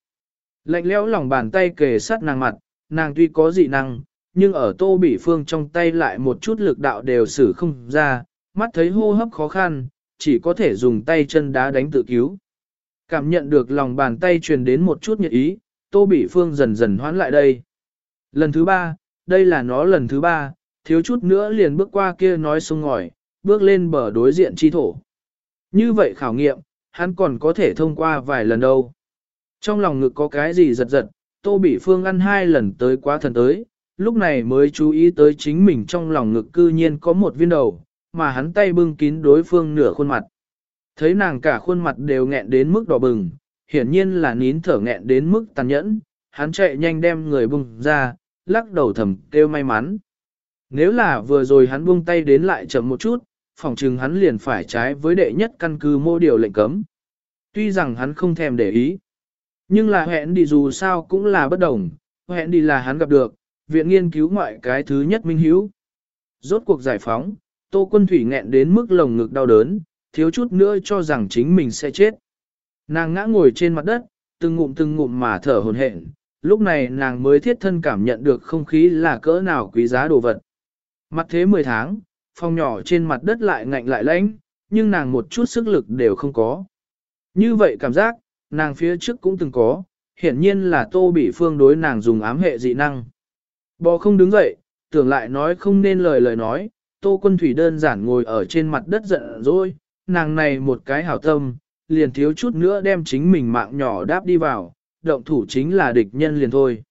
Lạnh lẽo lòng bàn tay kề sát nàng mặt, nàng tuy có dị năng, nhưng ở Tô Bỉ Phương trong tay lại một chút lực đạo đều xử không ra, mắt thấy hô hấp khó khăn, chỉ có thể dùng tay chân đá đánh tự cứu. Cảm nhận được lòng bàn tay truyền đến một chút nhiệt ý, Tô Bỉ Phương dần dần hoán lại đây. Lần thứ ba, đây là nó lần thứ ba, thiếu chút nữa liền bước qua kia nói sông ngòi, bước lên bờ đối diện chi thổ. Như vậy khảo nghiệm, hắn còn có thể thông qua vài lần đâu. Trong lòng ngực có cái gì giật giật, Tô Bỉ Phương ăn hai lần tới quá thần tới, lúc này mới chú ý tới chính mình trong lòng ngực cư nhiên có một viên đầu, mà hắn tay bưng kín đối phương nửa khuôn mặt. Thấy nàng cả khuôn mặt đều nghẹn đến mức đỏ bừng, hiển nhiên là nín thở nghẹn đến mức tàn nhẫn, hắn chạy nhanh đem người bung ra, lắc đầu thầm kêu may mắn. Nếu là vừa rồi hắn buông tay đến lại chậm một chút, phòng chừng hắn liền phải trái với đệ nhất căn cứ mô điều lệnh cấm. Tuy rằng hắn không thèm để ý, nhưng là hẹn đi dù sao cũng là bất đồng, hẹn đi là hắn gặp được, viện nghiên cứu ngoại cái thứ nhất minh hiếu. Rốt cuộc giải phóng, Tô Quân Thủy nghẹn đến mức lồng ngực đau đớn, thiếu chút nữa cho rằng chính mình sẽ chết. Nàng ngã ngồi trên mặt đất, từng ngụm từng ngụm mà thở hồn hển. lúc này nàng mới thiết thân cảm nhận được không khí là cỡ nào quý giá đồ vật. Mặt thế 10 tháng, phòng nhỏ trên mặt đất lại ngạnh lại lãnh, nhưng nàng một chút sức lực đều không có. Như vậy cảm giác, nàng phía trước cũng từng có, hiển nhiên là tô bị phương đối nàng dùng ám hệ dị năng. Bò không đứng dậy, tưởng lại nói không nên lời lời nói, tô quân thủy đơn giản ngồi ở trên mặt đất giận rồi, nàng này một cái hảo tâm, liền thiếu chút nữa đem chính mình mạng nhỏ đáp đi vào, động thủ chính là địch nhân liền thôi.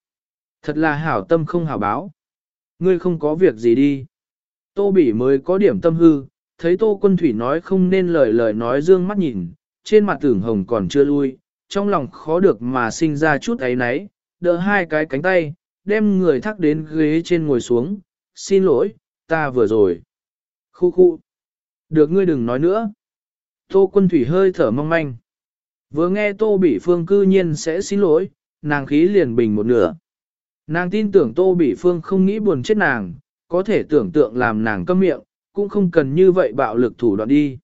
Thật là hảo tâm không hảo báo. Ngươi không có việc gì đi. Tô Bỉ mới có điểm tâm hư, thấy Tô Quân Thủy nói không nên lời lời nói dương mắt nhìn, trên mặt tưởng hồng còn chưa lui, trong lòng khó được mà sinh ra chút ấy náy, đỡ hai cái cánh tay, đem người thắc đến ghế trên ngồi xuống, xin lỗi, ta vừa rồi. Khu khu. Được ngươi đừng nói nữa. Tô quân thủy hơi thở mong manh. Vừa nghe tô Bỉ phương cư nhiên sẽ xin lỗi, nàng khí liền bình một nửa. Nàng tin tưởng tô Bỉ phương không nghĩ buồn chết nàng, có thể tưởng tượng làm nàng câm miệng, cũng không cần như vậy bạo lực thủ đoạn đi.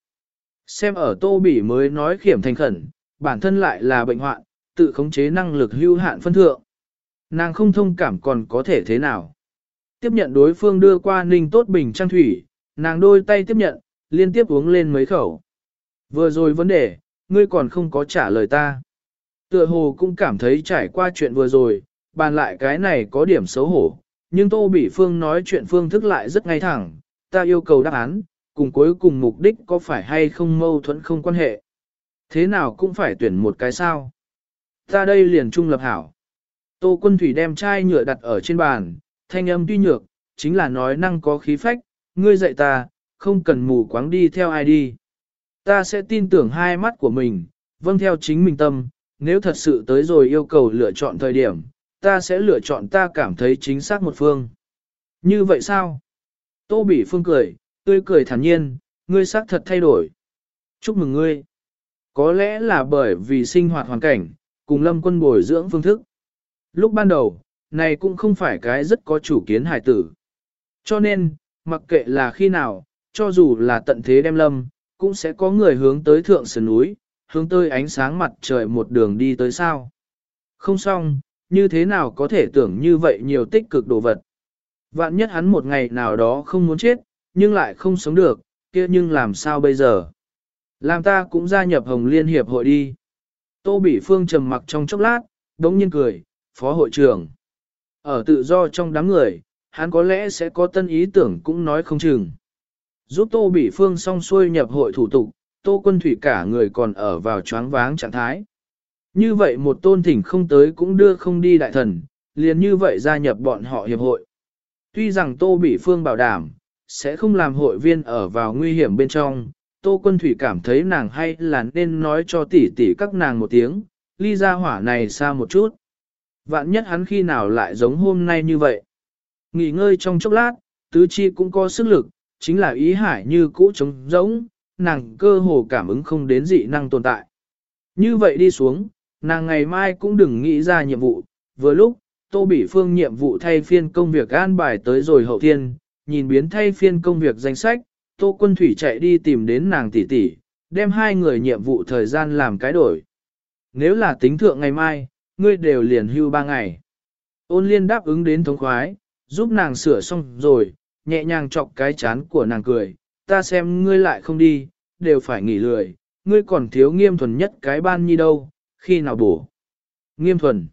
Xem ở tô bỉ mới nói khiểm thành khẩn, bản thân lại là bệnh hoạn, tự khống chế năng lực hưu hạn phân thượng. Nàng không thông cảm còn có thể thế nào. Tiếp nhận đối phương đưa qua ninh tốt bình trang thủy, nàng đôi tay tiếp nhận, liên tiếp uống lên mấy khẩu. Vừa rồi vấn đề, ngươi còn không có trả lời ta. Tựa hồ cũng cảm thấy trải qua chuyện vừa rồi, bàn lại cái này có điểm xấu hổ, nhưng Tô Bỉ Phương nói chuyện phương thức lại rất ngay thẳng, ta yêu cầu đáp án, cùng cuối cùng mục đích có phải hay không mâu thuẫn không quan hệ. Thế nào cũng phải tuyển một cái sao. Ta đây liền trung lập hảo. Tô Quân Thủy đem chai nhựa đặt ở trên bàn, thanh âm tuy nhược, chính là nói năng có khí phách, ngươi dạy ta, không cần mù quáng đi theo ai đi. Ta sẽ tin tưởng hai mắt của mình, vâng theo chính mình tâm, nếu thật sự tới rồi yêu cầu lựa chọn thời điểm, ta sẽ lựa chọn ta cảm thấy chính xác một phương. Như vậy sao? Tô Bỉ Phương cười, tươi cười thản nhiên, ngươi xác thật thay đổi. Chúc mừng ngươi. Có lẽ là bởi vì sinh hoạt hoàn cảnh, cùng lâm quân bồi dưỡng phương thức. Lúc ban đầu, này cũng không phải cái rất có chủ kiến hài tử. Cho nên, mặc kệ là khi nào, cho dù là tận thế đem lâm, cũng sẽ có người hướng tới thượng sườn núi, hướng tới ánh sáng mặt trời một đường đi tới sao. Không xong, như thế nào có thể tưởng như vậy nhiều tích cực đồ vật. Vạn nhất hắn một ngày nào đó không muốn chết, nhưng lại không sống được, kia nhưng làm sao bây giờ? Làm ta cũng gia nhập Hồng Liên Hiệp hội đi. Tô Bỉ Phương trầm mặc trong chốc lát, đống nhiên cười, phó hội trưởng. Ở tự do trong đám người, hắn có lẽ sẽ có tân ý tưởng cũng nói không chừng. Giúp Tô Bỉ Phương xong xuôi nhập hội thủ tục, Tô Quân Thủy cả người còn ở vào choáng váng trạng thái. Như vậy một tôn thỉnh không tới cũng đưa không đi đại thần, liền như vậy gia nhập bọn họ hiệp hội. Tuy rằng Tô Bỉ Phương bảo đảm, sẽ không làm hội viên ở vào nguy hiểm bên trong, Tô Quân Thủy cảm thấy nàng hay là nên nói cho tỷ tỷ các nàng một tiếng, ly ra hỏa này xa một chút. Vạn nhất hắn khi nào lại giống hôm nay như vậy. Nghỉ ngơi trong chốc lát, tứ chi cũng có sức lực, chính là ý hải như cũ trống rỗng, nàng cơ hồ cảm ứng không đến dị năng tồn tại. Như vậy đi xuống, nàng ngày mai cũng đừng nghĩ ra nhiệm vụ, vừa lúc, Tô Bỉ Phương nhiệm vụ thay phiên công việc an bài tới rồi hậu thiên, nhìn biến thay phiên công việc danh sách, Tô Quân Thủy chạy đi tìm đến nàng tỷ tỷ, đem hai người nhiệm vụ thời gian làm cái đổi. Nếu là tính thượng ngày mai, ngươi đều liền hưu ba ngày. Ôn liên đáp ứng đến thống khoái, giúp nàng sửa xong rồi, nhẹ nhàng chọc cái chán của nàng cười, ta xem ngươi lại không đi, đều phải nghỉ lười, ngươi còn thiếu nghiêm thuần nhất cái ban nhi đâu, khi nào bổ. Nghiêm thuần.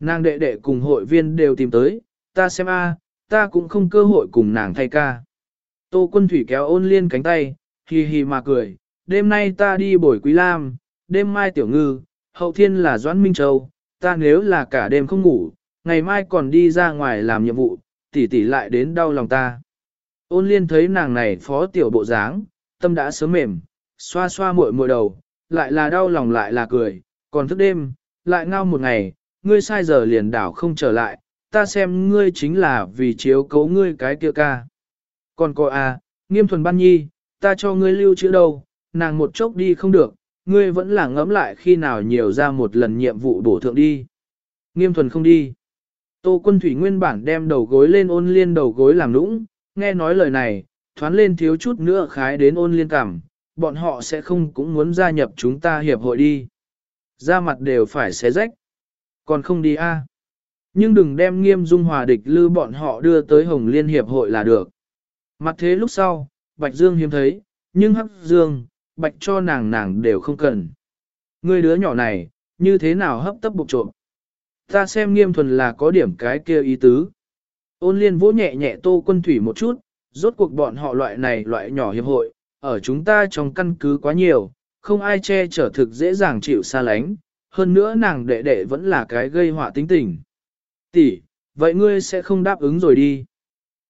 Nàng đệ đệ cùng hội viên đều tìm tới, ta xem a, ta cũng không cơ hội cùng nàng thay ca. Tô quân thủy kéo ôn liên cánh tay, hì hì mà cười, đêm nay ta đi bổi quý lam, đêm mai tiểu ngư, hậu thiên là Doãn Minh Châu, ta nếu là cả đêm không ngủ, ngày mai còn đi ra ngoài làm nhiệm vụ, tỷ tỷ lại đến đau lòng ta. Ôn liên thấy nàng này phó tiểu bộ dáng, tâm đã sớm mềm, xoa xoa muội muội đầu, lại là đau lòng lại là cười, còn thức đêm, lại ngao một ngày, ngươi sai giờ liền đảo không trở lại, ta xem ngươi chính là vì chiếu cấu ngươi cái kia ca. Còn cô à, nghiêm thuần ban nhi, ta cho ngươi lưu chữ đâu, nàng một chốc đi không được, ngươi vẫn là ngẫm lại khi nào nhiều ra một lần nhiệm vụ bổ thượng đi. Nghiêm thuần không đi. Tô quân thủy nguyên bản đem đầu gối lên ôn liên đầu gối làm nũng, nghe nói lời này, thoán lên thiếu chút nữa khái đến ôn liên cảm, bọn họ sẽ không cũng muốn gia nhập chúng ta hiệp hội đi. Ra mặt đều phải xé rách. Còn không đi a Nhưng đừng đem nghiêm dung hòa địch lư bọn họ đưa tới Hồng Liên Hiệp hội là được. Mặt thế lúc sau, Bạch Dương hiếm thấy, nhưng Hắc Dương, Bạch cho nàng nàng đều không cần. Người đứa nhỏ này, như thế nào hấp tấp bục trộm. Ta xem nghiêm thuần là có điểm cái kia ý tứ. Ôn liên vỗ nhẹ nhẹ tô quân thủy một chút, rốt cuộc bọn họ loại này loại nhỏ hiệp hội, ở chúng ta trong căn cứ quá nhiều, không ai che chở thực dễ dàng chịu xa lánh, hơn nữa nàng đệ đệ vẫn là cái gây họa tính tình. Tỷ, vậy ngươi sẽ không đáp ứng rồi đi.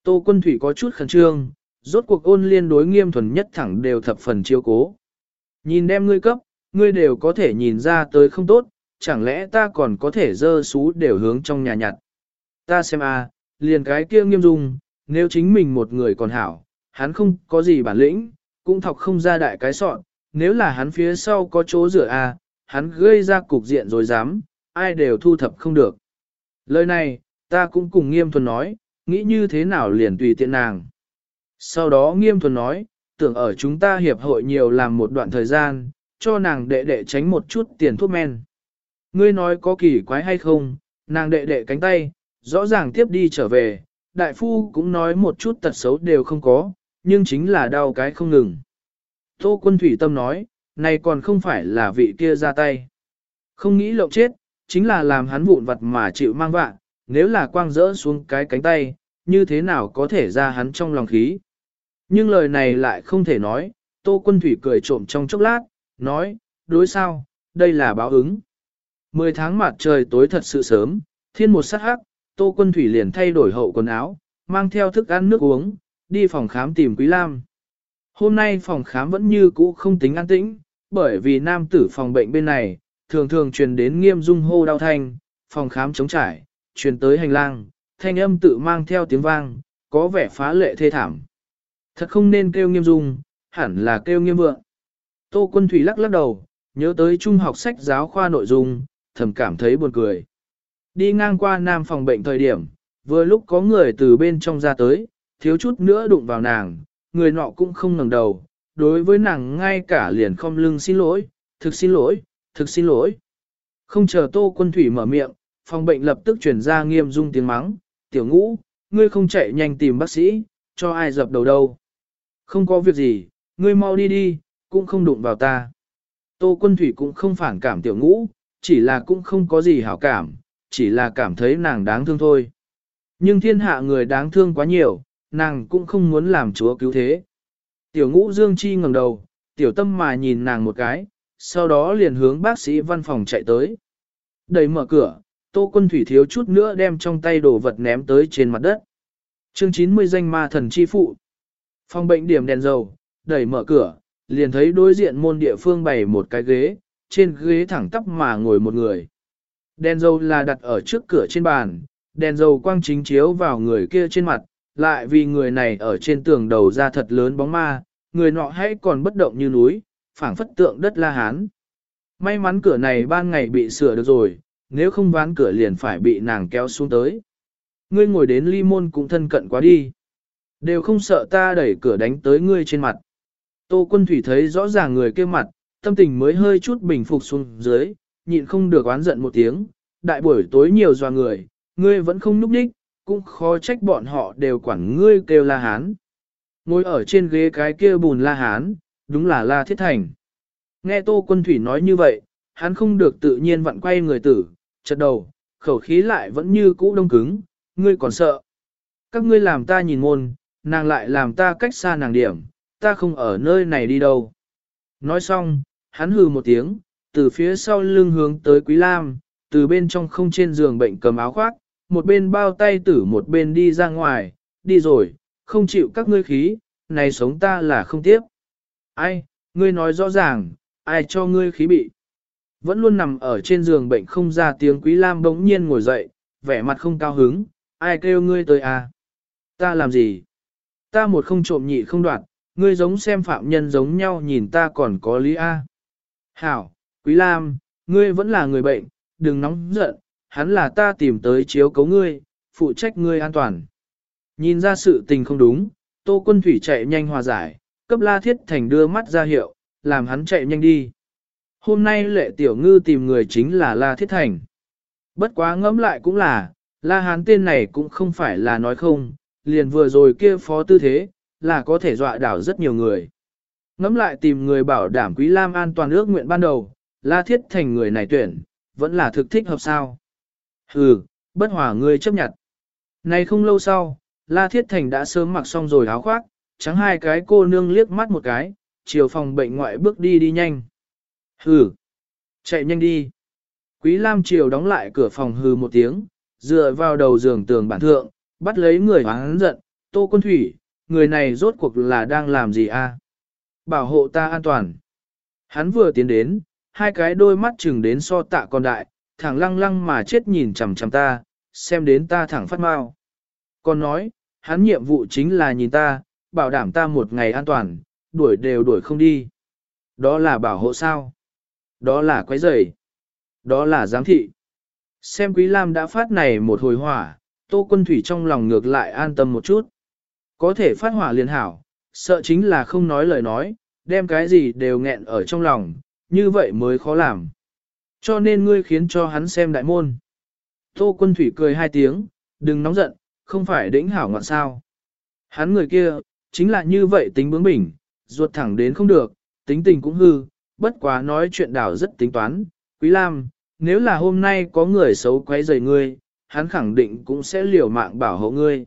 Tô quân thủy có chút khẩn trương, rốt cuộc ôn liên đối nghiêm thuần nhất thẳng đều thập phần chiếu cố. Nhìn đem ngươi cấp, ngươi đều có thể nhìn ra tới không tốt, chẳng lẽ ta còn có thể dơ xú đều hướng trong nhà nhặt. Ta xem a, liền cái kia nghiêm dung, nếu chính mình một người còn hảo, hắn không có gì bản lĩnh, cũng thọc không ra đại cái sọn, nếu là hắn phía sau có chỗ rửa a, à, hắn gây ra cục diện rồi dám, ai đều thu thập không được. Lời này, ta cũng cùng nghiêm thuần nói, nghĩ như thế nào liền tùy tiện nàng. Sau đó nghiêm thuần nói, tưởng ở chúng ta hiệp hội nhiều làm một đoạn thời gian, cho nàng đệ đệ tránh một chút tiền thuốc men. Ngươi nói có kỳ quái hay không, nàng đệ đệ cánh tay, rõ ràng tiếp đi trở về, đại phu cũng nói một chút tật xấu đều không có, nhưng chính là đau cái không ngừng. Tô quân thủy tâm nói, này còn không phải là vị kia ra tay. Không nghĩ lộng chết, chính là làm hắn vụn vặt mà chịu mang vạ, nếu là quang rỡ xuống cái cánh tay, như thế nào có thể ra hắn trong lòng khí. Nhưng lời này lại không thể nói, Tô Quân Thủy cười trộm trong chốc lát, nói, đối sao, đây là báo ứng. Mười tháng mặt trời tối thật sự sớm, thiên một sát hắc, Tô Quân Thủy liền thay đổi hậu quần áo, mang theo thức ăn nước uống, đi phòng khám tìm Quý Lam. Hôm nay phòng khám vẫn như cũ không tính an tĩnh, bởi vì nam tử phòng bệnh bên này, thường thường truyền đến nghiêm dung hô đau thanh, phòng khám chống trải, truyền tới hành lang, thanh âm tự mang theo tiếng vang, có vẻ phá lệ thê thảm. Thật không nên kêu nghiêm dung, hẳn là kêu nghiêm vượng. Tô quân thủy lắc lắc đầu, nhớ tới trung học sách giáo khoa nội dung, thầm cảm thấy buồn cười. Đi ngang qua nam phòng bệnh thời điểm, vừa lúc có người từ bên trong ra tới, thiếu chút nữa đụng vào nàng, người nọ cũng không ngẩng đầu, đối với nàng ngay cả liền không lưng xin lỗi, thực xin lỗi, thực xin lỗi. Không chờ tô quân thủy mở miệng, phòng bệnh lập tức chuyển ra nghiêm dung tiếng mắng, tiểu ngũ, ngươi không chạy nhanh tìm bác sĩ, cho ai dập đầu đâu. Không có việc gì, ngươi mau đi đi, cũng không đụng vào ta. Tô quân thủy cũng không phản cảm tiểu ngũ, chỉ là cũng không có gì hảo cảm, chỉ là cảm thấy nàng đáng thương thôi. Nhưng thiên hạ người đáng thương quá nhiều, nàng cũng không muốn làm chúa cứu thế. Tiểu ngũ dương chi ngẩng đầu, tiểu tâm mà nhìn nàng một cái, sau đó liền hướng bác sĩ văn phòng chạy tới. Đẩy mở cửa, tô quân thủy thiếu chút nữa đem trong tay đồ vật ném tới trên mặt đất. Chương 90 danh ma thần chi phụ. Phòng bệnh điểm đèn dầu, đẩy mở cửa, liền thấy đối diện môn địa phương bày một cái ghế, trên ghế thẳng tắp mà ngồi một người. Đèn dầu là đặt ở trước cửa trên bàn, đèn dầu quang chính chiếu vào người kia trên mặt, lại vì người này ở trên tường đầu ra thật lớn bóng ma, người nọ hãy còn bất động như núi, phảng phất tượng đất la hán. May mắn cửa này ban ngày bị sửa được rồi, nếu không ván cửa liền phải bị nàng kéo xuống tới. Ngươi ngồi đến ly môn cũng thân cận quá đi. Đều không sợ ta đẩy cửa đánh tới ngươi trên mặt. Tô quân thủy thấy rõ ràng người kia mặt, tâm tình mới hơi chút bình phục xuống dưới, nhịn không được oán giận một tiếng. Đại buổi tối nhiều doa người, ngươi vẫn không núp đích, cũng khó trách bọn họ đều quản ngươi kêu la hán. Ngồi ở trên ghế cái kia bùn la hán, đúng là la thiết thành. Nghe tô quân thủy nói như vậy, hắn không được tự nhiên vặn quay người tử, chật đầu, khẩu khí lại vẫn như cũ đông cứng, ngươi còn sợ. Các ngươi làm ta nhìn môn, nàng lại làm ta cách xa nàng điểm, ta không ở nơi này đi đâu. Nói xong, hắn hừ một tiếng, từ phía sau lưng hướng tới Quý Lam, từ bên trong không trên giường bệnh cầm áo khoác, một bên bao tay tử một bên đi ra ngoài, đi rồi, không chịu các ngươi khí, này sống ta là không tiếp. Ai, ngươi nói rõ ràng, ai cho ngươi khí bị. Vẫn luôn nằm ở trên giường bệnh không ra tiếng Quý Lam bỗng nhiên ngồi dậy, vẻ mặt không cao hứng, ai kêu ngươi tới à? Ta làm gì? Ta một không trộm nhị không đoạt, ngươi giống xem phạm nhân giống nhau nhìn ta còn có lý a. Hảo, Quý Lam, ngươi vẫn là người bệnh, đừng nóng giận, hắn là ta tìm tới chiếu cấu ngươi, phụ trách ngươi an toàn. Nhìn ra sự tình không đúng, Tô Quân Thủy chạy nhanh hòa giải, cấp La Thiết Thành đưa mắt ra hiệu, làm hắn chạy nhanh đi. Hôm nay lệ tiểu ngư tìm người chính là La Thiết Thành. Bất quá ngẫm lại cũng là, La Hán tên này cũng không phải là nói không, liền vừa rồi kia phó tư thế, là có thể dọa đảo rất nhiều người. Ngẫm lại tìm người bảo đảm Quý Lam an toàn ước nguyện ban đầu, La Thiết Thành người này tuyển, vẫn là thực thích hợp sao. Hừ, bất hòa ngươi chấp nhận. Này không lâu sau, La Thiết Thành đã sớm mặc xong rồi áo khoác, trắng hai cái cô nương liếc mắt một cái, chiều phòng bệnh ngoại bước đi đi nhanh. Hừ, chạy nhanh đi. Quý Lam chiều đóng lại cửa phòng hừ một tiếng, dựa vào đầu giường tường bản thượng, bắt lấy người hắn giận, tô quân thủy, người này rốt cuộc là đang làm gì a? Bảo hộ ta an toàn. Hắn vừa tiến đến, hai cái đôi mắt chừng đến so tạ con đại, thẳng lăng lăng mà chết nhìn chằm chằm ta, xem đến ta thẳng phát mau. Còn nói, hắn nhiệm vụ chính là nhìn ta, bảo đảm ta một ngày an toàn, đuổi đều đuổi không đi. Đó là bảo hộ sao? Đó là quái rầy. Đó là giám thị. Xem Quý Lam đã phát này một hồi hỏa, Tô Quân Thủy trong lòng ngược lại an tâm một chút. Có thể phát hỏa liền hảo, sợ chính là không nói lời nói, đem cái gì đều nghẹn ở trong lòng, như vậy mới khó làm. Cho nên ngươi khiến cho hắn xem đại môn. Tô Quân Thủy cười hai tiếng, đừng nóng giận, không phải đỉnh hảo ngọn sao. Hắn người kia, chính là như vậy tính bướng bỉnh, ruột thẳng đến không được, tính tình cũng hư, bất quá nói chuyện đảo rất tính toán. Quý Lam, nếu là hôm nay có người xấu quấy rầy ngươi, hắn khẳng định cũng sẽ liều mạng bảo hộ ngươi.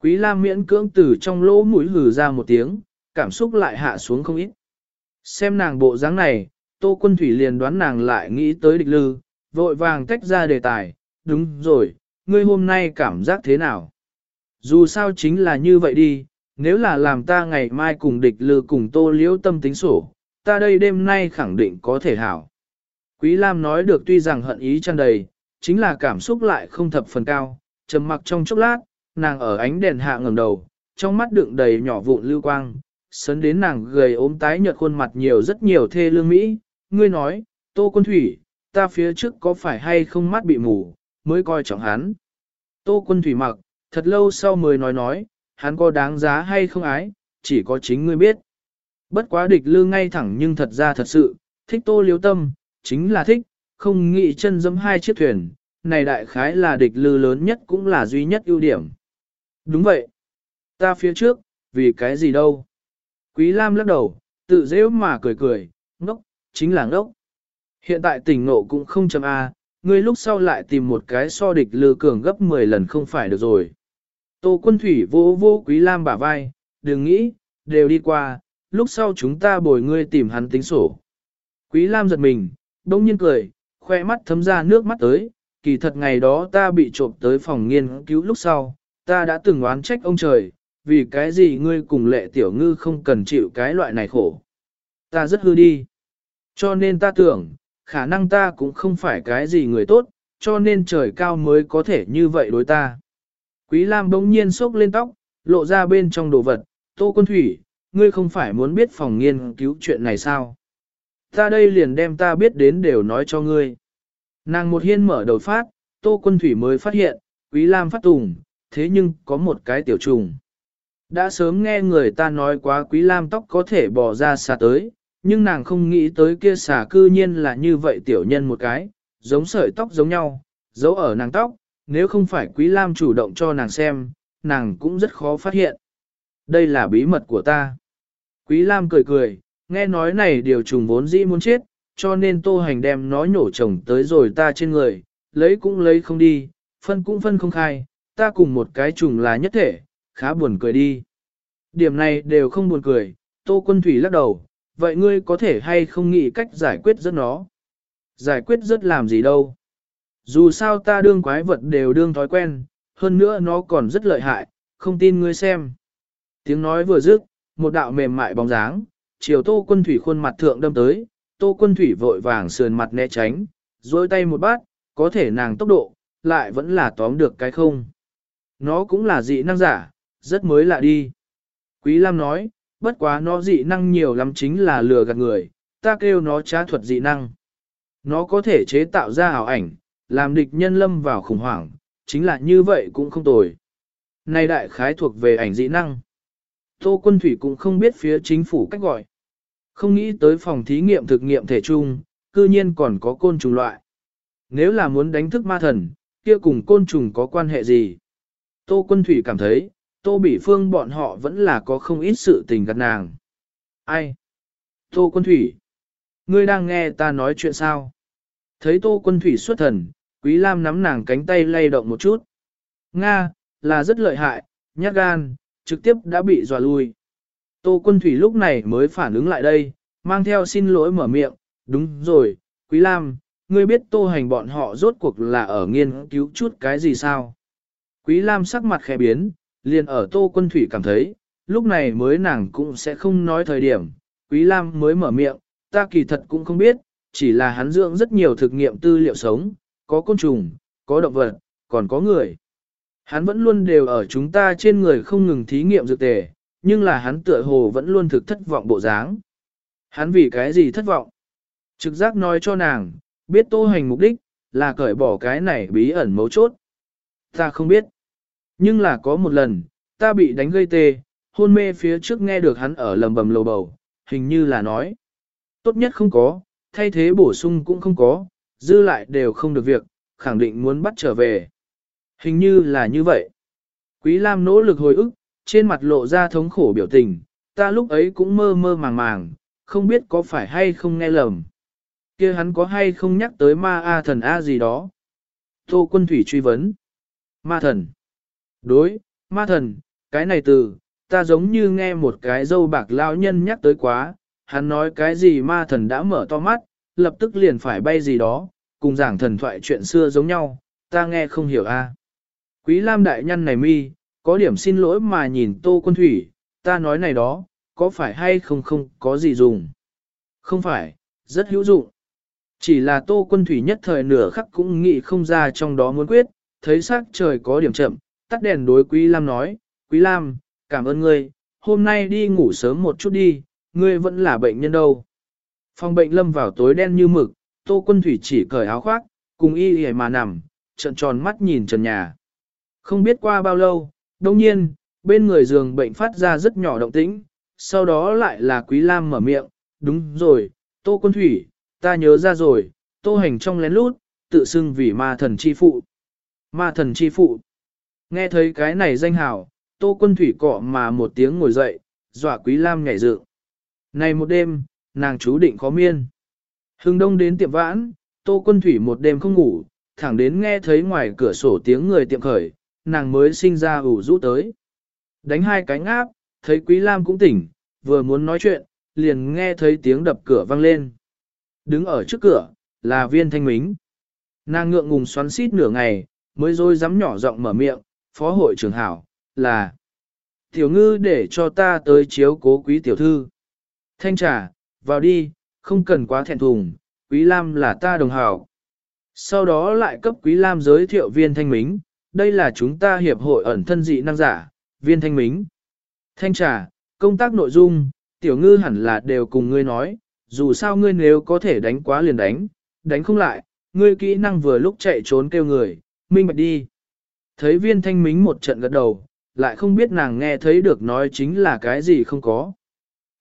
Quý Lam miễn cưỡng từ trong lỗ mũi hừ ra một tiếng, cảm xúc lại hạ xuống không ít. Xem nàng bộ dáng này, Tô Quân Thủy liền đoán nàng lại nghĩ tới địch lư, vội vàng tách ra đề tài, đúng rồi, ngươi hôm nay cảm giác thế nào? Dù sao chính là như vậy đi, nếu là làm ta ngày mai cùng địch lư cùng Tô Liễu tâm tính sổ, ta đây đêm nay khẳng định có thể hảo. Quý Lam nói được tuy rằng hận ý tràn đầy, chính là cảm xúc lại không thập phần cao, trầm mặc trong chốc lát, nàng ở ánh đèn hạ ngẩng đầu, trong mắt đựng đầy nhỏ vụn lưu quang, sấn đến nàng gầy ốm tái nhợt khuôn mặt nhiều rất nhiều thê lương mỹ, ngươi nói, Tô Quân Thủy, ta phía trước có phải hay không mắt bị mù, mới coi trọng hắn. Tô Quân Thủy mặc, thật lâu sau mới nói nói, hắn có đáng giá hay không ái, chỉ có chính ngươi biết. Bất quá địch lư ngay thẳng nhưng thật ra thật sự, thích tô liếu tâm, chính là thích, không nghĩ chân dẫm hai chiếc thuyền, này đại khái là địch lư lớn nhất cũng là duy nhất ưu điểm. Đúng vậy. Ta phía trước, vì cái gì đâu. Quý Lam lắc đầu, tự dễ mà cười cười, ngốc, chính là ngốc. Hiện tại tỉnh ngộ cũng không chấm A, à, ngươi lúc sau lại tìm một cái so địch lư cường gấp 10 lần không phải được rồi. Tô quân thủy vô vô Quý Lam bả vai, đừng nghĩ, đều đi qua, lúc sau chúng ta bồi ngươi tìm hắn tính sổ. Quý Lam giật mình, đông nhiên cười, khoe mắt thấm ra nước mắt tới, kỳ thật ngày đó ta bị trộm tới phòng nghiên cứu lúc sau, ta đã từng oán trách ông trời, vì cái gì ngươi cùng lệ tiểu ngư không cần chịu cái loại này khổ. Ta rất hư đi. Cho nên ta tưởng, khả năng ta cũng không phải cái gì người tốt, cho nên trời cao mới có thể như vậy đối ta. Quý Lam bỗng nhiên sốc lên tóc, lộ ra bên trong đồ vật, tô quân thủy, ngươi không phải muốn biết phòng nghiên cứu chuyện này sao? Ta đây liền đem ta biết đến đều nói cho ngươi. Nàng một hiên mở đầu phát, tô quân thủy mới phát hiện, quý lam phát tùng, thế nhưng có một cái tiểu trùng. Đã sớm nghe người ta nói quá quý lam tóc có thể bỏ ra xà tới, nhưng nàng không nghĩ tới kia xà cư nhiên là như vậy tiểu nhân một cái, giống sợi tóc giống nhau, giấu ở nàng tóc, nếu không phải quý lam chủ động cho nàng xem, nàng cũng rất khó phát hiện. Đây là bí mật của ta. Quý lam cười cười, nghe nói này điều trùng vốn dĩ muốn chết, cho nên tô hành đem nó nhổ chồng tới rồi ta trên người, lấy cũng lấy không đi, phân cũng phân không khai, ta cùng một cái trùng là nhất thể, khá buồn cười đi. Điểm này đều không buồn cười, tô quân thủy lắc đầu, vậy ngươi có thể hay không nghĩ cách giải quyết rất nó? Giải quyết rất làm gì đâu? Dù sao ta đương quái vật đều đương thói quen, hơn nữa nó còn rất lợi hại, không tin ngươi xem. Tiếng nói vừa dứt, một đạo mềm mại bóng dáng, chiều tô quân thủy khuôn mặt thượng đâm tới, tô quân thủy vội vàng sườn mặt né tránh, dối tay một bát, có thể nàng tốc độ, lại vẫn là tóm được cái không. Nó cũng là dị năng giả, rất mới lạ đi. Quý Lam nói, bất quá nó dị năng nhiều lắm chính là lừa gạt người, ta kêu nó trá thuật dị năng. Nó có thể chế tạo ra ảo ảnh, làm địch nhân lâm vào khủng hoảng, chính là như vậy cũng không tồi. Này đại khái thuộc về ảnh dị năng. Tô quân thủy cũng không biết phía chính phủ cách gọi. Không nghĩ tới phòng thí nghiệm thực nghiệm thể chung, cư nhiên còn có côn trùng loại. Nếu là muốn đánh thức ma thần, kia cùng côn trùng có quan hệ gì? Tô quân thủy cảm thấy, tô bỉ phương bọn họ vẫn là có không ít sự tình gặt nàng. Ai? Tô quân thủy. Ngươi đang nghe ta nói chuyện sao? Thấy tô quân thủy xuất thần, quý lam nắm nàng cánh tay lay động một chút. Nga, là rất lợi hại, nhát gan, trực tiếp đã bị dọa lui. Tô quân thủy lúc này mới phản ứng lại đây, mang theo xin lỗi mở miệng, đúng rồi, Quý Lam, ngươi biết tô hành bọn họ rốt cuộc là ở nghiên cứu chút cái gì sao? Quý Lam sắc mặt khẽ biến, liền ở tô quân thủy cảm thấy, lúc này mới nàng cũng sẽ không nói thời điểm, Quý Lam mới mở miệng, ta kỳ thật cũng không biết, chỉ là hắn dưỡng rất nhiều thực nghiệm tư liệu sống, có côn trùng, có động vật, còn có người. Hắn vẫn luôn đều ở chúng ta trên người không ngừng thí nghiệm dược tề, nhưng là hắn tựa hồ vẫn luôn thực thất vọng bộ dáng. Hắn vì cái gì thất vọng? Trực giác nói cho nàng, biết tô hành mục đích, là cởi bỏ cái này bí ẩn mấu chốt. Ta không biết. Nhưng là có một lần, ta bị đánh gây tê, hôn mê phía trước nghe được hắn ở lầm bầm lầu bầu, hình như là nói. Tốt nhất không có, thay thế bổ sung cũng không có, dư lại đều không được việc, khẳng định muốn bắt trở về. Hình như là như vậy. Quý Lam nỗ lực hồi ức, trên mặt lộ ra thống khổ biểu tình, ta lúc ấy cũng mơ mơ màng màng, không biết có phải hay không nghe lầm. kia hắn có hay không nhắc tới ma A thần A gì đó. Tô quân thủy truy vấn. Ma thần. Đối, ma thần, cái này từ, ta giống như nghe một cái dâu bạc lao nhân nhắc tới quá, hắn nói cái gì ma thần đã mở to mắt, lập tức liền phải bay gì đó, cùng giảng thần thoại chuyện xưa giống nhau, ta nghe không hiểu a. Quý Lam đại nhân này mi, có điểm xin lỗi mà nhìn Tô Quân Thủy, ta nói này đó, có phải hay không không có gì dùng. Không phải, rất hữu dụng. Chỉ là Tô Quân Thủy nhất thời nửa khắc cũng nghĩ không ra trong đó muốn quyết, thấy sắc trời có điểm chậm, tắt đèn đối Quý Lam nói, Quý Lam, cảm ơn ngươi, hôm nay đi ngủ sớm một chút đi, ngươi vẫn là bệnh nhân đâu. Phòng bệnh lâm vào tối đen như mực, Tô Quân Thủy chỉ cởi áo khoác, cùng y y mà nằm, trận tròn mắt nhìn trần nhà. Không biết qua bao lâu, đồng nhiên, bên người giường bệnh phát ra rất nhỏ động tĩnh, sau đó lại là Quý Lam mở miệng, đúng rồi, Tô Quân Thủy, ta nhớ ra rồi, Tô Hành trong lén lút, tự xưng vì ma thần chi phụ. Ma thần chi phụ. Nghe thấy cái này danh hào, Tô Quân Thủy cọ mà một tiếng ngồi dậy, dọa Quý Lam nhảy dựng. Này một đêm, nàng chú định khó miên. Hưng đông đến tiệm vãn, Tô Quân Thủy một đêm không ngủ, thẳng đến nghe thấy ngoài cửa sổ tiếng người tiệm khởi, nàng mới sinh ra ủ rũ tới. Đánh hai cánh áp, thấy Quý Lam cũng tỉnh, vừa muốn nói chuyện, liền nghe thấy tiếng đập cửa vang lên. Đứng ở trước cửa, là viên thanh mính. Nàng ngượng ngùng xoắn xít nửa ngày, mới rồi dám nhỏ giọng mở miệng, phó hội trưởng hảo, là Tiểu ngư để cho ta tới chiếu cố quý tiểu thư. Thanh trà, vào đi, không cần quá thẹn thùng, quý lam là ta đồng hảo. Sau đó lại cấp quý lam giới thiệu viên thanh mính, đây là chúng ta hiệp hội ẩn thân dị năng giả, viên thanh mính. Thanh trà, công tác nội dung, tiểu ngư hẳn là đều cùng ngươi nói, dù sao ngươi nếu có thể đánh quá liền đánh, đánh không lại, ngươi kỹ năng vừa lúc chạy trốn kêu người, minh bạch đi. Thấy viên thanh mính một trận gật đầu, lại không biết nàng nghe thấy được nói chính là cái gì không có.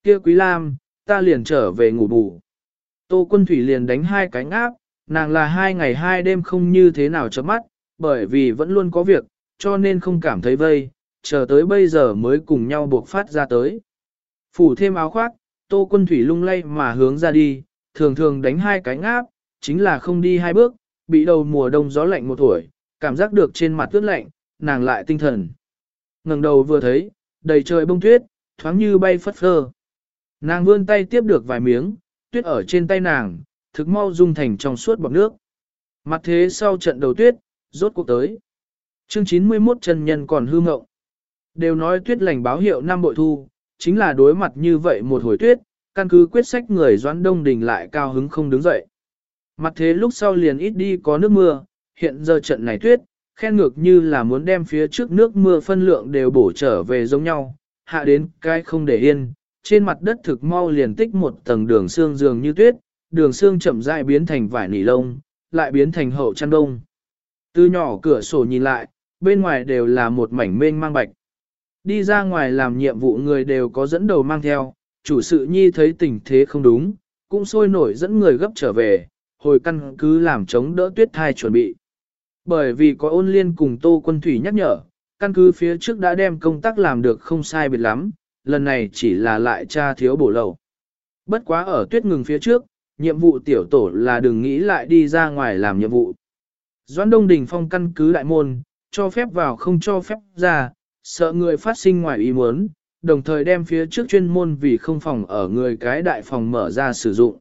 Kia quý lam, ta liền trở về ngủ bù. Tô quân thủy liền đánh hai cái ngáp nàng là hai ngày hai đêm không như thế nào chấm mắt, bởi vì vẫn luôn có việc, cho nên không cảm thấy vây, chờ tới bây giờ mới cùng nhau buộc phát ra tới. Phủ thêm áo khoác, tô quân thủy lung lay mà hướng ra đi, thường thường đánh hai cái ngáp, chính là không đi hai bước, bị đầu mùa đông gió lạnh một tuổi, cảm giác được trên mặt tuyết lạnh, nàng lại tinh thần. ngẩng đầu vừa thấy, đầy trời bông tuyết, thoáng như bay phất phơ. Nàng vươn tay tiếp được vài miếng, tuyết ở trên tay nàng, thực mau dung thành trong suốt bọt nước. Mặt thế sau trận đầu tuyết, rốt cuộc tới. Chương 91 chân nhân còn hư mộng. Đều nói tuyết lành báo hiệu năm bội thu, chính là đối mặt như vậy một hồi tuyết, căn cứ quyết sách người doãn đông đình lại cao hứng không đứng dậy. Mặt thế lúc sau liền ít đi có nước mưa, hiện giờ trận này tuyết, khen ngược như là muốn đem phía trước nước mưa phân lượng đều bổ trở về giống nhau, hạ đến cái không để yên, trên mặt đất thực mau liền tích một tầng đường xương dường như tuyết, đường xương chậm rãi biến thành vải nỉ lông, lại biến thành hậu chăn đông. Từ nhỏ cửa sổ nhìn lại, bên ngoài đều là một mảnh mênh mang bạch. Đi ra ngoài làm nhiệm vụ người đều có dẫn đầu mang theo, chủ sự nhi thấy tình thế không đúng, cũng sôi nổi dẫn người gấp trở về, hồi căn cứ làm chống đỡ tuyết thai chuẩn bị. Bởi vì có ôn liên cùng Tô Quân Thủy nhắc nhở, căn cứ phía trước đã đem công tác làm được không sai biệt lắm, lần này chỉ là lại tra thiếu bổ lầu. Bất quá ở tuyết ngừng phía trước, nhiệm vụ tiểu tổ là đừng nghĩ lại đi ra ngoài làm nhiệm vụ. Doãn Đông Đình phong căn cứ đại môn, cho phép vào không cho phép ra, sợ người phát sinh ngoài ý muốn, đồng thời đem phía trước chuyên môn vì không phòng ở người cái đại phòng mở ra sử dụng.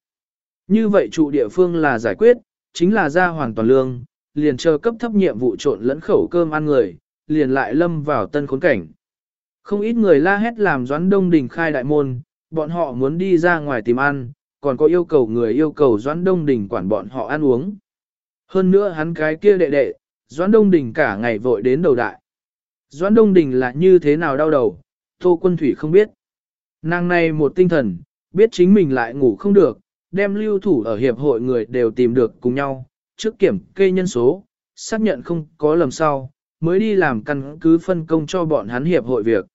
Như vậy trụ địa phương là giải quyết, chính là ra hoàn toàn lương, liền chờ cấp thấp nhiệm vụ trộn lẫn khẩu cơm ăn người, liền lại lâm vào tân khốn cảnh. Không ít người la hét làm doãn đông đình khai đại môn, bọn họ muốn đi ra ngoài tìm ăn, còn có yêu cầu người yêu cầu doãn đông đình quản bọn họ ăn uống. Hơn nữa hắn cái kia đệ đệ, doãn đông đình cả ngày vội đến đầu đại. Doãn đông đình là như thế nào đau đầu, tô quân thủy không biết. Nàng này một tinh thần, biết chính mình lại ngủ không được, đem lưu thủ ở hiệp hội người đều tìm được cùng nhau, trước kiểm kê nhân số, xác nhận không có lầm sau, mới đi làm căn cứ phân công cho bọn hắn hiệp hội việc.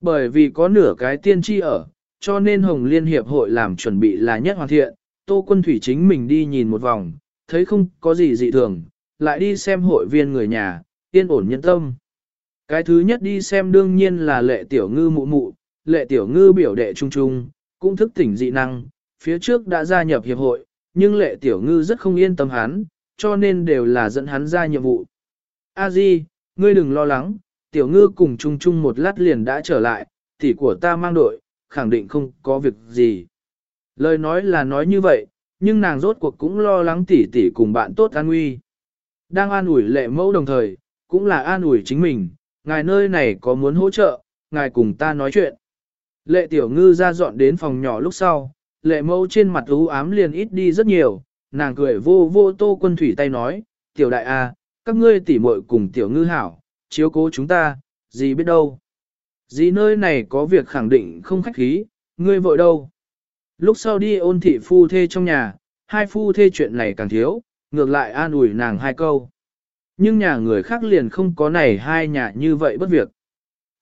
Bởi vì có nửa cái tiên tri ở, cho nên Hồng Liên Hiệp hội làm chuẩn bị là nhất hoàn thiện, Tô Quân Thủy chính mình đi nhìn một vòng, thấy không có gì dị thường, lại đi xem hội viên người nhà, yên ổn nhân tâm. Cái thứ nhất đi xem đương nhiên là lệ tiểu ngư mụ mụ, lệ tiểu ngư biểu đệ trung trung, cũng thức tỉnh dị năng, phía trước đã gia nhập hiệp hội, nhưng lệ tiểu ngư rất không yên tâm hắn, cho nên đều là dẫn hắn ra nhiệm vụ. A Di, ngươi đừng lo lắng, tiểu ngư cùng trung trung một lát liền đã trở lại, tỷ của ta mang đội, khẳng định không có việc gì. Lời nói là nói như vậy, nhưng nàng rốt cuộc cũng lo lắng tỉ tỉ cùng bạn tốt an nguy. Đang an ủi lệ mẫu đồng thời, cũng là an ủi chính mình, ngài nơi này có muốn hỗ trợ, ngài cùng ta nói chuyện. Lệ tiểu ngư ra dọn đến phòng nhỏ lúc sau, lệ mẫu trên mặt u ám liền ít đi rất nhiều, nàng cười vô vô tô quân thủy tay nói, tiểu đại a, các ngươi tỉ muội cùng tiểu ngư hảo, chiếu cố chúng ta, gì biết đâu. Gì nơi này có việc khẳng định không khách khí, ngươi vội đâu. Lúc sau đi ôn thị phu thê trong nhà, hai phu thê chuyện này càng thiếu, ngược lại an ủi nàng hai câu. Nhưng nhà người khác liền không có này hai nhà như vậy bất việc.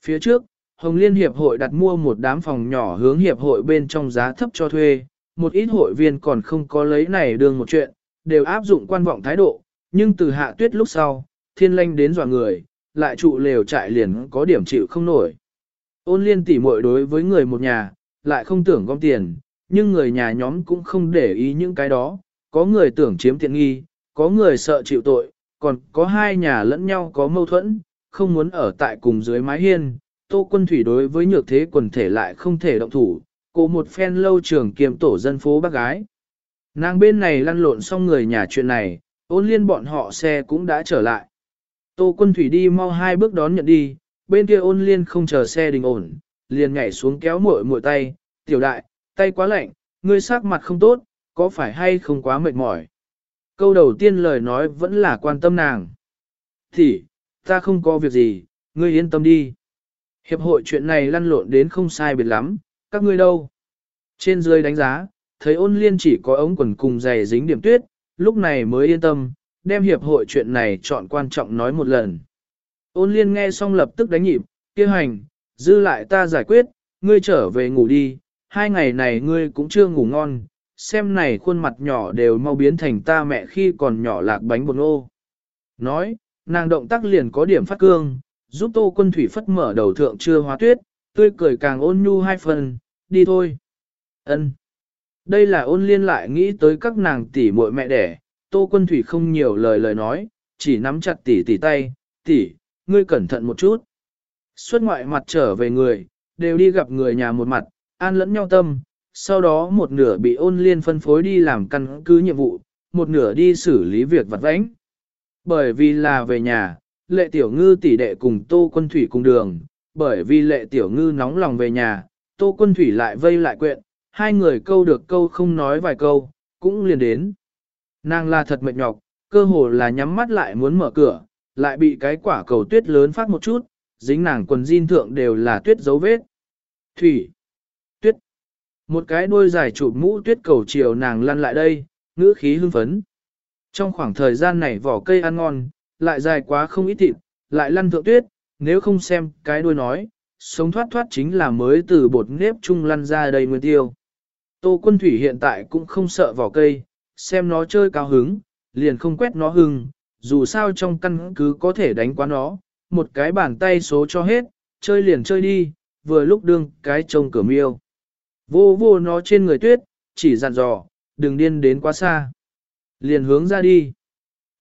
Phía trước, Hồng Liên Hiệp hội đặt mua một đám phòng nhỏ hướng hiệp hội bên trong giá thấp cho thuê, một ít hội viên còn không có lấy này đương một chuyện, đều áp dụng quan vọng thái độ, nhưng từ hạ tuyết lúc sau, thiên lanh đến dọa người, lại trụ lều trại liền có điểm chịu không nổi. Ôn liên tỉ muội đối với người một nhà, lại không tưởng gom tiền, nhưng người nhà nhóm cũng không để ý những cái đó, có người tưởng chiếm tiện nghi, có người sợ chịu tội, còn có hai nhà lẫn nhau có mâu thuẫn, không muốn ở tại cùng dưới mái hiên. Tô quân thủy đối với nhược thế quần thể lại không thể động thủ, cô một phen lâu trường kiềm tổ dân phố bác gái. Nàng bên này lăn lộn xong người nhà chuyện này, ôn liên bọn họ xe cũng đã trở lại. Tô quân thủy đi mau hai bước đón nhận đi, bên kia ôn liên không chờ xe đình ổn, liền nhảy xuống kéo muội muội tay, tiểu đại, tay quá lạnh, ngươi sắc mặt không tốt, có phải hay không quá mệt mỏi. Câu đầu tiên lời nói vẫn là quan tâm nàng. Thì, ta không có việc gì, ngươi yên tâm đi. Hiệp hội chuyện này lăn lộn đến không sai biệt lắm, các ngươi đâu. Trên dưới đánh giá, thấy ôn liên chỉ có ống quần cùng giày dính điểm tuyết, lúc này mới yên tâm, đem hiệp hội chuyện này chọn quan trọng nói một lần. Ôn liên nghe xong lập tức đánh nhịp, kia hành, dư lại ta giải quyết, ngươi trở về ngủ đi, hai ngày này ngươi cũng chưa ngủ ngon, xem này khuôn mặt nhỏ đều mau biến thành ta mẹ khi còn nhỏ lạc bánh bột ô. Nói, nàng động tác liền có điểm phát cương, giúp tô quân thủy phất mở đầu thượng chưa hóa tuyết, tươi cười càng ôn nhu hai phần, đi thôi. ân Đây là ôn liên lại nghĩ tới các nàng tỷ muội mẹ đẻ, tô quân thủy không nhiều lời lời nói, chỉ nắm chặt tỷ tỷ tay, tỷ, ngươi cẩn thận một chút. Xuất ngoại mặt trở về người, đều đi gặp người nhà một mặt, an lẫn nhau tâm, sau đó một nửa bị ôn liên phân phối đi làm căn cứ nhiệm vụ, một nửa đi xử lý việc vặt vãnh. Bởi vì là về nhà, lệ tiểu ngư tỷ đệ cùng tô quân thủy cùng đường, bởi vì lệ tiểu ngư nóng lòng về nhà, tô quân thủy lại vây lại quyện, hai người câu được câu không nói vài câu, cũng liền đến. Nàng là thật mệt nhọc, cơ hồ là nhắm mắt lại muốn mở cửa, lại bị cái quả cầu tuyết lớn phát một chút, dính nàng quần jean thượng đều là tuyết dấu vết. Thủy, một cái đuôi dài chụp mũ tuyết cầu chiều nàng lăn lại đây, ngữ khí hưng phấn. Trong khoảng thời gian này vỏ cây ăn ngon, lại dài quá không ít thịt, lại lăn thượng tuyết, nếu không xem cái đuôi nói, sống thoát thoát chính là mới từ bột nếp chung lăn ra đây nguyên tiêu. Tô quân thủy hiện tại cũng không sợ vỏ cây, xem nó chơi cao hứng, liền không quét nó hưng, dù sao trong căn cứ có thể đánh quá nó, một cái bàn tay số cho hết, chơi liền chơi đi, vừa lúc đương cái trông cửa miêu. Vô vô nó trên người tuyết, chỉ dặn dò, đừng điên đến quá xa. Liền hướng ra đi.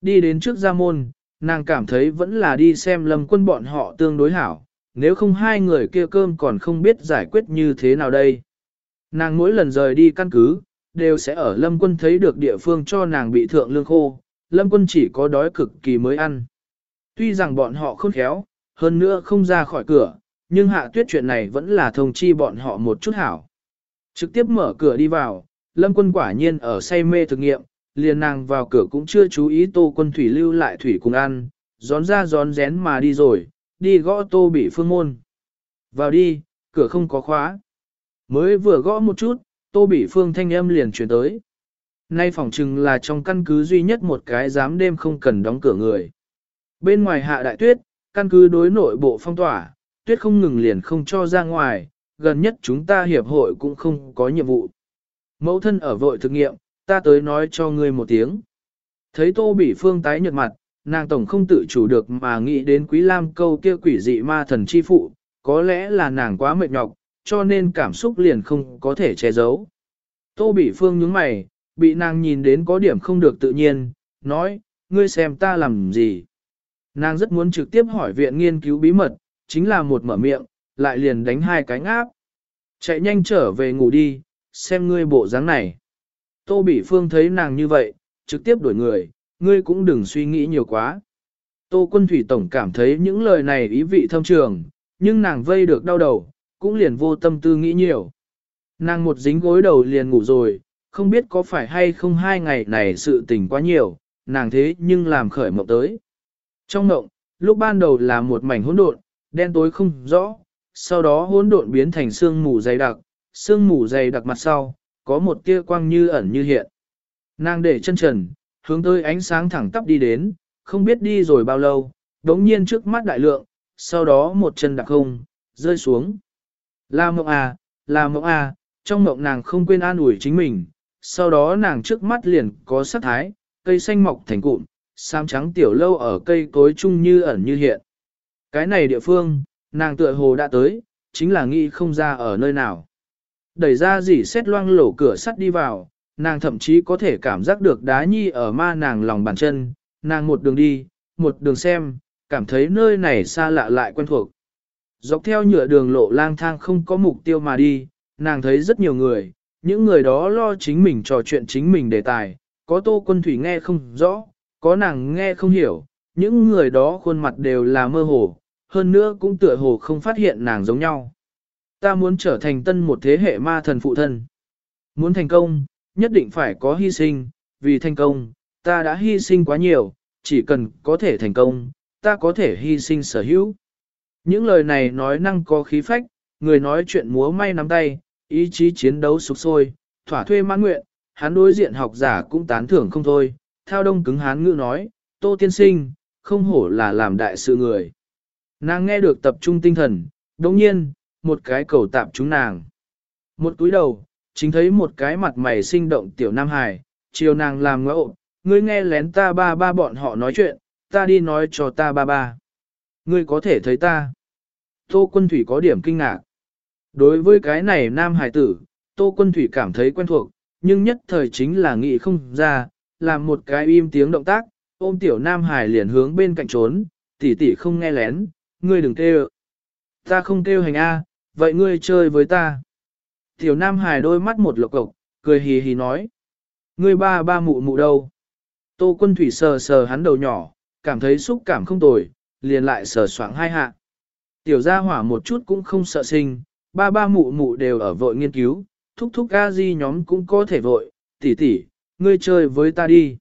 Đi đến trước gia môn, nàng cảm thấy vẫn là đi xem lâm quân bọn họ tương đối hảo, nếu không hai người kia cơm còn không biết giải quyết như thế nào đây. Nàng mỗi lần rời đi căn cứ, đều sẽ ở lâm quân thấy được địa phương cho nàng bị thượng lương khô, lâm quân chỉ có đói cực kỳ mới ăn. Tuy rằng bọn họ khôn khéo, hơn nữa không ra khỏi cửa, nhưng hạ tuyết chuyện này vẫn là thông chi bọn họ một chút hảo. Trực tiếp mở cửa đi vào, lâm quân quả nhiên ở say mê thực nghiệm, liền nàng vào cửa cũng chưa chú ý tô quân thủy lưu lại thủy cùng ăn, gión ra gión rén mà đi rồi, đi gõ tô bị phương môn. Vào đi, cửa không có khóa. Mới vừa gõ một chút, tô bị phương thanh âm liền chuyển tới. Nay phỏng chừng là trong căn cứ duy nhất một cái dám đêm không cần đóng cửa người. Bên ngoài hạ đại tuyết, căn cứ đối nội bộ phong tỏa, tuyết không ngừng liền không cho ra ngoài, gần nhất chúng ta hiệp hội cũng không có nhiệm vụ. Mẫu thân ở vội thực nghiệm, ta tới nói cho ngươi một tiếng. Thấy tô bỉ phương tái nhợt mặt, nàng tổng không tự chủ được mà nghĩ đến quý lam câu kia quỷ dị ma thần chi phụ, có lẽ là nàng quá mệt nhọc, cho nên cảm xúc liền không có thể che giấu. Tô bỉ phương nhướng mày, bị nàng nhìn đến có điểm không được tự nhiên, nói, ngươi xem ta làm gì. Nàng rất muốn trực tiếp hỏi viện nghiên cứu bí mật, chính là một mở miệng, lại liền đánh hai cái ngáp. Chạy nhanh trở về ngủ đi, xem ngươi bộ dáng này. Tô Bỉ Phương thấy nàng như vậy, trực tiếp đuổi người, ngươi cũng đừng suy nghĩ nhiều quá. Tô Quân Thủy Tổng cảm thấy những lời này ý vị thâm trường, nhưng nàng vây được đau đầu, cũng liền vô tâm tư nghĩ nhiều. Nàng một dính gối đầu liền ngủ rồi, không biết có phải hay không hai ngày này sự tình quá nhiều, nàng thế nhưng làm khởi mộng tới. Trong mộng, lúc ban đầu là một mảnh hỗn độn, đen tối không rõ, sau đó hỗn độn biến thành sương mù dày đặc, sương mù dày đặc mặt sau, có một tia quang như ẩn như hiện. Nàng để chân trần, hướng tới ánh sáng thẳng tắp đi đến, không biết đi rồi bao lâu, đống nhiên trước mắt đại lượng, sau đó một chân đặc không, rơi xuống. là mộng à, là mộng à, trong mộng nàng không quên an ủi chính mình, sau đó nàng trước mắt liền có sắc thái, cây xanh mọc thành cụm, xám trắng tiểu lâu ở cây cối chung như ẩn như hiện. Cái này địa phương, nàng tựa hồ đã tới, chính là nghĩ không ra ở nơi nào. Đẩy ra dỉ xét loang lổ cửa sắt đi vào, nàng thậm chí có thể cảm giác được đá nhi ở ma nàng lòng bàn chân, nàng một đường đi, một đường xem, cảm thấy nơi này xa lạ lại quen thuộc. Dọc theo nhựa đường lộ lang thang không có mục tiêu mà đi, nàng thấy rất nhiều người, những người đó lo chính mình trò chuyện chính mình đề tài, có tô quân thủy nghe không rõ, có nàng nghe không hiểu, những người đó khuôn mặt đều là mơ hồ, hơn nữa cũng tựa hồ không phát hiện nàng giống nhau. Ta muốn trở thành tân một thế hệ ma thần phụ thân. Muốn thành công, nhất định phải có hy sinh, vì thành công, ta đã hy sinh quá nhiều, chỉ cần có thể thành công, ta có thể hy sinh sở hữu. Những lời này nói năng có khí phách, người nói chuyện múa may nắm tay, ý chí chiến đấu sục sôi, thỏa thuê mãn nguyện, hắn đối diện học giả cũng tán thưởng không thôi, thao đông cứng hán ngữ nói, tô tiên sinh, không hổ là làm đại sự người. Nàng nghe được tập trung tinh thần, đồng nhiên, một cái cầu tạm chúng nàng. Một túi đầu, chính thấy một cái mặt mày sinh động tiểu Nam Hải, chiều nàng làm ngẫu, ngươi nghe lén ta ba ba bọn họ nói chuyện, ta đi nói cho ta ba ba. Ngươi có thể thấy ta. Tô quân thủy có điểm kinh ngạc. Đối với cái này Nam Hải tử, Tô quân thủy cảm thấy quen thuộc, nhưng nhất thời chính là nghĩ không ra, làm một cái im tiếng động tác, ôm tiểu Nam Hải liền hướng bên cạnh trốn, tỷ tỷ không nghe lén, ngươi đừng kêu. Ta không kêu hành A, vậy ngươi chơi với ta. Tiểu Nam Hải đôi mắt một lộc cộc, cười hì hì nói. Ngươi ba ba mụ mụ đâu? Tô quân thủy sờ sờ hắn đầu nhỏ, cảm thấy xúc cảm không tồi, liền lại sờ soạng hai hạ. Tiểu gia hỏa một chút cũng không sợ sinh, ba ba mụ mụ đều ở vội nghiên cứu, thúc thúc ga di nhóm cũng có thể vội, tỷ tỷ, ngươi chơi với ta đi.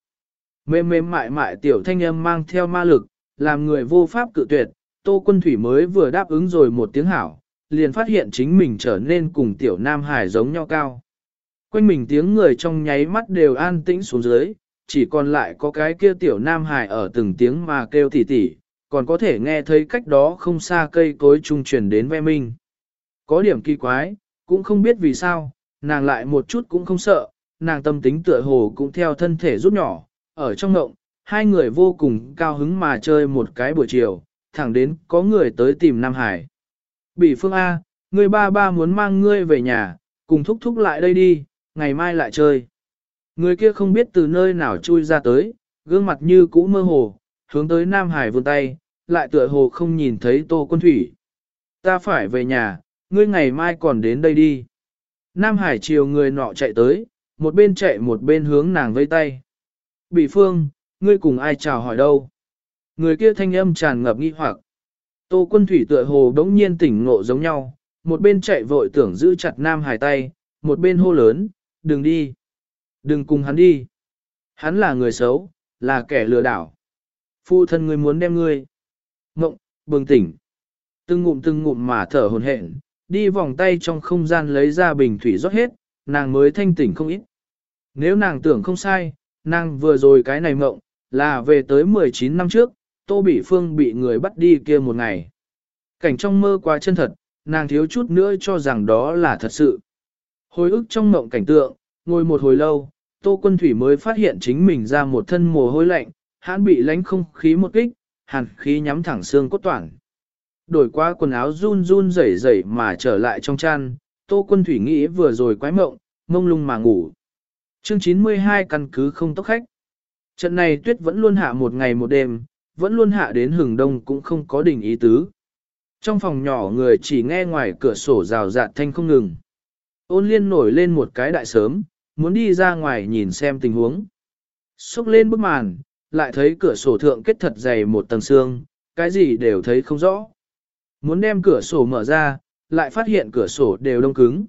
Mềm mềm mại mại tiểu thanh âm mang theo ma lực, làm người vô pháp cự tuyệt, tô quân thủy mới vừa đáp ứng rồi một tiếng hảo, liền phát hiện chính mình trở nên cùng tiểu nam hải giống nhau cao. Quanh mình tiếng người trong nháy mắt đều an tĩnh xuống dưới, chỉ còn lại có cái kia tiểu nam hải ở từng tiếng mà kêu tỉ tỉ, còn có thể nghe thấy cách đó không xa cây cối trung truyền đến ve minh. Có điểm kỳ quái, cũng không biết vì sao, nàng lại một chút cũng không sợ, nàng tâm tính tựa hồ cũng theo thân thể rút nhỏ, ở trong ngộng, hai người vô cùng cao hứng mà chơi một cái buổi chiều, thẳng đến có người tới tìm Nam Hải. Bỉ phương A, người ba ba muốn mang ngươi về nhà, cùng thúc thúc lại đây đi, ngày mai lại chơi. Người kia không biết từ nơi nào chui ra tới, gương mặt như cũ mơ hồ, hướng tới Nam Hải vươn tay, lại tựa hồ không nhìn thấy tô quân thủy. Ta phải về nhà, ngươi ngày mai còn đến đây đi. Nam Hải chiều người nọ chạy tới, một bên chạy một bên hướng nàng vây tay. Bị phương, ngươi cùng ai chào hỏi đâu? Người kia thanh âm tràn ngập nghi hoặc. Tô quân thủy tựa hồ đống nhiên tỉnh ngộ giống nhau, một bên chạy vội tưởng giữ chặt Nam Hải tay, một bên hô lớn, đừng đi. Đừng cùng hắn đi. Hắn là người xấu, là kẻ lừa đảo. Phu thân người muốn đem ngươi. Ngộng, bừng tỉnh. Từng ngụm từng ngụm mà thở hồn hển, đi vòng tay trong không gian lấy ra bình thủy rót hết, nàng mới thanh tỉnh không ít. Nếu nàng tưởng không sai, nàng vừa rồi cái này mộng, là về tới 19 năm trước, Tô Bỉ Phương bị người bắt đi kia một ngày. Cảnh trong mơ quá chân thật, nàng thiếu chút nữa cho rằng đó là thật sự. Hồi ức trong mộng cảnh tượng, ngồi một hồi lâu, Tô Quân Thủy mới phát hiện chính mình ra một thân mồ hôi lạnh, hắn bị lánh không khí một kích, hàn khí nhắm thẳng xương cốt toàn. Đổi qua quần áo run run rẩy rẩy mà trở lại trong chăn, Tô Quân Thủy nghĩ vừa rồi quái mộng, mông lung mà ngủ. Chương 92 căn cứ không tốc khách. Trận này tuyết vẫn luôn hạ một ngày một đêm, vẫn luôn hạ đến hừng đông cũng không có đỉnh ý tứ. Trong phòng nhỏ người chỉ nghe ngoài cửa sổ rào rạt thanh không ngừng. Ôn liên nổi lên một cái đại sớm, muốn đi ra ngoài nhìn xem tình huống. Xúc lên bức màn, lại thấy cửa sổ thượng kết thật dày một tầng xương, cái gì đều thấy không rõ. Muốn đem cửa sổ mở ra, lại phát hiện cửa sổ đều đông cứng.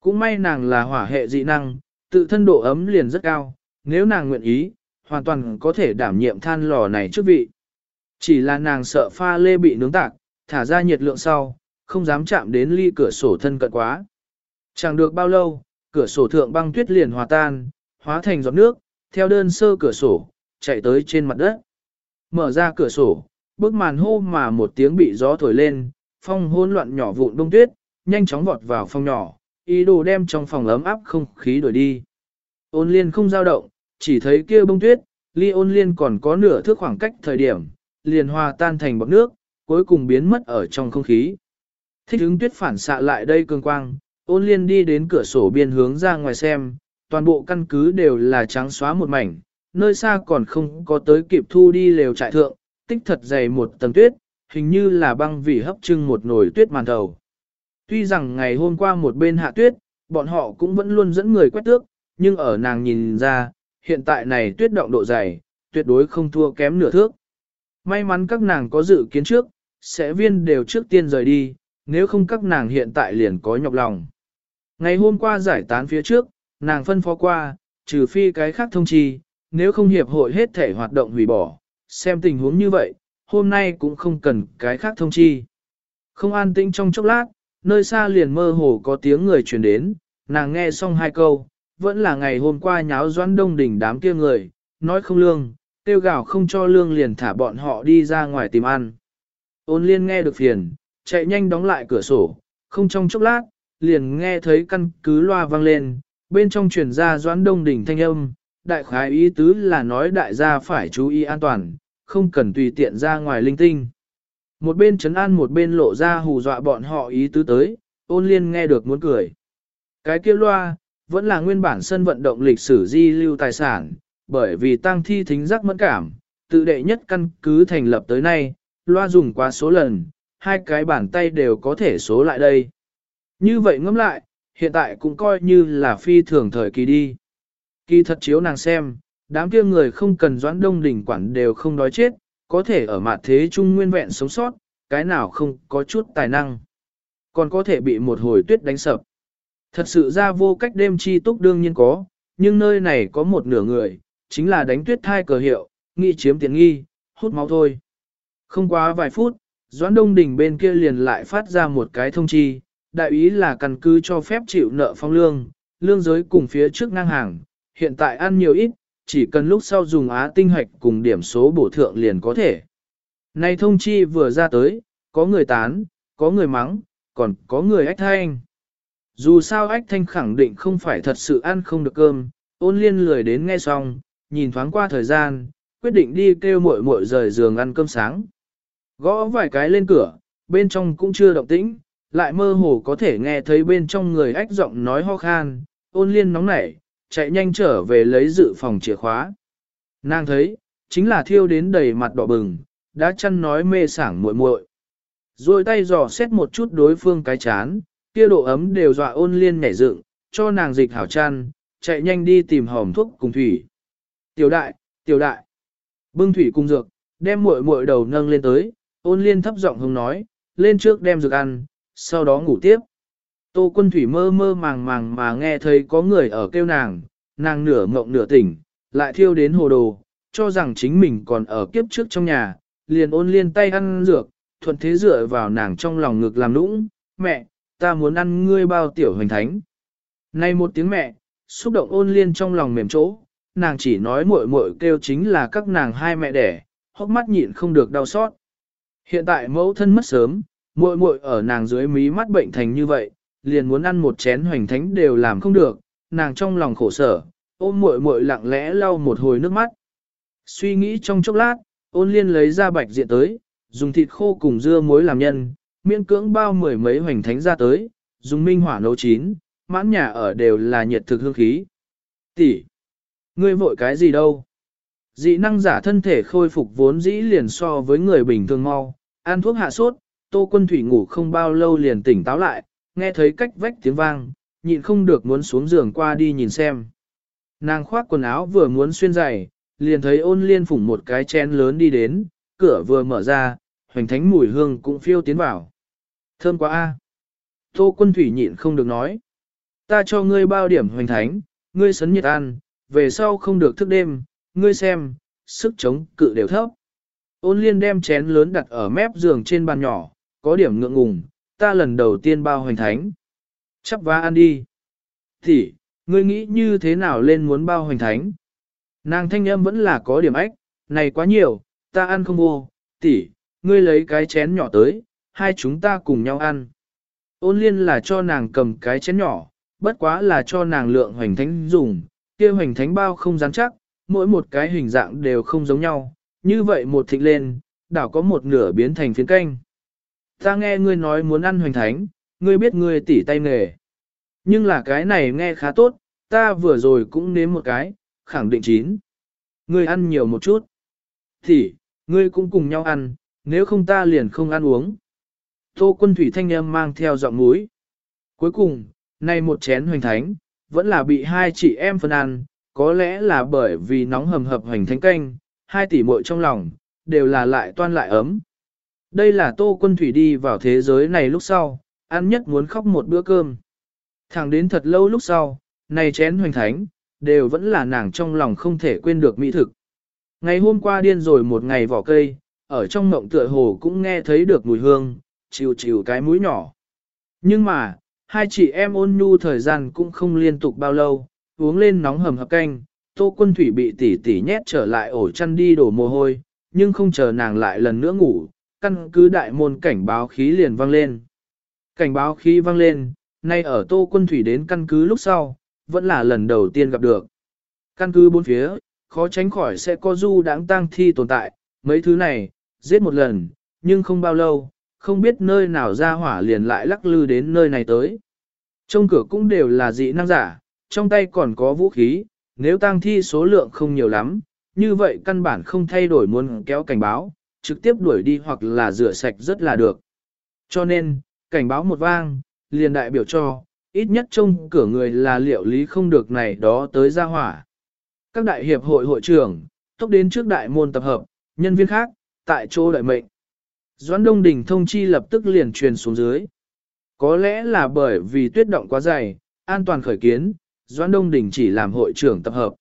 Cũng may nàng là hỏa hệ dị năng, tự thân độ ấm liền rất cao, nếu nàng nguyện ý, hoàn toàn có thể đảm nhiệm than lò này trước vị. Chỉ là nàng sợ pha lê bị nướng tạc, thả ra nhiệt lượng sau, không dám chạm đến ly cửa sổ thân cận quá. Chẳng được bao lâu, cửa sổ thượng băng tuyết liền hòa tan, hóa thành giọt nước, theo đơn sơ cửa sổ, chạy tới trên mặt đất. Mở ra cửa sổ, bức màn hô mà một tiếng bị gió thổi lên, phong hôn loạn nhỏ vụn bông tuyết, nhanh chóng vọt vào phòng nhỏ, ý đồ đem trong phòng ấm áp không khí đổi đi. Ôn liên không dao động, chỉ thấy kia bông tuyết, ly ôn liên còn có nửa thước khoảng cách thời điểm, liền hòa tan thành bọt nước, cuối cùng biến mất ở trong không khí. Thích ứng tuyết phản xạ lại đây cường quang, ôn liên đi đến cửa sổ biên hướng ra ngoài xem, toàn bộ căn cứ đều là trắng xóa một mảnh, nơi xa còn không có tới kịp thu đi lều trại thượng, tích thật dày một tầng tuyết, hình như là băng vì hấp trưng một nồi tuyết màn đầu. Tuy rằng ngày hôm qua một bên hạ tuyết, bọn họ cũng vẫn luôn dẫn người quét tước, nhưng ở nàng nhìn ra, hiện tại này tuyết động độ dày, tuyệt đối không thua kém nửa thước. May mắn các nàng có dự kiến trước, sẽ viên đều trước tiên rời đi, nếu không các nàng hiện tại liền có nhọc lòng. Ngày hôm qua giải tán phía trước, nàng phân phó qua, trừ phi cái khác thông chi, nếu không hiệp hội hết thể hoạt động hủy bỏ, xem tình huống như vậy, hôm nay cũng không cần cái khác thông chi. Không an tĩnh trong chốc lát, nơi xa liền mơ hồ có tiếng người truyền đến, nàng nghe xong hai câu, vẫn là ngày hôm qua nháo doãn đông đỉnh đám kia người, nói không lương, tiêu gạo không cho lương liền thả bọn họ đi ra ngoài tìm ăn. Ôn liên nghe được phiền, chạy nhanh đóng lại cửa sổ, không trong chốc lát, liền nghe thấy căn cứ loa vang lên, bên trong truyền ra doãn đông đỉnh thanh âm, đại khái ý tứ là nói đại gia phải chú ý an toàn, không cần tùy tiện ra ngoài linh tinh. Một bên chấn an một bên lộ ra hù dọa bọn họ ý tứ tới, ôn liên nghe được muốn cười. Cái kia loa, vẫn là nguyên bản sân vận động lịch sử di lưu tài sản, bởi vì tăng thi thính giác mẫn cảm, tự đệ nhất căn cứ thành lập tới nay, loa dùng quá số lần, hai cái bàn tay đều có thể số lại đây. Như vậy ngẫm lại, hiện tại cũng coi như là phi thường thời kỳ đi. Kỳ thật chiếu nàng xem, đám kia người không cần doãn đông đỉnh quản đều không đói chết, có thể ở mặt thế trung nguyên vẹn sống sót, cái nào không có chút tài năng. Còn có thể bị một hồi tuyết đánh sập. Thật sự ra vô cách đêm chi túc đương nhiên có, nhưng nơi này có một nửa người, chính là đánh tuyết thai cờ hiệu, nghi chiếm tiền nghi, hút máu thôi. Không quá vài phút, Doãn Đông Đình bên kia liền lại phát ra một cái thông chi, đại ý là căn cứ cho phép chịu nợ phong lương, lương giới cùng phía trước ngang hàng, hiện tại ăn nhiều ít, chỉ cần lúc sau dùng á tinh hoạch cùng điểm số bổ thượng liền có thể. Này thông chi vừa ra tới, có người tán, có người mắng, còn có người ách thanh. Dù sao ách thanh khẳng định không phải thật sự ăn không được cơm, ôn liên lười đến nghe xong, nhìn thoáng qua thời gian, quyết định đi kêu muội muội rời giường ăn cơm sáng. Gõ vài cái lên cửa, bên trong cũng chưa động tĩnh, lại mơ hồ có thể nghe thấy bên trong người ách giọng nói ho khan, ôn liên nóng nảy, chạy nhanh trở về lấy dự phòng chìa khóa. Nàng thấy, chính là thiêu đến đầy mặt đỏ bừng, đã chăn nói mê sảng muội muội. Rồi tay dò xét một chút đối phương cái chán, kia độ ấm đều dọa ôn liên nhảy dựng, cho nàng dịch hảo chăn, chạy nhanh đi tìm hòm thuốc cùng thủy. Tiểu đại, tiểu đại, bưng thủy cùng dược, đem muội muội đầu nâng lên tới, ôn liên thấp giọng hông nói, lên trước đem dược ăn, sau đó ngủ tiếp. Tô quân thủy mơ mơ màng màng mà nghe thấy có người ở kêu nàng, nàng nửa ngộng nửa tỉnh, lại thiêu đến hồ đồ, cho rằng chính mình còn ở kiếp trước trong nhà, liền ôn liên tay ăn dược, thuận thế dựa vào nàng trong lòng ngực làm nũng, mẹ, ta muốn ăn ngươi bao tiểu hoành thánh. Này một tiếng mẹ, xúc động ôn liên trong lòng mềm chỗ, nàng chỉ nói muội muội kêu chính là các nàng hai mẹ đẻ, hốc mắt nhịn không được đau xót. Hiện tại mẫu thân mất sớm, muội muội ở nàng dưới mí mắt bệnh thành như vậy, liền muốn ăn một chén hoành thánh đều làm không được, nàng trong lòng khổ sở, ôm muội muội lặng lẽ lau một hồi nước mắt. Suy nghĩ trong chốc lát, ôn liên lấy ra bạch diện tới, dùng thịt khô cùng dưa muối làm nhân, miễn cưỡng bao mười mấy hoành thánh ra tới, dùng minh hỏa nấu chín, mãn nhà ở đều là nhiệt thực hương khí. Tỷ, ngươi vội cái gì đâu? Dị năng giả thân thể khôi phục vốn dĩ liền so với người bình thường mau, ăn thuốc hạ sốt, tô quân thủy ngủ không bao lâu liền tỉnh táo lại, nghe thấy cách vách tiếng vang, nhịn không được muốn xuống giường qua đi nhìn xem. Nàng khoác quần áo vừa muốn xuyên giày, liền thấy ôn liên phủng một cái chén lớn đi đến, cửa vừa mở ra, hoành thánh mùi hương cũng phiêu tiến vào. Thơm quá a. Tô quân thủy nhịn không được nói. Ta cho ngươi bao điểm hoành thánh, ngươi sấn nhiệt ăn, về sau không được thức đêm, ngươi xem, sức chống cự đều thấp. Ôn liên đem chén lớn đặt ở mép giường trên bàn nhỏ, có điểm ngượng ngùng, ta lần đầu tiên bao hoành thánh. Chắp vá ăn đi. Thì, ngươi nghĩ như thế nào lên muốn bao hoành thánh? Nàng thanh âm vẫn là có điểm ách, này quá nhiều, ta ăn không vô, tỷ, ngươi lấy cái chén nhỏ tới, hai chúng ta cùng nhau ăn. Ôn liên là cho nàng cầm cái chén nhỏ, bất quá là cho nàng lượng hoành thánh dùng, kia hoành thánh bao không rắn chắc, mỗi một cái hình dạng đều không giống nhau, như vậy một thịnh lên, đảo có một nửa biến thành phiến canh. Ta nghe ngươi nói muốn ăn hoành thánh, ngươi biết ngươi tỉ tay nghề. Nhưng là cái này nghe khá tốt, ta vừa rồi cũng nếm một cái, khẳng định chín. Ngươi ăn nhiều một chút. Thì, ngươi cũng cùng nhau ăn, nếu không ta liền không ăn uống. Tô quân thủy thanh âm mang theo giọng núi. Cuối cùng, nay một chén hoành thánh, vẫn là bị hai chị em phân ăn, có lẽ là bởi vì nóng hầm hập hoành thánh canh, hai tỷ muội trong lòng, đều là lại toan lại ấm. Đây là tô quân thủy đi vào thế giới này lúc sau, ăn nhất muốn khóc một bữa cơm. Thẳng đến thật lâu lúc sau, này chén hoành thánh, đều vẫn là nàng trong lòng không thể quên được mỹ thực. Ngày hôm qua điên rồi một ngày vỏ cây, ở trong mộng tựa hồ cũng nghe thấy được mùi hương, chịu chịu cái mũi nhỏ. Nhưng mà, hai chị em ôn nhu thời gian cũng không liên tục bao lâu, uống lên nóng hầm hập canh, tô quân thủy bị tỉ tỉ nhét trở lại ổ chăn đi đổ mồ hôi, nhưng không chờ nàng lại lần nữa ngủ, căn cứ đại môn cảnh báo khí liền vang lên. Cảnh báo khí vang lên, nay ở tô quân thủy đến căn cứ lúc sau, vẫn là lần đầu tiên gặp được. Căn cứ bốn phía, khó tránh khỏi sẽ có du đáng tang thi tồn tại, mấy thứ này, giết một lần, nhưng không bao lâu, không biết nơi nào ra hỏa liền lại lắc lư đến nơi này tới. Trong cửa cũng đều là dị năng giả, trong tay còn có vũ khí, nếu tang thi số lượng không nhiều lắm, như vậy căn bản không thay đổi muốn kéo cảnh báo, trực tiếp đuổi đi hoặc là rửa sạch rất là được. Cho nên, cảnh báo một vang, liền đại biểu cho, ít nhất trong cửa người là liệu lý không được này đó tới ra hỏa. Các đại hiệp hội hội trưởng, tốc đến trước đại môn tập hợp, nhân viên khác, tại chỗ đại mệnh. Doãn Đông Đình thông chi lập tức liền truyền xuống dưới. Có lẽ là bởi vì tuyết động quá dày, an toàn khởi kiến, Doãn Đông Đình chỉ làm hội trưởng tập hợp.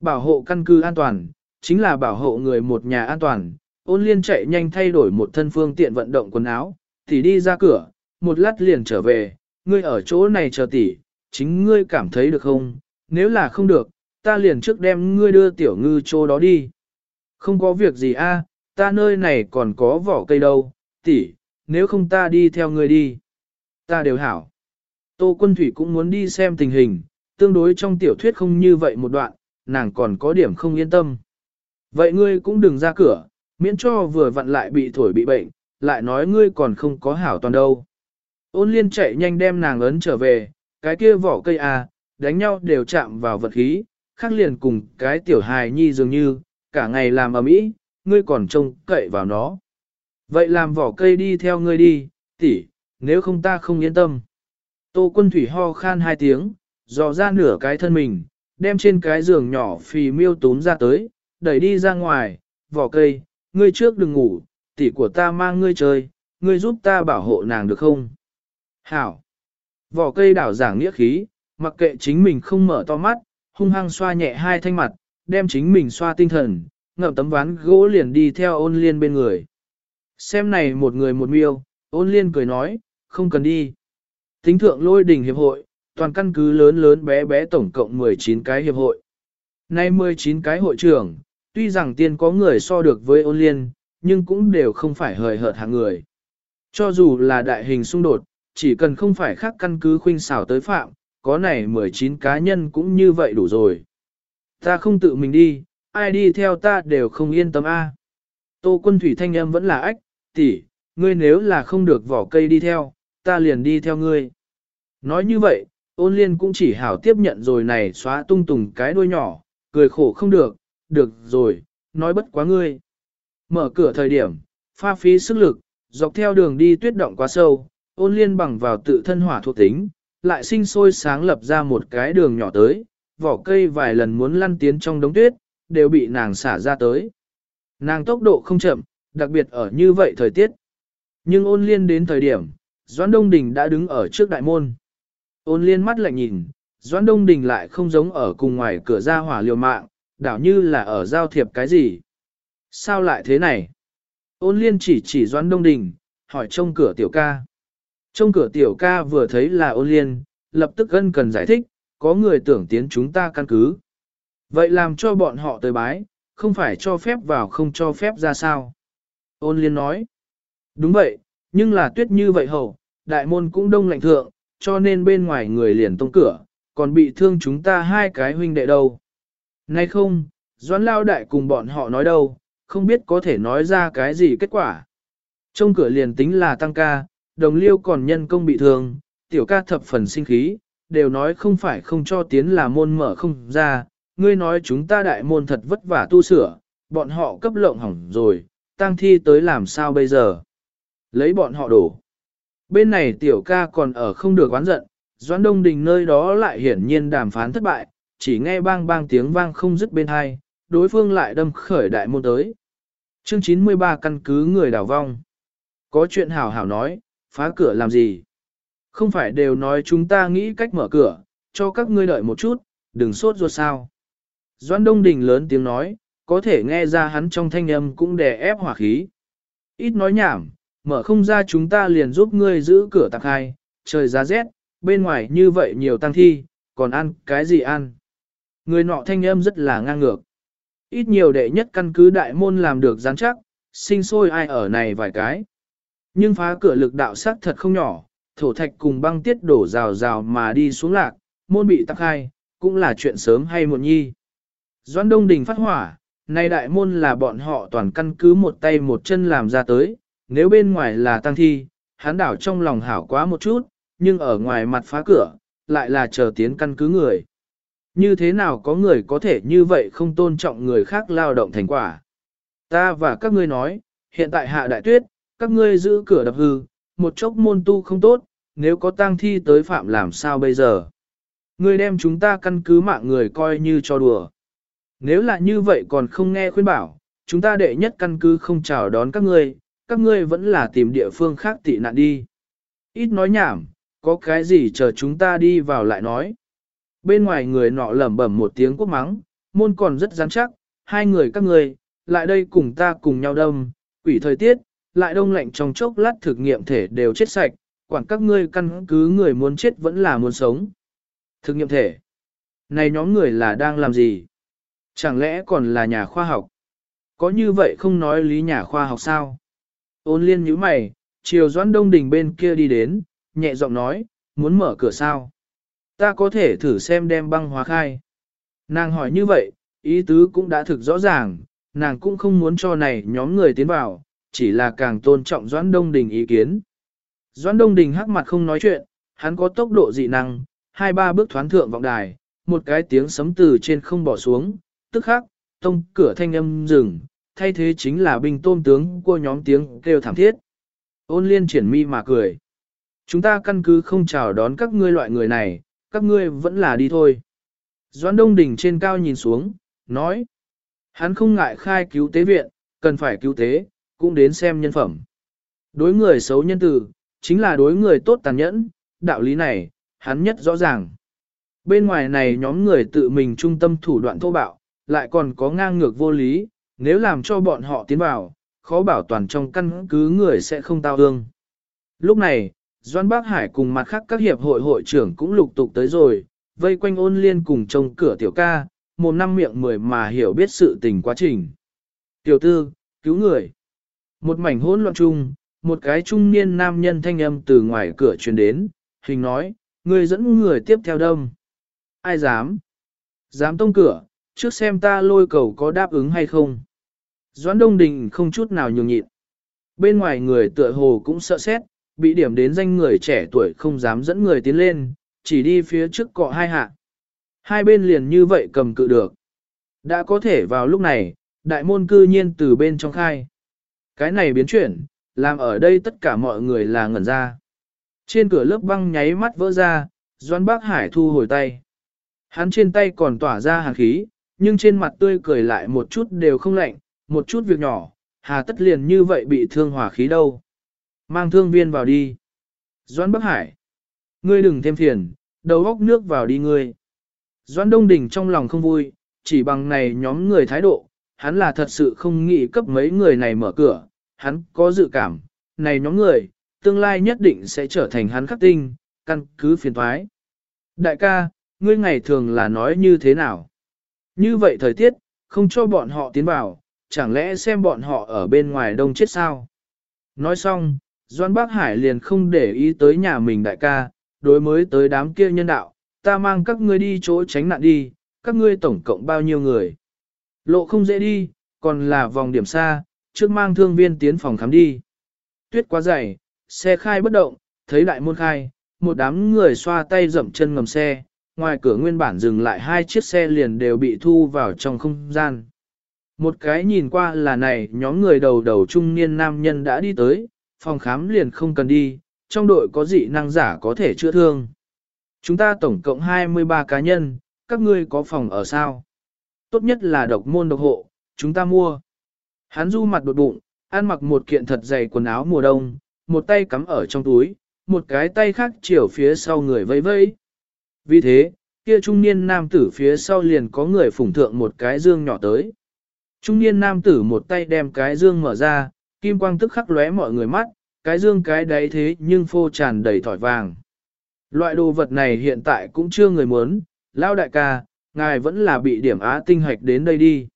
Bảo hộ căn cứ an toàn, chính là bảo hộ người một nhà an toàn. Ôn liên chạy nhanh thay đổi một thân phương tiện vận động quần áo, thì đi ra cửa, một lát liền trở về, ngươi ở chỗ này chờ tỷ, chính ngươi cảm thấy được không? Nếu là không được, ta liền trước đem ngươi đưa tiểu ngư chỗ đó đi. Không có việc gì a, ta nơi này còn có vỏ cây đâu, tỷ, nếu không ta đi theo ngươi đi. Ta đều hảo. Tô quân thủy cũng muốn đi xem tình hình, tương đối trong tiểu thuyết không như vậy một đoạn, nàng còn có điểm không yên tâm. Vậy ngươi cũng đừng ra cửa, miễn cho vừa vặn lại bị thổi bị bệnh, lại nói ngươi còn không có hảo toàn đâu. Ôn liên chạy nhanh đem nàng ấn trở về, cái kia vỏ cây à, đánh nhau đều chạm vào vật khí, khác liền cùng cái tiểu hài nhi dường như, cả ngày làm ở mỹ, ngươi còn trông cậy vào nó. Vậy làm vỏ cây đi theo ngươi đi, tỷ, nếu không ta không yên tâm. Tô quân thủy ho khan hai tiếng, dò ra nửa cái thân mình, đem trên cái giường nhỏ phì miêu túm ra tới, đẩy đi ra ngoài, vỏ cây, ngươi trước đừng ngủ, tỷ của ta mang ngươi chơi, ngươi giúp ta bảo hộ nàng được không? Hảo! Vỏ cây đảo giảng nghĩa khí, mặc kệ chính mình không mở to mắt, hung hăng xoa nhẹ hai thanh mặt, đem chính mình xoa tinh thần, ngậm tấm ván gỗ liền đi theo ôn liên bên người. Xem này một người một miêu, ôn liên cười nói, không cần đi. Tính thượng lôi đình hiệp hội, toàn căn cứ lớn lớn bé bé tổng cộng 19 cái hiệp hội. Nay 19 cái hội trưởng, tuy rằng tiên có người so được với ôn liên, nhưng cũng đều không phải hời hợt hạng người. Cho dù là đại hình xung đột, chỉ cần không phải khác căn cứ khuynh xảo tới phạm, có này 19 cá nhân cũng như vậy đủ rồi. Ta không tự mình đi, ai đi theo ta đều không yên tâm a. Tô quân thủy thanh âm vẫn là ách, tỷ, ngươi nếu là không được vỏ cây đi theo, ta liền đi theo ngươi. Nói như vậy, ôn liên cũng chỉ hảo tiếp nhận rồi này xóa tung tùng cái đuôi nhỏ, cười khổ không được, được rồi, nói bất quá ngươi. Mở cửa thời điểm, pha phí sức lực, dọc theo đường đi tuyết động quá sâu, ôn liên bằng vào tự thân hỏa thuộc tính, lại sinh sôi sáng lập ra một cái đường nhỏ tới, vỏ cây vài lần muốn lăn tiến trong đống tuyết, đều bị nàng xả ra tới. Nàng tốc độ không chậm, đặc biệt ở như vậy thời tiết. Nhưng ôn liên đến thời điểm, Doãn Đông Đình đã đứng ở trước đại môn. Ôn liên mắt lạnh nhìn, Doãn Đông Đình lại không giống ở cùng ngoài cửa ra hỏa liều mạng, đảo như là ở giao thiệp cái gì. Sao lại thế này? Ôn liên chỉ chỉ Doãn Đông Đình, hỏi trông cửa tiểu ca. Trông cửa tiểu ca vừa thấy là ôn liên, lập tức gân cần giải thích, có người tưởng tiến chúng ta căn cứ. Vậy làm cho bọn họ tới bái, không phải cho phép vào không cho phép ra sao. Ôn liên nói. Đúng vậy, nhưng là tuyết như vậy hầu, đại môn cũng đông lạnh thượng, cho nên bên ngoài người liền tông cửa, còn bị thương chúng ta hai cái huynh đệ đâu. Nay không, Doãn Lao Đại cùng bọn họ nói đâu, không biết có thể nói ra cái gì kết quả. Trong cửa liền tính là tăng ca, đồng liêu còn nhân công bị thương, tiểu ca thập phần sinh khí, đều nói không phải không cho tiến là môn mở không ra, ngươi nói chúng ta đại môn thật vất vả tu sửa, bọn họ cấp lộng hỏng rồi, tang thi tới làm sao bây giờ. Lấy bọn họ đổ. Bên này tiểu ca còn ở không được oán giận, Doãn Đông Đình nơi đó lại hiển nhiên đàm phán thất bại, chỉ nghe bang bang tiếng vang không dứt bên hai, đối phương lại đâm khởi đại môn tới. Chương 93 căn cứ người đảo vong. Có chuyện hảo hảo nói, phá cửa làm gì? Không phải đều nói chúng ta nghĩ cách mở cửa, cho các ngươi đợi một chút, đừng sốt ruột sao. Doan Đông Đình lớn tiếng nói, có thể nghe ra hắn trong thanh âm cũng đè ép hỏa khí. Ít nói nhảm, mở không ra chúng ta liền giúp ngươi giữ cửa tạc hai, trời giá rét, bên ngoài như vậy nhiều tăng thi, còn ăn cái gì ăn. Người nọ thanh âm rất là ngang ngược. Ít nhiều đệ nhất căn cứ đại môn làm được rắn chắc, sinh sôi ai ở này vài cái. Nhưng phá cửa lực đạo sắc thật không nhỏ, thổ thạch cùng băng tiết đổ rào rào mà đi xuống lạc, môn bị tắc hai, cũng là chuyện sớm hay muộn nhi. Doãn Đông Đình phát hỏa, nay đại môn là bọn họ toàn căn cứ một tay một chân làm ra tới, nếu bên ngoài là tăng thi, hắn đảo trong lòng hảo quá một chút, nhưng ở ngoài mặt phá cửa, lại là chờ tiến căn cứ người. Như thế nào có người có thể như vậy không tôn trọng người khác lao động thành quả? Ta và các ngươi nói, hiện tại hạ đại tuyết, các ngươi giữ cửa đập hư, một chốc môn tu không tốt, nếu có tang thi tới phạm làm sao bây giờ? Ngươi đem chúng ta căn cứ mạng người coi như cho đùa. Nếu là như vậy còn không nghe khuyên bảo, chúng ta đệ nhất căn cứ không chào đón các ngươi, các ngươi vẫn là tìm địa phương khác tị nạn đi. Ít nói nhảm, có cái gì chờ chúng ta đi vào lại nói. Bên ngoài người nọ lẩm bẩm một tiếng quốc mắng, môn còn rất rắn chắc, hai người các ngươi, lại đây cùng ta cùng nhau đâm, quỷ thời tiết, lại đông lạnh trong chốc lát thực nghiệm thể đều chết sạch, quản các ngươi căn cứ người muốn chết vẫn là muốn sống. Thực nghiệm thể. Này nhóm người là đang làm gì? Chẳng lẽ còn là nhà khoa học? Có như vậy không nói lý nhà khoa học sao? Ôn liên nhíu mày, chiều doãn đông đình bên kia đi đến, nhẹ giọng nói, muốn mở cửa sao? Ta có thể thử xem đem băng hóa khai. Nàng hỏi như vậy, ý tứ cũng đã thực rõ ràng, nàng cũng không muốn cho này nhóm người tiến vào, chỉ là càng tôn trọng Doãn Đông Đình ý kiến. Doãn Đông Đình hắc mặt không nói chuyện, hắn có tốc độ dị năng, hai ba bước thoán thượng vọng đài, một cái tiếng sấm từ trên không bỏ xuống, tức khắc, tông cửa thanh âm dừng, thay thế chính là binh tôm tướng của nhóm tiếng kêu thảm thiết. Ôn liên triển mi mà cười. Chúng ta căn cứ không chào đón các ngươi loại người này, các ngươi vẫn là đi thôi. Doãn Đông Đình trên cao nhìn xuống, nói. Hắn không ngại khai cứu tế viện, cần phải cứu tế, cũng đến xem nhân phẩm. Đối người xấu nhân từ, chính là đối người tốt tàn nhẫn, đạo lý này, hắn nhất rõ ràng. Bên ngoài này nhóm người tự mình trung tâm thủ đoạn thô bạo, lại còn có ngang ngược vô lý, nếu làm cho bọn họ tiến vào, khó bảo toàn trong căn cứ người sẽ không tao ương. Lúc này, Doan Bác Hải cùng mặt khác các hiệp hội hội trưởng cũng lục tục tới rồi, vây quanh ôn liên cùng trông cửa tiểu ca, một năm miệng mười mà hiểu biết sự tình quá trình. Tiểu tư, cứu người. Một mảnh hỗn loạn chung, một cái trung niên nam nhân thanh âm từ ngoài cửa truyền đến, hình nói, người dẫn người tiếp theo đông. Ai dám? Dám tông cửa, trước xem ta lôi cầu có đáp ứng hay không. Doãn Đông Đình không chút nào nhường nhịn. Bên ngoài người tựa hồ cũng sợ xét, bị điểm đến danh người trẻ tuổi không dám dẫn người tiến lên, chỉ đi phía trước cọ hai hạ. Hai bên liền như vậy cầm cự được. Đã có thể vào lúc này, đại môn cư nhiên từ bên trong khai. Cái này biến chuyển, làm ở đây tất cả mọi người là ngẩn ra. Trên cửa lớp băng nháy mắt vỡ ra, Doan Bác Hải thu hồi tay. Hắn trên tay còn tỏa ra hàn khí, nhưng trên mặt tươi cười lại một chút đều không lạnh, một chút việc nhỏ, hà tất liền như vậy bị thương hỏa khí đâu. Mang thương viên vào đi. Doãn Bắc Hải. Ngươi đừng thêm phiền, đầu góc nước vào đi ngươi. Doãn Đông Đình trong lòng không vui, chỉ bằng này nhóm người thái độ, hắn là thật sự không nghĩ cấp mấy người này mở cửa, hắn có dự cảm, này nhóm người, tương lai nhất định sẽ trở thành hắn khắc tinh, căn cứ phiền thoái. Đại ca, ngươi ngày thường là nói như thế nào? Như vậy thời tiết, không cho bọn họ tiến vào, chẳng lẽ xem bọn họ ở bên ngoài đông chết sao? Nói xong, Doan Bác Hải liền không để ý tới nhà mình đại ca, đối mới tới đám kia nhân đạo, ta mang các ngươi đi chỗ tránh nạn đi, các ngươi tổng cộng bao nhiêu người. Lộ không dễ đi, còn là vòng điểm xa, trước mang thương viên tiến phòng khám đi. Tuyết quá dày, xe khai bất động, thấy đại môn khai, một đám người xoa tay dậm chân ngầm xe, ngoài cửa nguyên bản dừng lại hai chiếc xe liền đều bị thu vào trong không gian. Một cái nhìn qua là này nhóm người đầu đầu trung niên nam nhân đã đi tới, phòng khám liền không cần đi, trong đội có dị năng giả có thể chữa thương. Chúng ta tổng cộng 23 cá nhân, các ngươi có phòng ở sao? Tốt nhất là độc môn độc hộ, chúng ta mua. Hắn du mặt đột bụng, ăn mặc một kiện thật dày quần áo mùa đông, một tay cắm ở trong túi, một cái tay khác chiều phía sau người vẫy vẫy. Vì thế, kia trung niên nam tử phía sau liền có người phủng thượng một cái dương nhỏ tới. Trung niên nam tử một tay đem cái dương mở ra, kim quang tức khắc lóe mọi người mắt, cái dương cái đấy thế nhưng phô tràn đầy thỏi vàng. Loại đồ vật này hiện tại cũng chưa người muốn, lao đại ca, ngài vẫn là bị điểm á tinh hạch đến đây đi.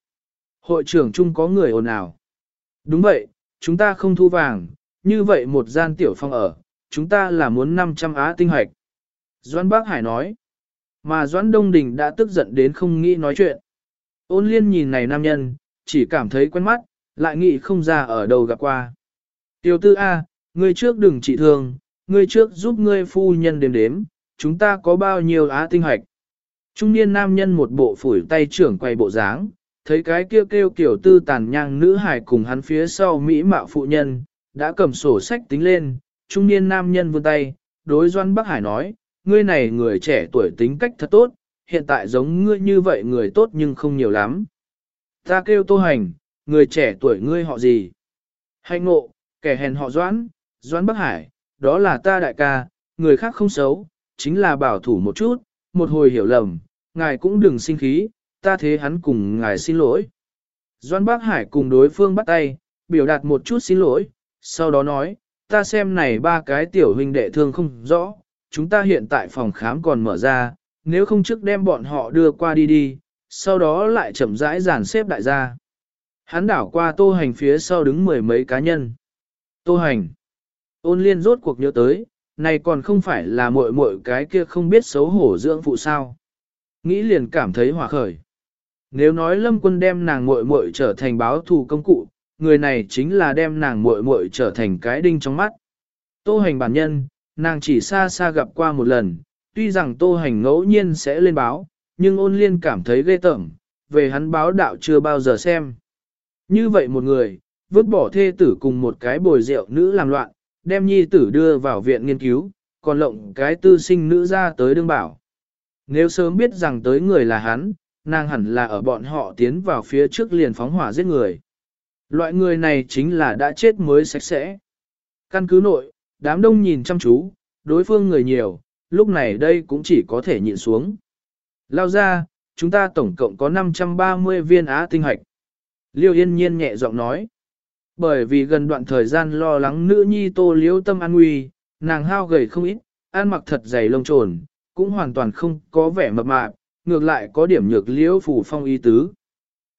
Hội trưởng chung có người ồn ào. Đúng vậy, chúng ta không thu vàng, như vậy một gian tiểu phong ở, chúng ta là muốn 500 á tinh hạch Doan Bác Hải nói, mà Doãn Đông Đình đã tức giận đến không nghĩ nói chuyện. Ôn liên nhìn này nam nhân, chỉ cảm thấy quen mắt, lại nghĩ không ra ở đâu gặp qua. Tiểu tư A, ngươi trước đừng trị thương, ngươi trước giúp ngươi phu nhân đếm đếm, chúng ta có bao nhiêu á tinh hoạch. Trung niên nam nhân một bộ phủi tay trưởng quay bộ dáng, thấy cái kêu kêu kiểu tư tàn nhang nữ hải cùng hắn phía sau mỹ mạo phụ nhân, đã cầm sổ sách tính lên, trung niên nam nhân vươn tay, đối doan Bắc Hải nói, ngươi này người trẻ tuổi tính cách thật tốt, hiện tại giống ngươi như vậy người tốt nhưng không nhiều lắm. Ta kêu tô hành, người trẻ tuổi ngươi họ gì? Hành ngộ, kẻ hèn họ doãn, doãn Bắc Hải, đó là ta đại ca, người khác không xấu, chính là bảo thủ một chút, một hồi hiểu lầm, ngài cũng đừng sinh khí, ta thế hắn cùng ngài xin lỗi. Doãn Bắc Hải cùng đối phương bắt tay, biểu đạt một chút xin lỗi, sau đó nói, ta xem này ba cái tiểu huynh đệ thương không rõ, chúng ta hiện tại phòng khám còn mở ra, nếu không trước đem bọn họ đưa qua đi đi, sau đó lại chậm rãi dàn xếp đại gia. Hắn đảo qua tô hành phía sau đứng mười mấy cá nhân. Tô hành. Ôn liên rốt cuộc nhớ tới, này còn không phải là muội muội cái kia không biết xấu hổ dưỡng phụ sao. Nghĩ liền cảm thấy hỏa khởi. Nếu nói lâm quân đem nàng muội muội trở thành báo thù công cụ, người này chính là đem nàng muội muội trở thành cái đinh trong mắt. Tô hành bản nhân, nàng chỉ xa xa gặp qua một lần, tuy rằng tô hành ngẫu nhiên sẽ lên báo, nhưng ôn liên cảm thấy ghê tởm, về hắn báo đạo chưa bao giờ xem. Như vậy một người, vứt bỏ thê tử cùng một cái bồi rượu nữ làm loạn, đem nhi tử đưa vào viện nghiên cứu, còn lộng cái tư sinh nữ ra tới đương bảo. Nếu sớm biết rằng tới người là hắn, nàng hẳn là ở bọn họ tiến vào phía trước liền phóng hỏa giết người. Loại người này chính là đã chết mới sạch sẽ. Căn cứ nội, đám đông nhìn chăm chú, đối phương người nhiều, lúc này đây cũng chỉ có thể nhịn xuống. Lao ra, chúng ta tổng cộng có 530 viên á tinh hạch. Liêu yên nhiên nhẹ giọng nói. Bởi vì gần đoạn thời gian lo lắng nữ nhi tô liễu tâm an nguy, nàng hao gầy không ít, ăn mặc thật dày lông trồn, cũng hoàn toàn không có vẻ mập mạp, ngược lại có điểm nhược liễu phủ phong y tứ.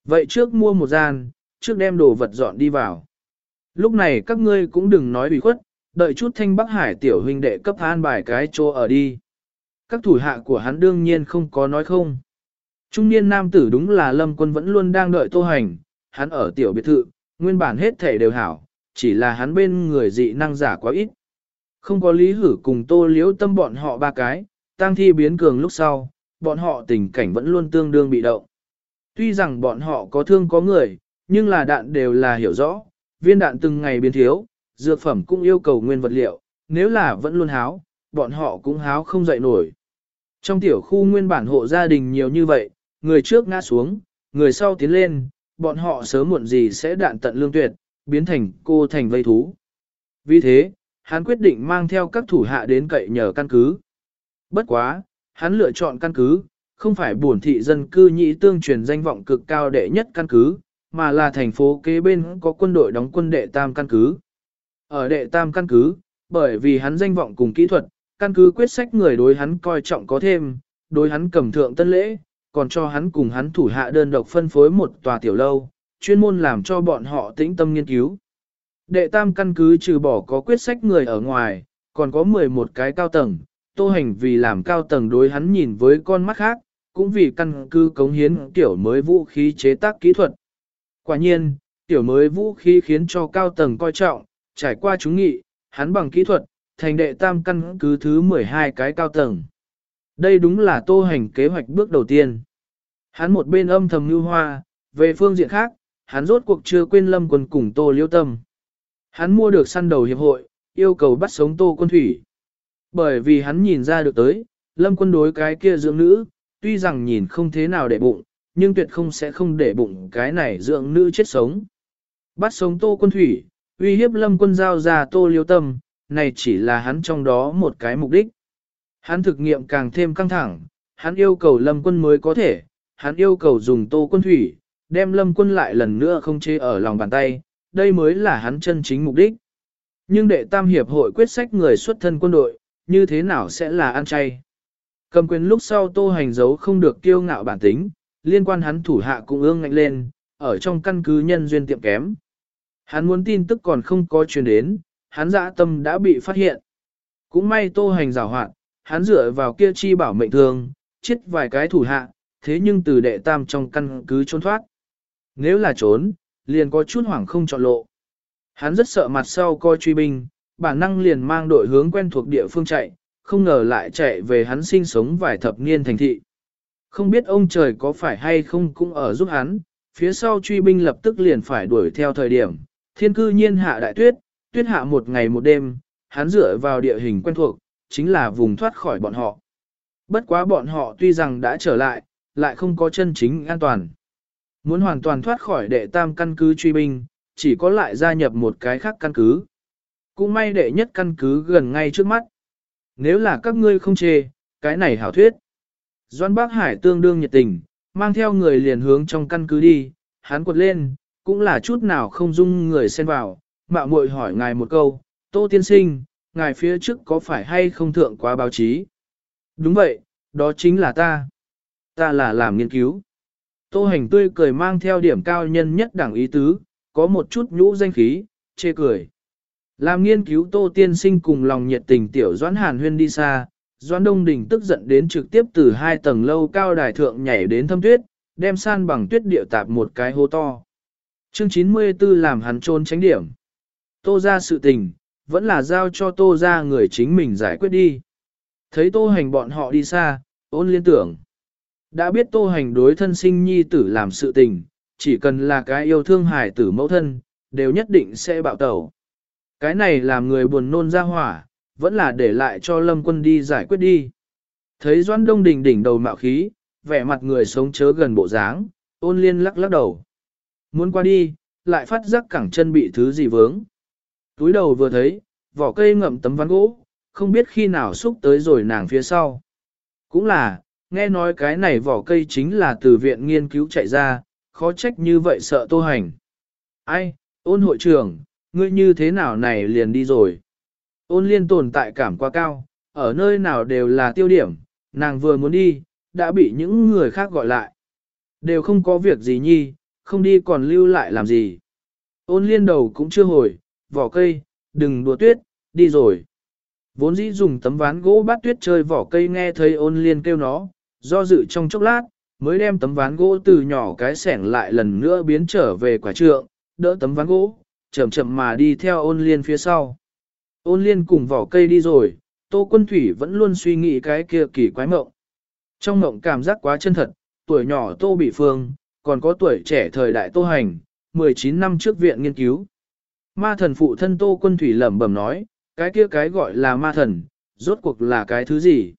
Vậy trước mua một gian, trước đem đồ vật dọn đi vào. Lúc này các ngươi cũng đừng nói bị khuất, đợi chút thanh bắc hải tiểu huynh đệ cấp an bài cái chỗ ở đi. Các thủ hạ của hắn đương nhiên không có nói không. Trung niên nam tử đúng là lâm quân vẫn luôn đang đợi tô hành, hắn ở tiểu biệt thự, nguyên bản hết thể đều hảo, chỉ là hắn bên người dị năng giả quá ít. Không có lý hử cùng tô liễu tâm bọn họ ba cái, tăng thi biến cường lúc sau, bọn họ tình cảnh vẫn luôn tương đương bị động. Tuy rằng bọn họ có thương có người, nhưng là đạn đều là hiểu rõ, viên đạn từng ngày biến thiếu, dược phẩm cũng yêu cầu nguyên vật liệu, nếu là vẫn luôn háo, bọn họ cũng háo không dậy nổi. Trong tiểu khu nguyên bản hộ gia đình nhiều như vậy, người trước ngã xuống, người sau tiến lên, bọn họ sớm muộn gì sẽ đạn tận lương tuyệt, biến thành cô thành vây thú. Vì thế, hắn quyết định mang theo các thủ hạ đến cậy nhờ căn cứ. Bất quá, hắn lựa chọn căn cứ, không phải buồn thị dân cư nhị tương truyền danh vọng cực cao đệ nhất căn cứ, mà là thành phố kế bên có quân đội đóng quân đệ tam căn cứ. Ở đệ tam căn cứ, bởi vì hắn danh vọng cùng kỹ thuật, căn cứ quyết sách người đối hắn coi trọng có thêm, đối hắn cầm thượng tân lễ, còn cho hắn cùng hắn thủ hạ đơn độc phân phối một tòa tiểu lâu, chuyên môn làm cho bọn họ tĩnh tâm nghiên cứu. Đệ tam căn cứ trừ bỏ có quyết sách người ở ngoài, còn có 11 cái cao tầng, tô hành vì làm cao tầng đối hắn nhìn với con mắt khác, cũng vì căn cứ cống hiến tiểu mới vũ khí chế tác kỹ thuật. Quả nhiên, tiểu mới vũ khí khiến cho cao tầng coi trọng, trải qua chúng nghị, hắn bằng kỹ thuật, thành đệ tam căn cứ thứ 12 cái cao tầng. Đây đúng là tô hành kế hoạch bước đầu tiên. Hắn một bên âm thầm như hoa, về phương diện khác, hắn rốt cuộc chưa quên lâm quân cùng tô liêu tâm. Hắn mua được săn đầu hiệp hội, yêu cầu bắt sống tô quân thủy. Bởi vì hắn nhìn ra được tới, lâm quân đối cái kia dưỡng nữ, tuy rằng nhìn không thế nào để bụng, nhưng tuyệt không sẽ không để bụng cái này dưỡng nữ chết sống. Bắt sống tô quân thủy, uy hiếp lâm quân giao ra tô liêu tâm, này chỉ là hắn trong đó một cái mục đích. Hắn thực nghiệm càng thêm căng thẳng, hắn yêu cầu lâm quân mới có thể, hắn yêu cầu dùng tô quân thủy, đem lâm quân lại lần nữa không chế ở lòng bàn tay, đây mới là hắn chân chính mục đích. Nhưng đệ tam hiệp hội quyết sách người xuất thân quân đội, như thế nào sẽ là ăn chay? Cầm quyền lúc sau tô hành dấu không được kiêu ngạo bản tính, liên quan hắn thủ hạ cũng ương ngạnh lên, ở trong căn cứ nhân duyên tiệm kém. Hắn muốn tin tức còn không có truyền đến, hắn dã tâm đã bị phát hiện. Cũng may tô hành rào hoạn, hắn dựa vào kia chi bảo mệnh thường chết vài cái thủ hạ, thế nhưng từ đệ tam trong căn cứ trốn thoát. Nếu là trốn, liền có chút hoảng không chọn lộ. Hắn rất sợ mặt sau coi truy binh, bản năng liền mang đội hướng quen thuộc địa phương chạy, không ngờ lại chạy về hắn sinh sống vài thập niên thành thị. Không biết ông trời có phải hay không cũng ở giúp hắn, phía sau truy binh lập tức liền phải đuổi theo thời điểm, thiên cư nhiên hạ đại tuyết, tuyết hạ một ngày một đêm, hắn dựa vào địa hình quen thuộc, chính là vùng thoát khỏi bọn họ. Bất quá bọn họ tuy rằng đã trở lại, lại không có chân chính an toàn. Muốn hoàn toàn thoát khỏi đệ tam căn cứ truy binh, chỉ có lại gia nhập một cái khác căn cứ. Cũng may đệ nhất căn cứ gần ngay trước mắt. Nếu là các ngươi không chê, cái này hảo thuyết. Doan Bác Hải tương đương nhiệt tình, mang theo người liền hướng trong căn cứ đi, hắn quật lên, cũng là chút nào không dung người xen vào, mạo muội hỏi ngài một câu, Tô Tiên Sinh, ngài phía trước có phải hay không thượng quá báo chí? Đúng vậy, đó chính là ta. Ta là làm nghiên cứu. Tô hành tươi cười mang theo điểm cao nhân nhất đẳng ý tứ, có một chút nhũ danh khí, chê cười. Làm nghiên cứu Tô Tiên Sinh cùng lòng nhiệt tình tiểu Doãn Hàn Huyên đi xa, Doãn Đông Đình tức giận đến trực tiếp từ hai tầng lâu cao đài thượng nhảy đến thâm tuyết, đem san bằng tuyết điệu tạp một cái hô to. Chương 94 làm hắn trôn tránh điểm. Tô ra sự tình, vẫn là giao cho tô ra người chính mình giải quyết đi. Thấy tô hành bọn họ đi xa, ôn liên tưởng. Đã biết tô hành đối thân sinh nhi tử làm sự tình, chỉ cần là cái yêu thương hải tử mẫu thân, đều nhất định sẽ bạo tẩu. Cái này làm người buồn nôn ra hỏa, vẫn là để lại cho lâm quân đi giải quyết đi. Thấy Doan Đông Đình đỉnh đầu mạo khí, vẻ mặt người sống chớ gần bộ dáng, ôn liên lắc lắc đầu. Muốn qua đi, lại phát giác cẳng chân bị thứ gì vướng. Túi đầu vừa thấy, vỏ cây ngậm tấm ván gỗ, không biết khi nào xúc tới rồi nàng phía sau. Cũng là, nghe nói cái này vỏ cây chính là từ viện nghiên cứu chạy ra, khó trách như vậy sợ tô hành. Ai, ôn hội trưởng, ngươi như thế nào này liền đi rồi. Ôn liên tồn tại cảm quá cao, ở nơi nào đều là tiêu điểm, nàng vừa muốn đi, đã bị những người khác gọi lại. Đều không có việc gì nhi, không đi còn lưu lại làm gì. Ôn liên đầu cũng chưa hồi, vỏ cây, đừng đùa tuyết, đi rồi. Vốn dĩ dùng tấm ván gỗ bát tuyết chơi vỏ cây nghe thấy ôn liên kêu nó, do dự trong chốc lát, mới đem tấm ván gỗ từ nhỏ cái sẻng lại lần nữa biến trở về quả trượng, đỡ tấm ván gỗ, chậm chậm mà đi theo ôn liên phía sau. Ôn liên cùng vỏ cây đi rồi, tô quân thủy vẫn luôn suy nghĩ cái kia kỳ quái mộng. Trong mộng cảm giác quá chân thật, tuổi nhỏ tô bị phương, còn có tuổi trẻ thời đại tô hành, 19 năm trước viện nghiên cứu. Ma thần phụ thân tô quân thủy lẩm bẩm nói, cái kia cái gọi là ma thần, rốt cuộc là cái thứ gì?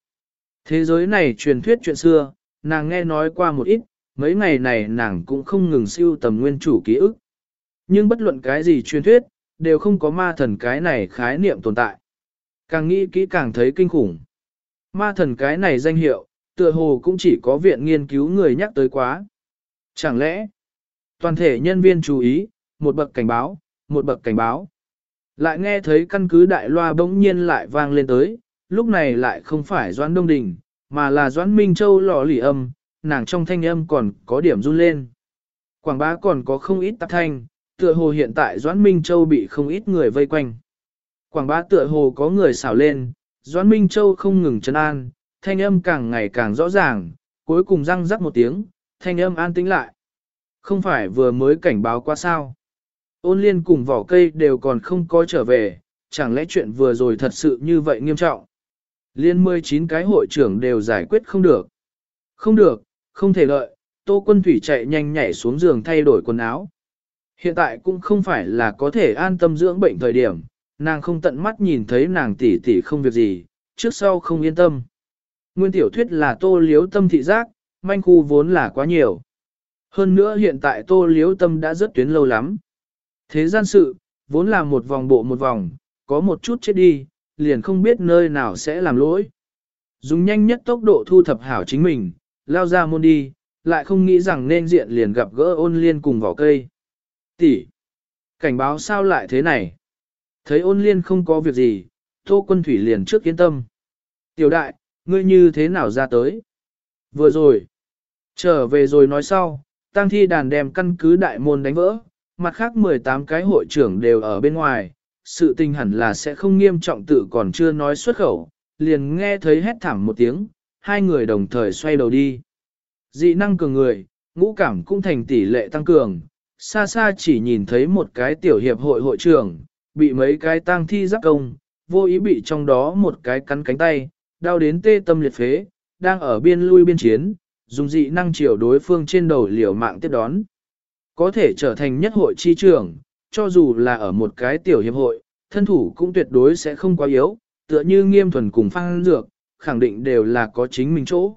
Thế giới này truyền thuyết chuyện xưa, nàng nghe nói qua một ít, mấy ngày này nàng cũng không ngừng siêu tầm nguyên chủ ký ức. Nhưng bất luận cái gì truyền thuyết, đều không có ma thần cái này khái niệm tồn tại. Càng nghĩ kỹ càng thấy kinh khủng. Ma thần cái này danh hiệu, tựa hồ cũng chỉ có viện nghiên cứu người nhắc tới quá. Chẳng lẽ, toàn thể nhân viên chú ý, một bậc cảnh báo, một bậc cảnh báo. Lại nghe thấy căn cứ đại loa bỗng nhiên lại vang lên tới, lúc này lại không phải Doãn Đông Đình, mà là Doãn Minh Châu lò lì âm, nàng trong thanh âm còn có điểm run lên. Quảng bá còn có không ít tạp thanh, tựa hồ hiện tại Doãn Minh Châu bị không ít người vây quanh. Quảng bá tựa hồ có người xảo lên, Doãn Minh Châu không ngừng chân an, thanh âm càng ngày càng rõ ràng, cuối cùng răng rắc một tiếng, thanh âm an tĩnh lại. Không phải vừa mới cảnh báo qua sao. Ôn liên cùng vỏ cây đều còn không có trở về, chẳng lẽ chuyện vừa rồi thật sự như vậy nghiêm trọng. Liên 19 cái hội trưởng đều giải quyết không được. Không được, không thể lợi, Tô Quân Thủy chạy nhanh nhảy xuống giường thay đổi quần áo. Hiện tại cũng không phải là có thể an tâm dưỡng bệnh thời điểm, nàng không tận mắt nhìn thấy nàng tỷ tỷ không việc gì, trước sau không yên tâm. Nguyên tiểu thuyết là tô liếu tâm thị giác, manh khu vốn là quá nhiều. Hơn nữa hiện tại tô liếu tâm đã rất tuyến lâu lắm. Thế gian sự, vốn là một vòng bộ một vòng, có một chút chết đi, liền không biết nơi nào sẽ làm lỗi. Dùng nhanh nhất tốc độ thu thập hảo chính mình, lao ra môn đi, lại không nghĩ rằng nên diện liền gặp gỡ ôn liên cùng vỏ cây. Tỷ, cảnh báo sao lại thế này? Thấy ôn liên không có việc gì, tô quân thủy liền trước yên tâm. Tiểu đại, ngươi như thế nào ra tới? Vừa rồi, trở về rồi nói sau, tăng thi đàn đem căn cứ đại môn đánh vỡ, mặt khác 18 cái hội trưởng đều ở bên ngoài, sự tình hẳn là sẽ không nghiêm trọng tự còn chưa nói xuất khẩu, liền nghe thấy hét thảm một tiếng, hai người đồng thời xoay đầu đi. Dị năng cường người, ngũ cảm cũng thành tỷ lệ tăng cường, xa xa chỉ nhìn thấy một cái tiểu hiệp hội hội trưởng, bị mấy cái tang thi giáp công, vô ý bị trong đó một cái cắn cánh tay, đau đến tê tâm liệt phế, đang ở biên lui biên chiến, dùng dị năng chiều đối phương trên đầu liều mạng tiếp đón. Có thể trở thành nhất hội chi trưởng, cho dù là ở một cái tiểu hiệp hội, thân thủ cũng tuyệt đối sẽ không quá yếu, tựa như nghiêm thuần cùng phan dược, khẳng định đều là có chính mình chỗ.